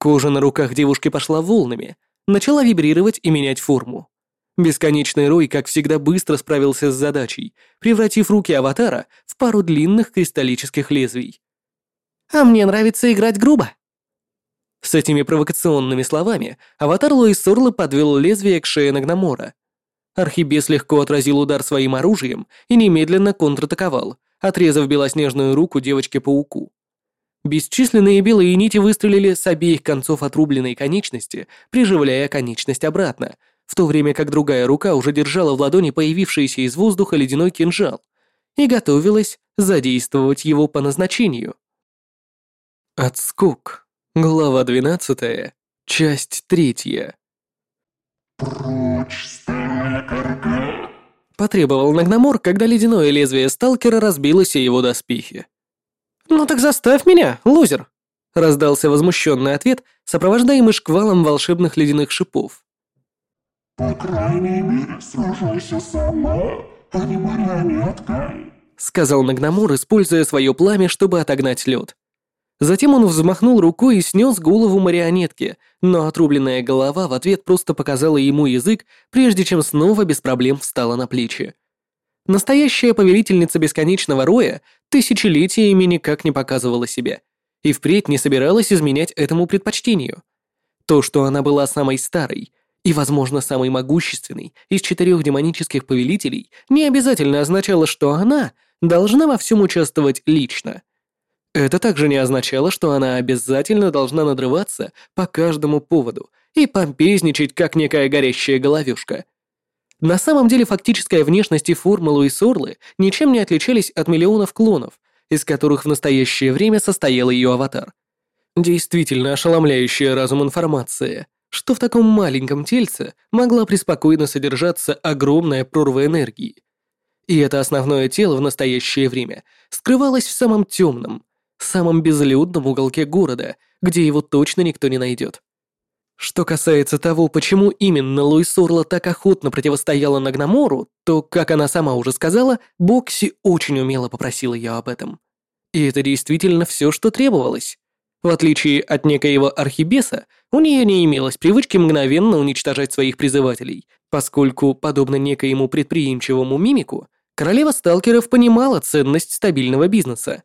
A: Кожа на руках девушки пошла волнами, начала вибрировать и менять форму. Бесконечный рой, как всегда, быстро справился с задачей, превратив руки аватара в пару длинных кристаллических лезвий.
D: «А мне нравится играть грубо»,
A: с этими провокационными словами аватар Лоис Сорлы подвел лезвие к шее Нагномора. Архибес легко отразил удар своим оружием и немедленно контратаковал, отрезав белоснежную руку девочке-пауку. Бесчисленные белые нити выстрелили с обеих концов отрубленной конечности, приживляя конечность обратно, в то время как другая рука уже держала в ладони появившийся из воздуха ледяной кинжал и готовилась задействовать его по назначению. Отскок. Глава 12. Часть 3.
E: Прочь!
A: Потребовал Нагномор, когда ледяное лезвие сталкера разбилось о его доспехи. «Ну так заставь меня, лузер!» Раздался возмущенный ответ, сопровождаемый шквалом волшебных ледяных шипов.
E: По крайней мере, сражайся сама, а не марионеткой.
A: Сказал Нагномор, используя свое пламя, чтобы отогнать лед. Затем он взмахнул рукой и снес голову марионетки, но отрубленная голова в ответ просто показала ему язык, прежде чем снова без проблем встала на плечи. Настоящая повелительница бесконечного роя тысячелетиями никак не показывала себя и впредь не собиралась изменять этому предпочтению. То, что она была самой старой и, возможно, самой могущественной из четырех демонических повелителей, не обязательно означало, что она должна во всем участвовать лично. Это также не означало, что она обязательно должна надрываться по каждому поводу и помпезничать, как некая горящая головешка. На самом деле фактическая внешность и форма Луис Орлы ничем не отличались от миллионов клонов, из которых в настоящее время состоял ее аватар. Действительно ошеломляющая разум информация, что в таком маленьком тельце могла преспокойно содержаться огромная прорва энергии. И это основное тело в настоящее время скрывалось в самом темном, самом безлюдном уголке города, где его точно никто не найдет. Что касается того, почему именно Луис Орла так охотно противостояла Нагномору, то, как она сама уже сказала, Бокси очень умело попросила ее об этом. И это действительно все, что требовалось. В отличие от некоего архибеса, у нее не имелось привычки мгновенно уничтожать своих призывателей, поскольку, подобно некоему предприимчивому мимику, королева сталкеров понимала ценность стабильного бизнеса.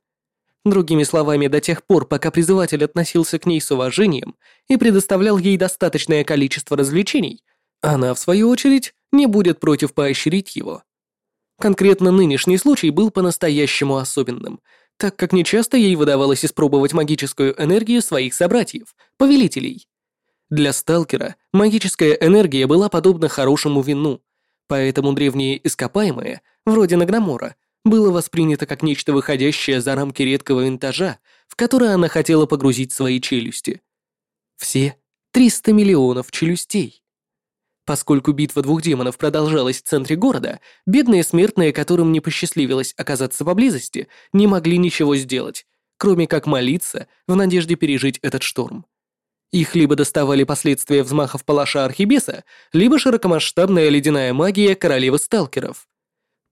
A: Другими словами, до тех пор, пока призыватель относился к ней с уважением и предоставлял ей достаточное количество развлечений, она, в свою очередь, не будет против поощрить его. Конкретно нынешний случай был по-настоящему особенным, так как нечасто ей выдавалось испробовать магическую энергию своих собратьев, повелителей. Для сталкера магическая энергия была подобна хорошему вину, поэтому древние ископаемые, вроде Нагномора, было воспринято как нечто выходящее за рамки редкого винтажа, в которое она хотела погрузить свои челюсти. Все 300 миллионов челюстей. Поскольку битва двух демонов продолжалась в центре города, бедные смертные, которым не посчастливилось оказаться поблизости, не могли ничего сделать, кроме как молиться в надежде пережить этот шторм. Их либо доставали последствия взмахов палаша Архибеса, либо широкомасштабная ледяная магия королевы сталкеров.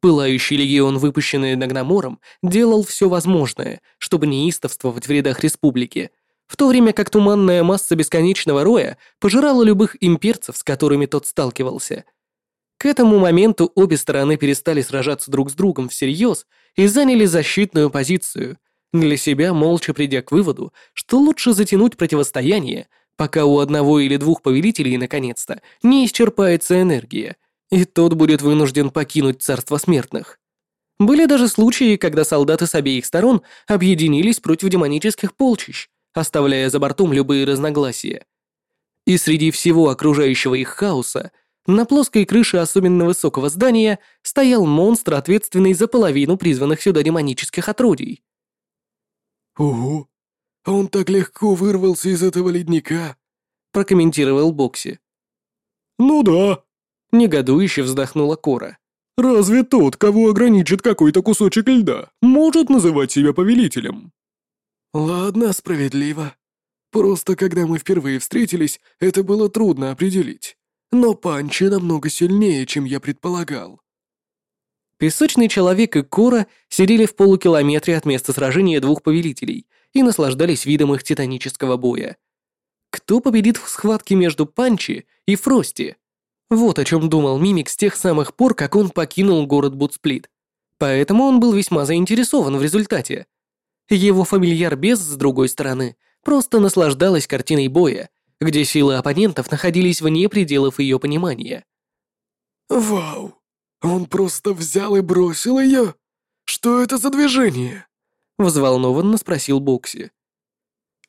A: Пылающий легион, выпущенный Нагномором, делал все возможное, чтобы неистовствовать в рядах республики, в то время как туманная масса бесконечного роя пожирала любых имперцев, с которыми тот сталкивался. К этому моменту обе стороны перестали сражаться друг с другом всерьез и заняли защитную позицию, для себя молча придя к выводу, что лучше затянуть противостояние, пока у одного или двух повелителей наконец-то не исчерпается энергия – и тот будет вынужден покинуть царство смертных. Были даже случаи, когда солдаты с обеих сторон объединились против демонических полчищ, оставляя за бортом любые разногласия. И среди всего окружающего их хаоса на плоской крыше особенно высокого здания стоял монстр, ответственный за половину призванных сюда демонических отродий.
B: «Ого, а он так легко вырвался из этого ледника», — прокомментировал Бокси. «Ну да», Негодующе вздохнула Кора. «Разве тот, кого ограничит какой-то кусочек льда, может называть себя повелителем?» «Ладно, справедливо. Просто когда мы впервые встретились, это было трудно определить. Но Панчи намного сильнее, чем я предполагал».
A: Песочный человек и Кора сидели в полукилометре от места сражения двух повелителей и наслаждались видом их титанического боя. Кто победит в схватке между Панчи и Фрости? Вот о чем думал Мимик с тех самых пор, как он покинул город Бутсплит. Поэтому он был весьма заинтересован в результате. Его фамильяр Без, с другой стороны, просто наслаждалась картиной боя, где силы оппонентов находились вне пределов ее понимания.
B: «Вау! Он просто взял и бросил ее? Что это за движение?»
A: Взволнованно спросил Бокси.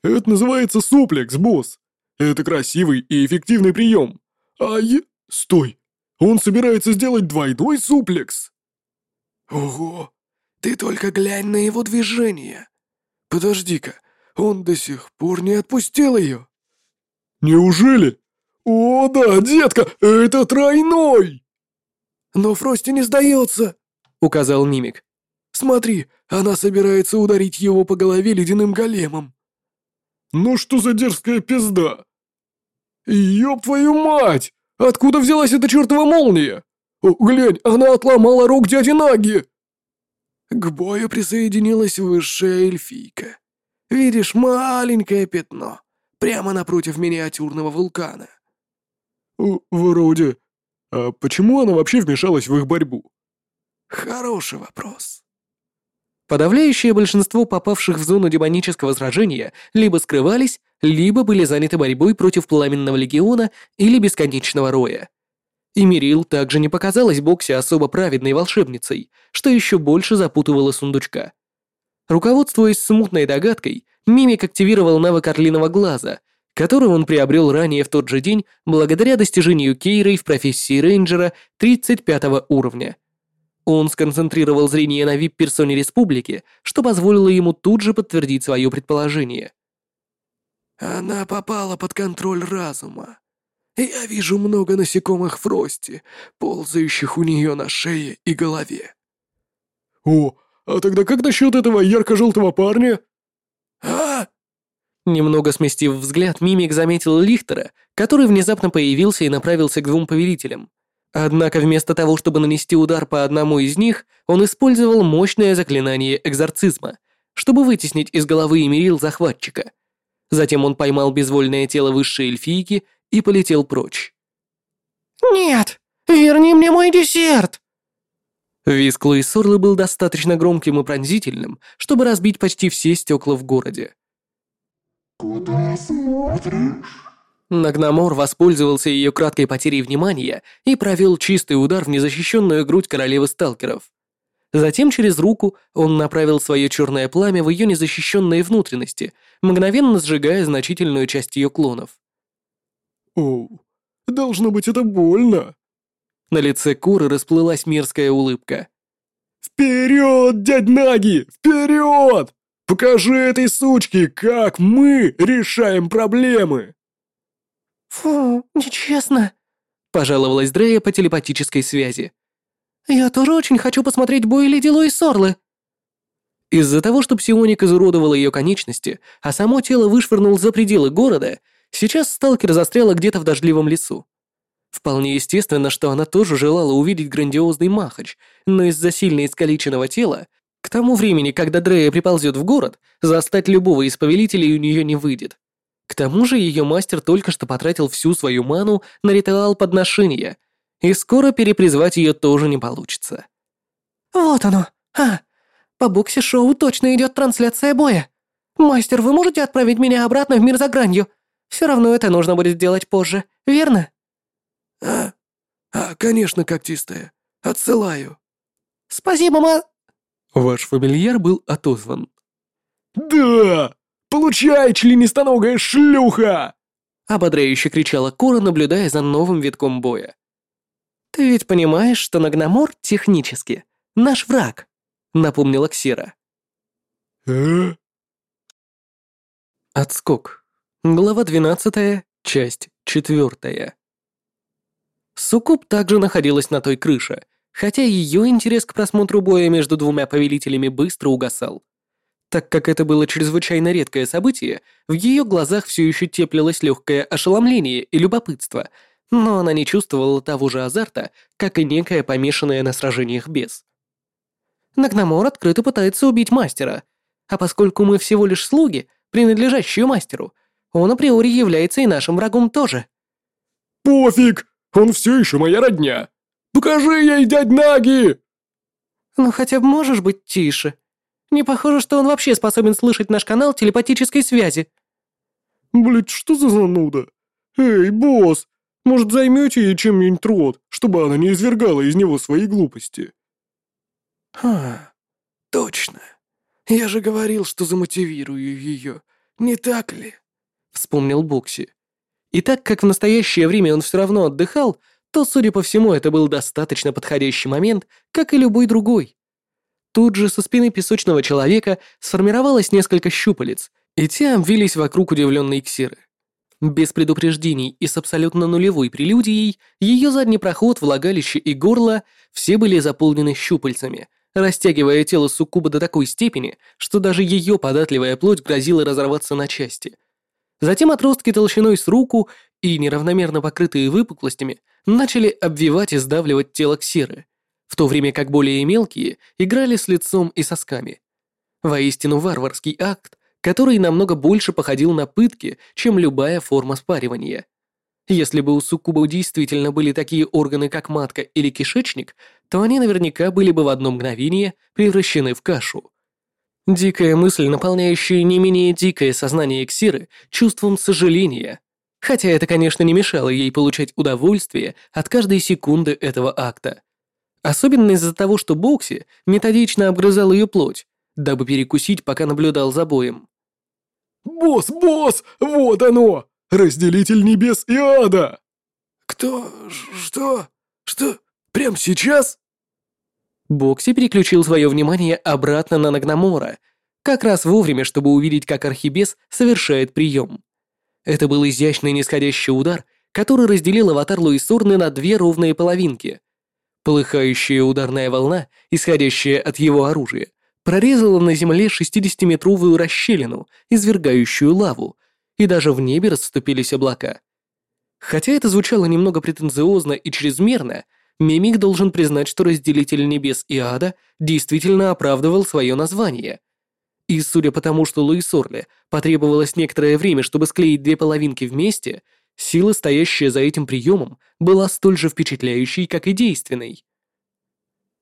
B: Это называется суплекс, босс. Это красивый и эффективный прием. А я... Стой! Он собирается сделать двойной суплекс. Ого! Ты только глянь на его движение. Подожди-ка, он до сих пор не отпустил ее. Неужели? О, да, детка, это тройной! Но Фрости не сдается, указал Мимик. Смотри, она собирается ударить его по голове ледяным големом. Ну что за дерзкая пизда? Ёб твою мать! Откуда взялась эта чертова молния? О, глянь, она отломала рук дяди Наги! К бою присоединилась высшая эльфийка. Видишь, маленькое пятно, прямо напротив миниатюрного вулкана. Вроде. А почему она вообще вмешалась в их борьбу? Хороший вопрос.
A: Подавляющее большинство попавших в зону демонического сражения либо скрывались, либо были заняты борьбой против Пламенного Легиона или Бесконечного Роя. И Мирил также не показалась Боксе особо праведной волшебницей, что еще больше запутывало сундучка. Руководствуясь смутной догадкой, Мимик активировал навык Орлиного Глаза, который он приобрел ранее в тот же день благодаря достижению Кейрой в профессии рейнджера 35 уровня. Он сконцентрировал зрение на вип-персоне республики, что позволило ему тут же подтвердить свое предположение.
B: «Она попала под контроль разума. Я вижу много насекомых в росте, ползающих у нее на шее и голове». «О, а тогда как насчет этого ярко-желтого парня?» «А?»
A: Немного сместив взгляд, Мимик заметил Лихтера, который внезапно появился и направился к двум повелителям. Однако вместо того, чтобы нанести удар по одному из них, он использовал мощное заклинание экзорцизма, чтобы вытеснить из головы Эмирил захватчика. Затем он поймал безвольное тело высшей эльфийки и полетел прочь.
D: «Нет! Верни мне мой десерт!»
A: Виск Луи Сорлы был достаточно громким и пронзительным, чтобы разбить почти все стекла в городе.
E: Куда смотришь?
A: Нагномор воспользовался ее краткой потерей внимания и провел чистый удар в незащищенную грудь королевы сталкеров. Затем через руку он направил свое черное пламя в ее незащищенные внутренности, мгновенно сжигая значительную часть ее клонов.
B: «Оу, должно быть это больно!»
A: На лице Куры расплылась мерзкая улыбка.
B: «Вперед, дядь Наги! Вперед! Покажи этой сучке, как мы решаем проблемы!»
D: «Фу, нечестно», —
A: пожаловалась Дрея по телепатической связи.
D: «Я тоже очень хочу посмотреть бой Леди Луи Сорлы».
A: Из-за того, что псионик изуродовал ее конечности, а само тело вышвырнул за пределы города, сейчас сталкер застряла где-то в дождливом лесу. Вполне естественно, что она тоже желала увидеть грандиозный махач, но из-за сильно искалеченного тела, к тому времени, когда Дрея приползет в город, застать любого из повелителей у нее не выйдет. К тому же ее мастер только что потратил всю свою ману на ритуал подношения, и скоро перепризвать ее тоже не получится.
D: «Вот оно! А, по боксе-шоу точно идет трансляция боя. Мастер, вы можете отправить меня обратно в мир за гранью? Все равно это нужно будет сделать позже, верно?»
B: «А, а конечно, когтистая. Отсылаю».
D: «Спасибо, ма...»
A: Ваш фамильяр был отозван.
B: «Да! Получай, членистоногая шлюха!»
A: Ободряюще кричала Кора, наблюдая за новым витком боя.
D: «Ты ведь понимаешь, что Нагномор технически наш враг», — напомнила Ксира.
B: «Э?»
A: Отскок. Глава 12, часть 4. Суккуб также находилась на той крыше, хотя ее интерес к просмотру боя между двумя повелителями быстро угасал. Так как это было чрезвычайно редкое событие, в ее глазах все еще теплилось легкое ошеломление и любопытство, но она не чувствовала того же азарта, как и некая помешанная на сражениях бес. Нагномор открыто пытается убить мастера, а поскольку мы всего лишь слуги, принадлежащие мастеру, он априори является и нашим врагом тоже.
B: «Пофиг! Он все еще моя родня! Покажи ей, дядь Наги!»
D: «Ну хотя бы можешь быть тише?» Не похоже, что он вообще способен слышать наш канал телепатической связи.
B: Блять, что за зануда? Эй, босс, может займете ей чем-нибудь рот, чтобы она не извергала из него свои глупости?
F: А, точно. Я же говорил, что замотивирую ее.
B: Не так ли?»
A: — вспомнил Бокси. И так как в настоящее время он все равно отдыхал, то, судя по всему, это был достаточно подходящий момент, как и любой другой. Тут же со спины песочного человека сформировалось несколько щупалец, и те обвились вокруг удивленной Ксиры. Без предупреждений и с абсолютно нулевой прелюдией ее задний проход, влагалище и горло все были заполнены щупальцами, растягивая тело суккуба до такой степени, что даже ее податливая плоть грозила разорваться на части. Затем отростки толщиной с руку и неравномерно покрытые выпуклостями начали обвивать и сдавливать тело ксеры, в то время как более мелкие играли с лицом и сосками. Воистину варварский акт, который намного больше походил на пытки, чем любая форма спаривания. Если бы у суккуба действительно были такие органы, как матка или кишечник, то они наверняка были бы в одно мгновение превращены в кашу. Дикая мысль, наполняющая не менее дикое сознание Эксиры чувством сожаления. Хотя это, конечно, не мешало ей получать удовольствие от каждой секунды этого акта. Особенно из-за того, что Бокси методично обгрызал ее плоть, дабы перекусить, пока наблюдал за боем.
B: «Босс, босс, вот оно! Разделитель небес и ада!» «Кто? Что? Что? Прямо сейчас?»
A: Бокси переключил свое внимание обратно на Нагномора, как раз вовремя, чтобы увидеть, как Архибес совершает прием. Это был изящный нисходящий удар, который разделил аватар Луисорны на две ровные половинки. Полыхающая ударная волна, исходящая от его оружия, прорезала на земле 60-метровую расщелину, извергающую лаву, и даже в небе расступились облака. Хотя это звучало немного претенциозно и чрезмерно, Мимик должен признать, что разделитель небес и ада действительно оправдывал свое название. И судя по тому, что Луис Орли потребовалось некоторое время, чтобы склеить две половинки вместе, сила, стоящая за этим приемом, была столь же впечатляющей, как и действенной.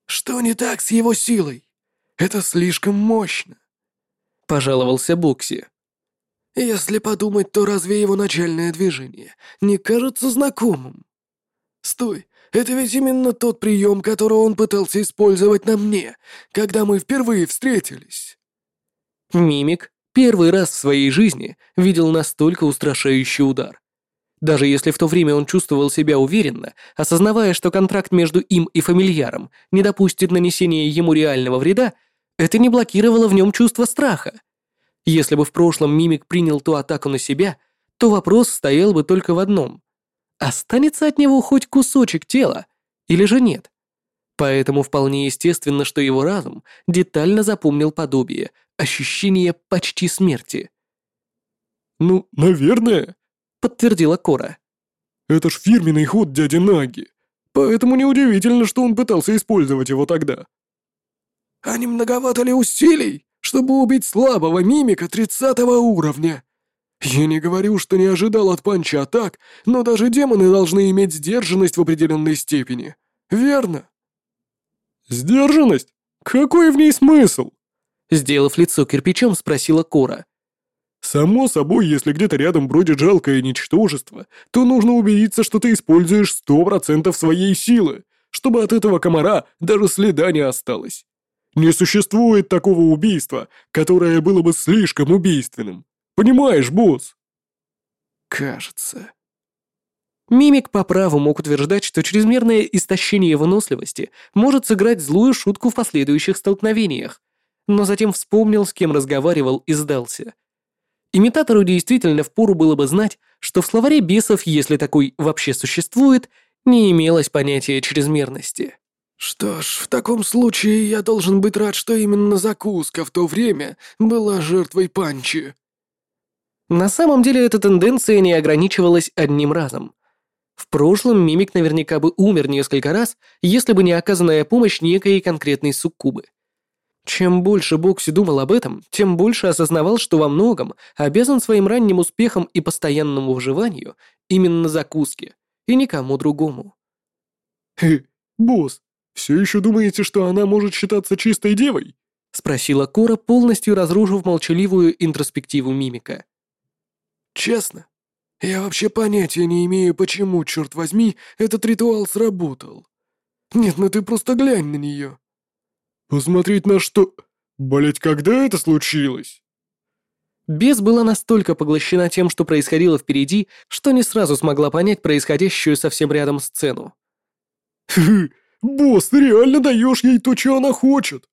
B: «Что не так с его силой? Это слишком мощно», — пожаловался Бокси. «Если подумать, то разве его начальное движение не кажется знакомым? Стой, это ведь именно тот прием, который он пытался использовать на мне, когда мы впервые встретились».
A: Мимик первый раз в своей жизни видел настолько устрашающий удар. Даже если в то время он чувствовал себя уверенно, осознавая, что контракт между им и фамильяром не допустит нанесения ему реального вреда, это не блокировало в нем чувство страха. Если бы в прошлом Мимик принял ту атаку на себя, то вопрос стоял бы только в одном. Останется от него хоть кусочек тела, или же нет? Поэтому вполне естественно, что его разум детально запомнил подобие, ощущение почти смерти.
B: «Ну, наверное», — подтвердила Кора. «Это ж фирменный ход дяди Наги, поэтому неудивительно, что он пытался использовать его тогда». «А не многовато ли усилий, чтобы убить слабого мимика тридцатого уровня?» Я не говорю, что не ожидал от панча атак, но даже демоны должны иметь сдержанность в определенной степени. Верно? Сдержанность? Какой в ней смысл?
A: Сделав лицо кирпичом, спросила Кора.
B: Само собой, если где-то рядом бродит жалкое ничтожество, то нужно убедиться, что ты используешь сто процентов своей силы, чтобы от этого комара даже следа не осталось. Не существует такого убийства, которое было бы слишком убийственным. Понимаешь, босс?» «Кажется».
A: Мимик по праву мог утверждать, что чрезмерное истощение выносливости может сыграть злую шутку в последующих столкновениях, но затем вспомнил, с кем разговаривал и сдался. Имитатору действительно впору было бы знать, что в словаре бесов, если такой вообще существует, не имелось понятия чрезмерности.
B: «Что ж, в таком случае я должен быть рад, что именно закуска в то время была жертвой панчи»,
A: на самом деле эта тенденция не ограничивалась одним разом. В прошлом мимик наверняка бы умер несколько раз, если бы не оказанная помощь некой конкретной суккубы. Чем больше Бокси думал об этом, тем больше осознавал, что во многом обязан своим ранним успехом и постоянному выживанию именно закуске, и никому другому.
B: «Хе, босс, все еще думаете, что она может считаться чистой девой?»
A: — спросила Кора, полностью разрушив молчаливую интроспективу мимика.
B: Честно, я вообще понятия не имею, почему, черт возьми, этот ритуал сработал. Нет, ну ты просто глянь на нее. Посмотреть на что... Блять, когда это случилось?
A: Бес была настолько поглощена тем, что происходило впереди, что не сразу смогла понять происходящую совсем рядом сцену.
B: «Хы, босс, ты реально даешь ей то, что она хочет!»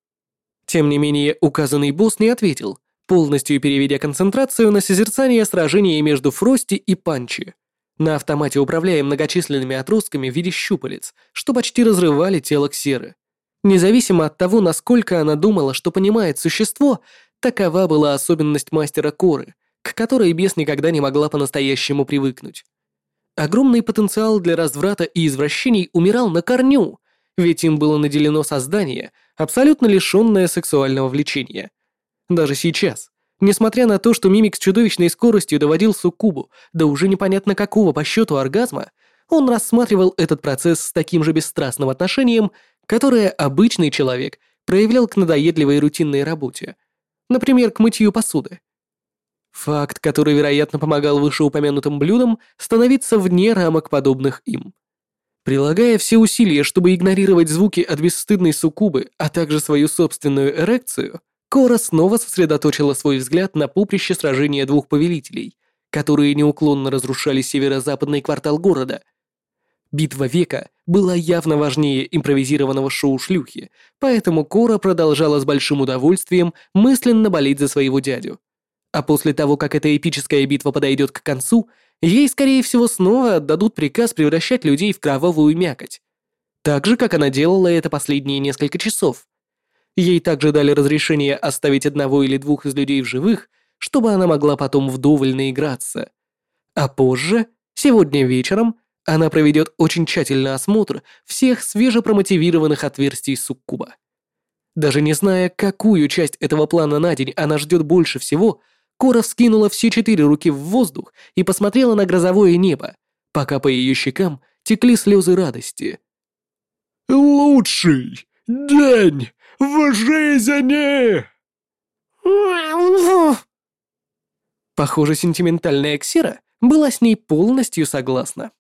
A: Тем не менее, указанный босс не ответил, полностью переведя концентрацию на созерцание сражения между Фрости и Панчи. На автомате управляя многочисленными отростками в виде щупалец, что почти разрывали тело Ксеры. Независимо от того, насколько она думала, что понимает существо, такова была особенность мастера Коры, к которой бес никогда не могла по-настоящему привыкнуть. Огромный потенциал для разврата и извращений умирал на корню, ведь им было наделено создание, абсолютно лишенное сексуального влечения. Даже сейчас, несмотря на то, что мимик с чудовищной скоростью доводил суккубу до уже непонятно какого по счету оргазма, он рассматривал этот процесс с таким же бесстрастным отношением, которое обычный человек проявлял к надоедливой рутинной работе, например, к мытью посуды. Факт, который, вероятно, помогал вышеупомянутым блюдам становиться вне рамок подобных им. Прилагая все усилия, чтобы игнорировать звуки от бесстыдной суккубы, а также свою собственную эрекцию, Кора снова сосредоточила свой взгляд на поприще сражения двух повелителей, которые неуклонно разрушали северо-западный квартал города. Битва века была явно важнее импровизированного шоу шлюхи, поэтому Кора продолжала с большим удовольствием мысленно болеть за своего дядю. А после того, как эта эпическая битва подойдет к концу, ей, скорее всего, снова отдадут приказ превращать людей в кровавую мякоть. Так же, как она делала это последние несколько часов. Ей также дали разрешение оставить одного или двух из людей в живых, чтобы она могла потом вдоволь наиграться. А позже, сегодня вечером, она проведет очень тщательный осмотр всех свежепромотивированных отверстий суккуба. Даже не зная, какую часть этого плана на день она ждет больше всего, Кора вскинула все четыре руки в воздух и посмотрела на грозовое небо, пока по ее щекам текли слезы радости.
B: «Лучший день в жизни!»
A: Похоже, сентиментальная Ксира была с ней полностью согласна.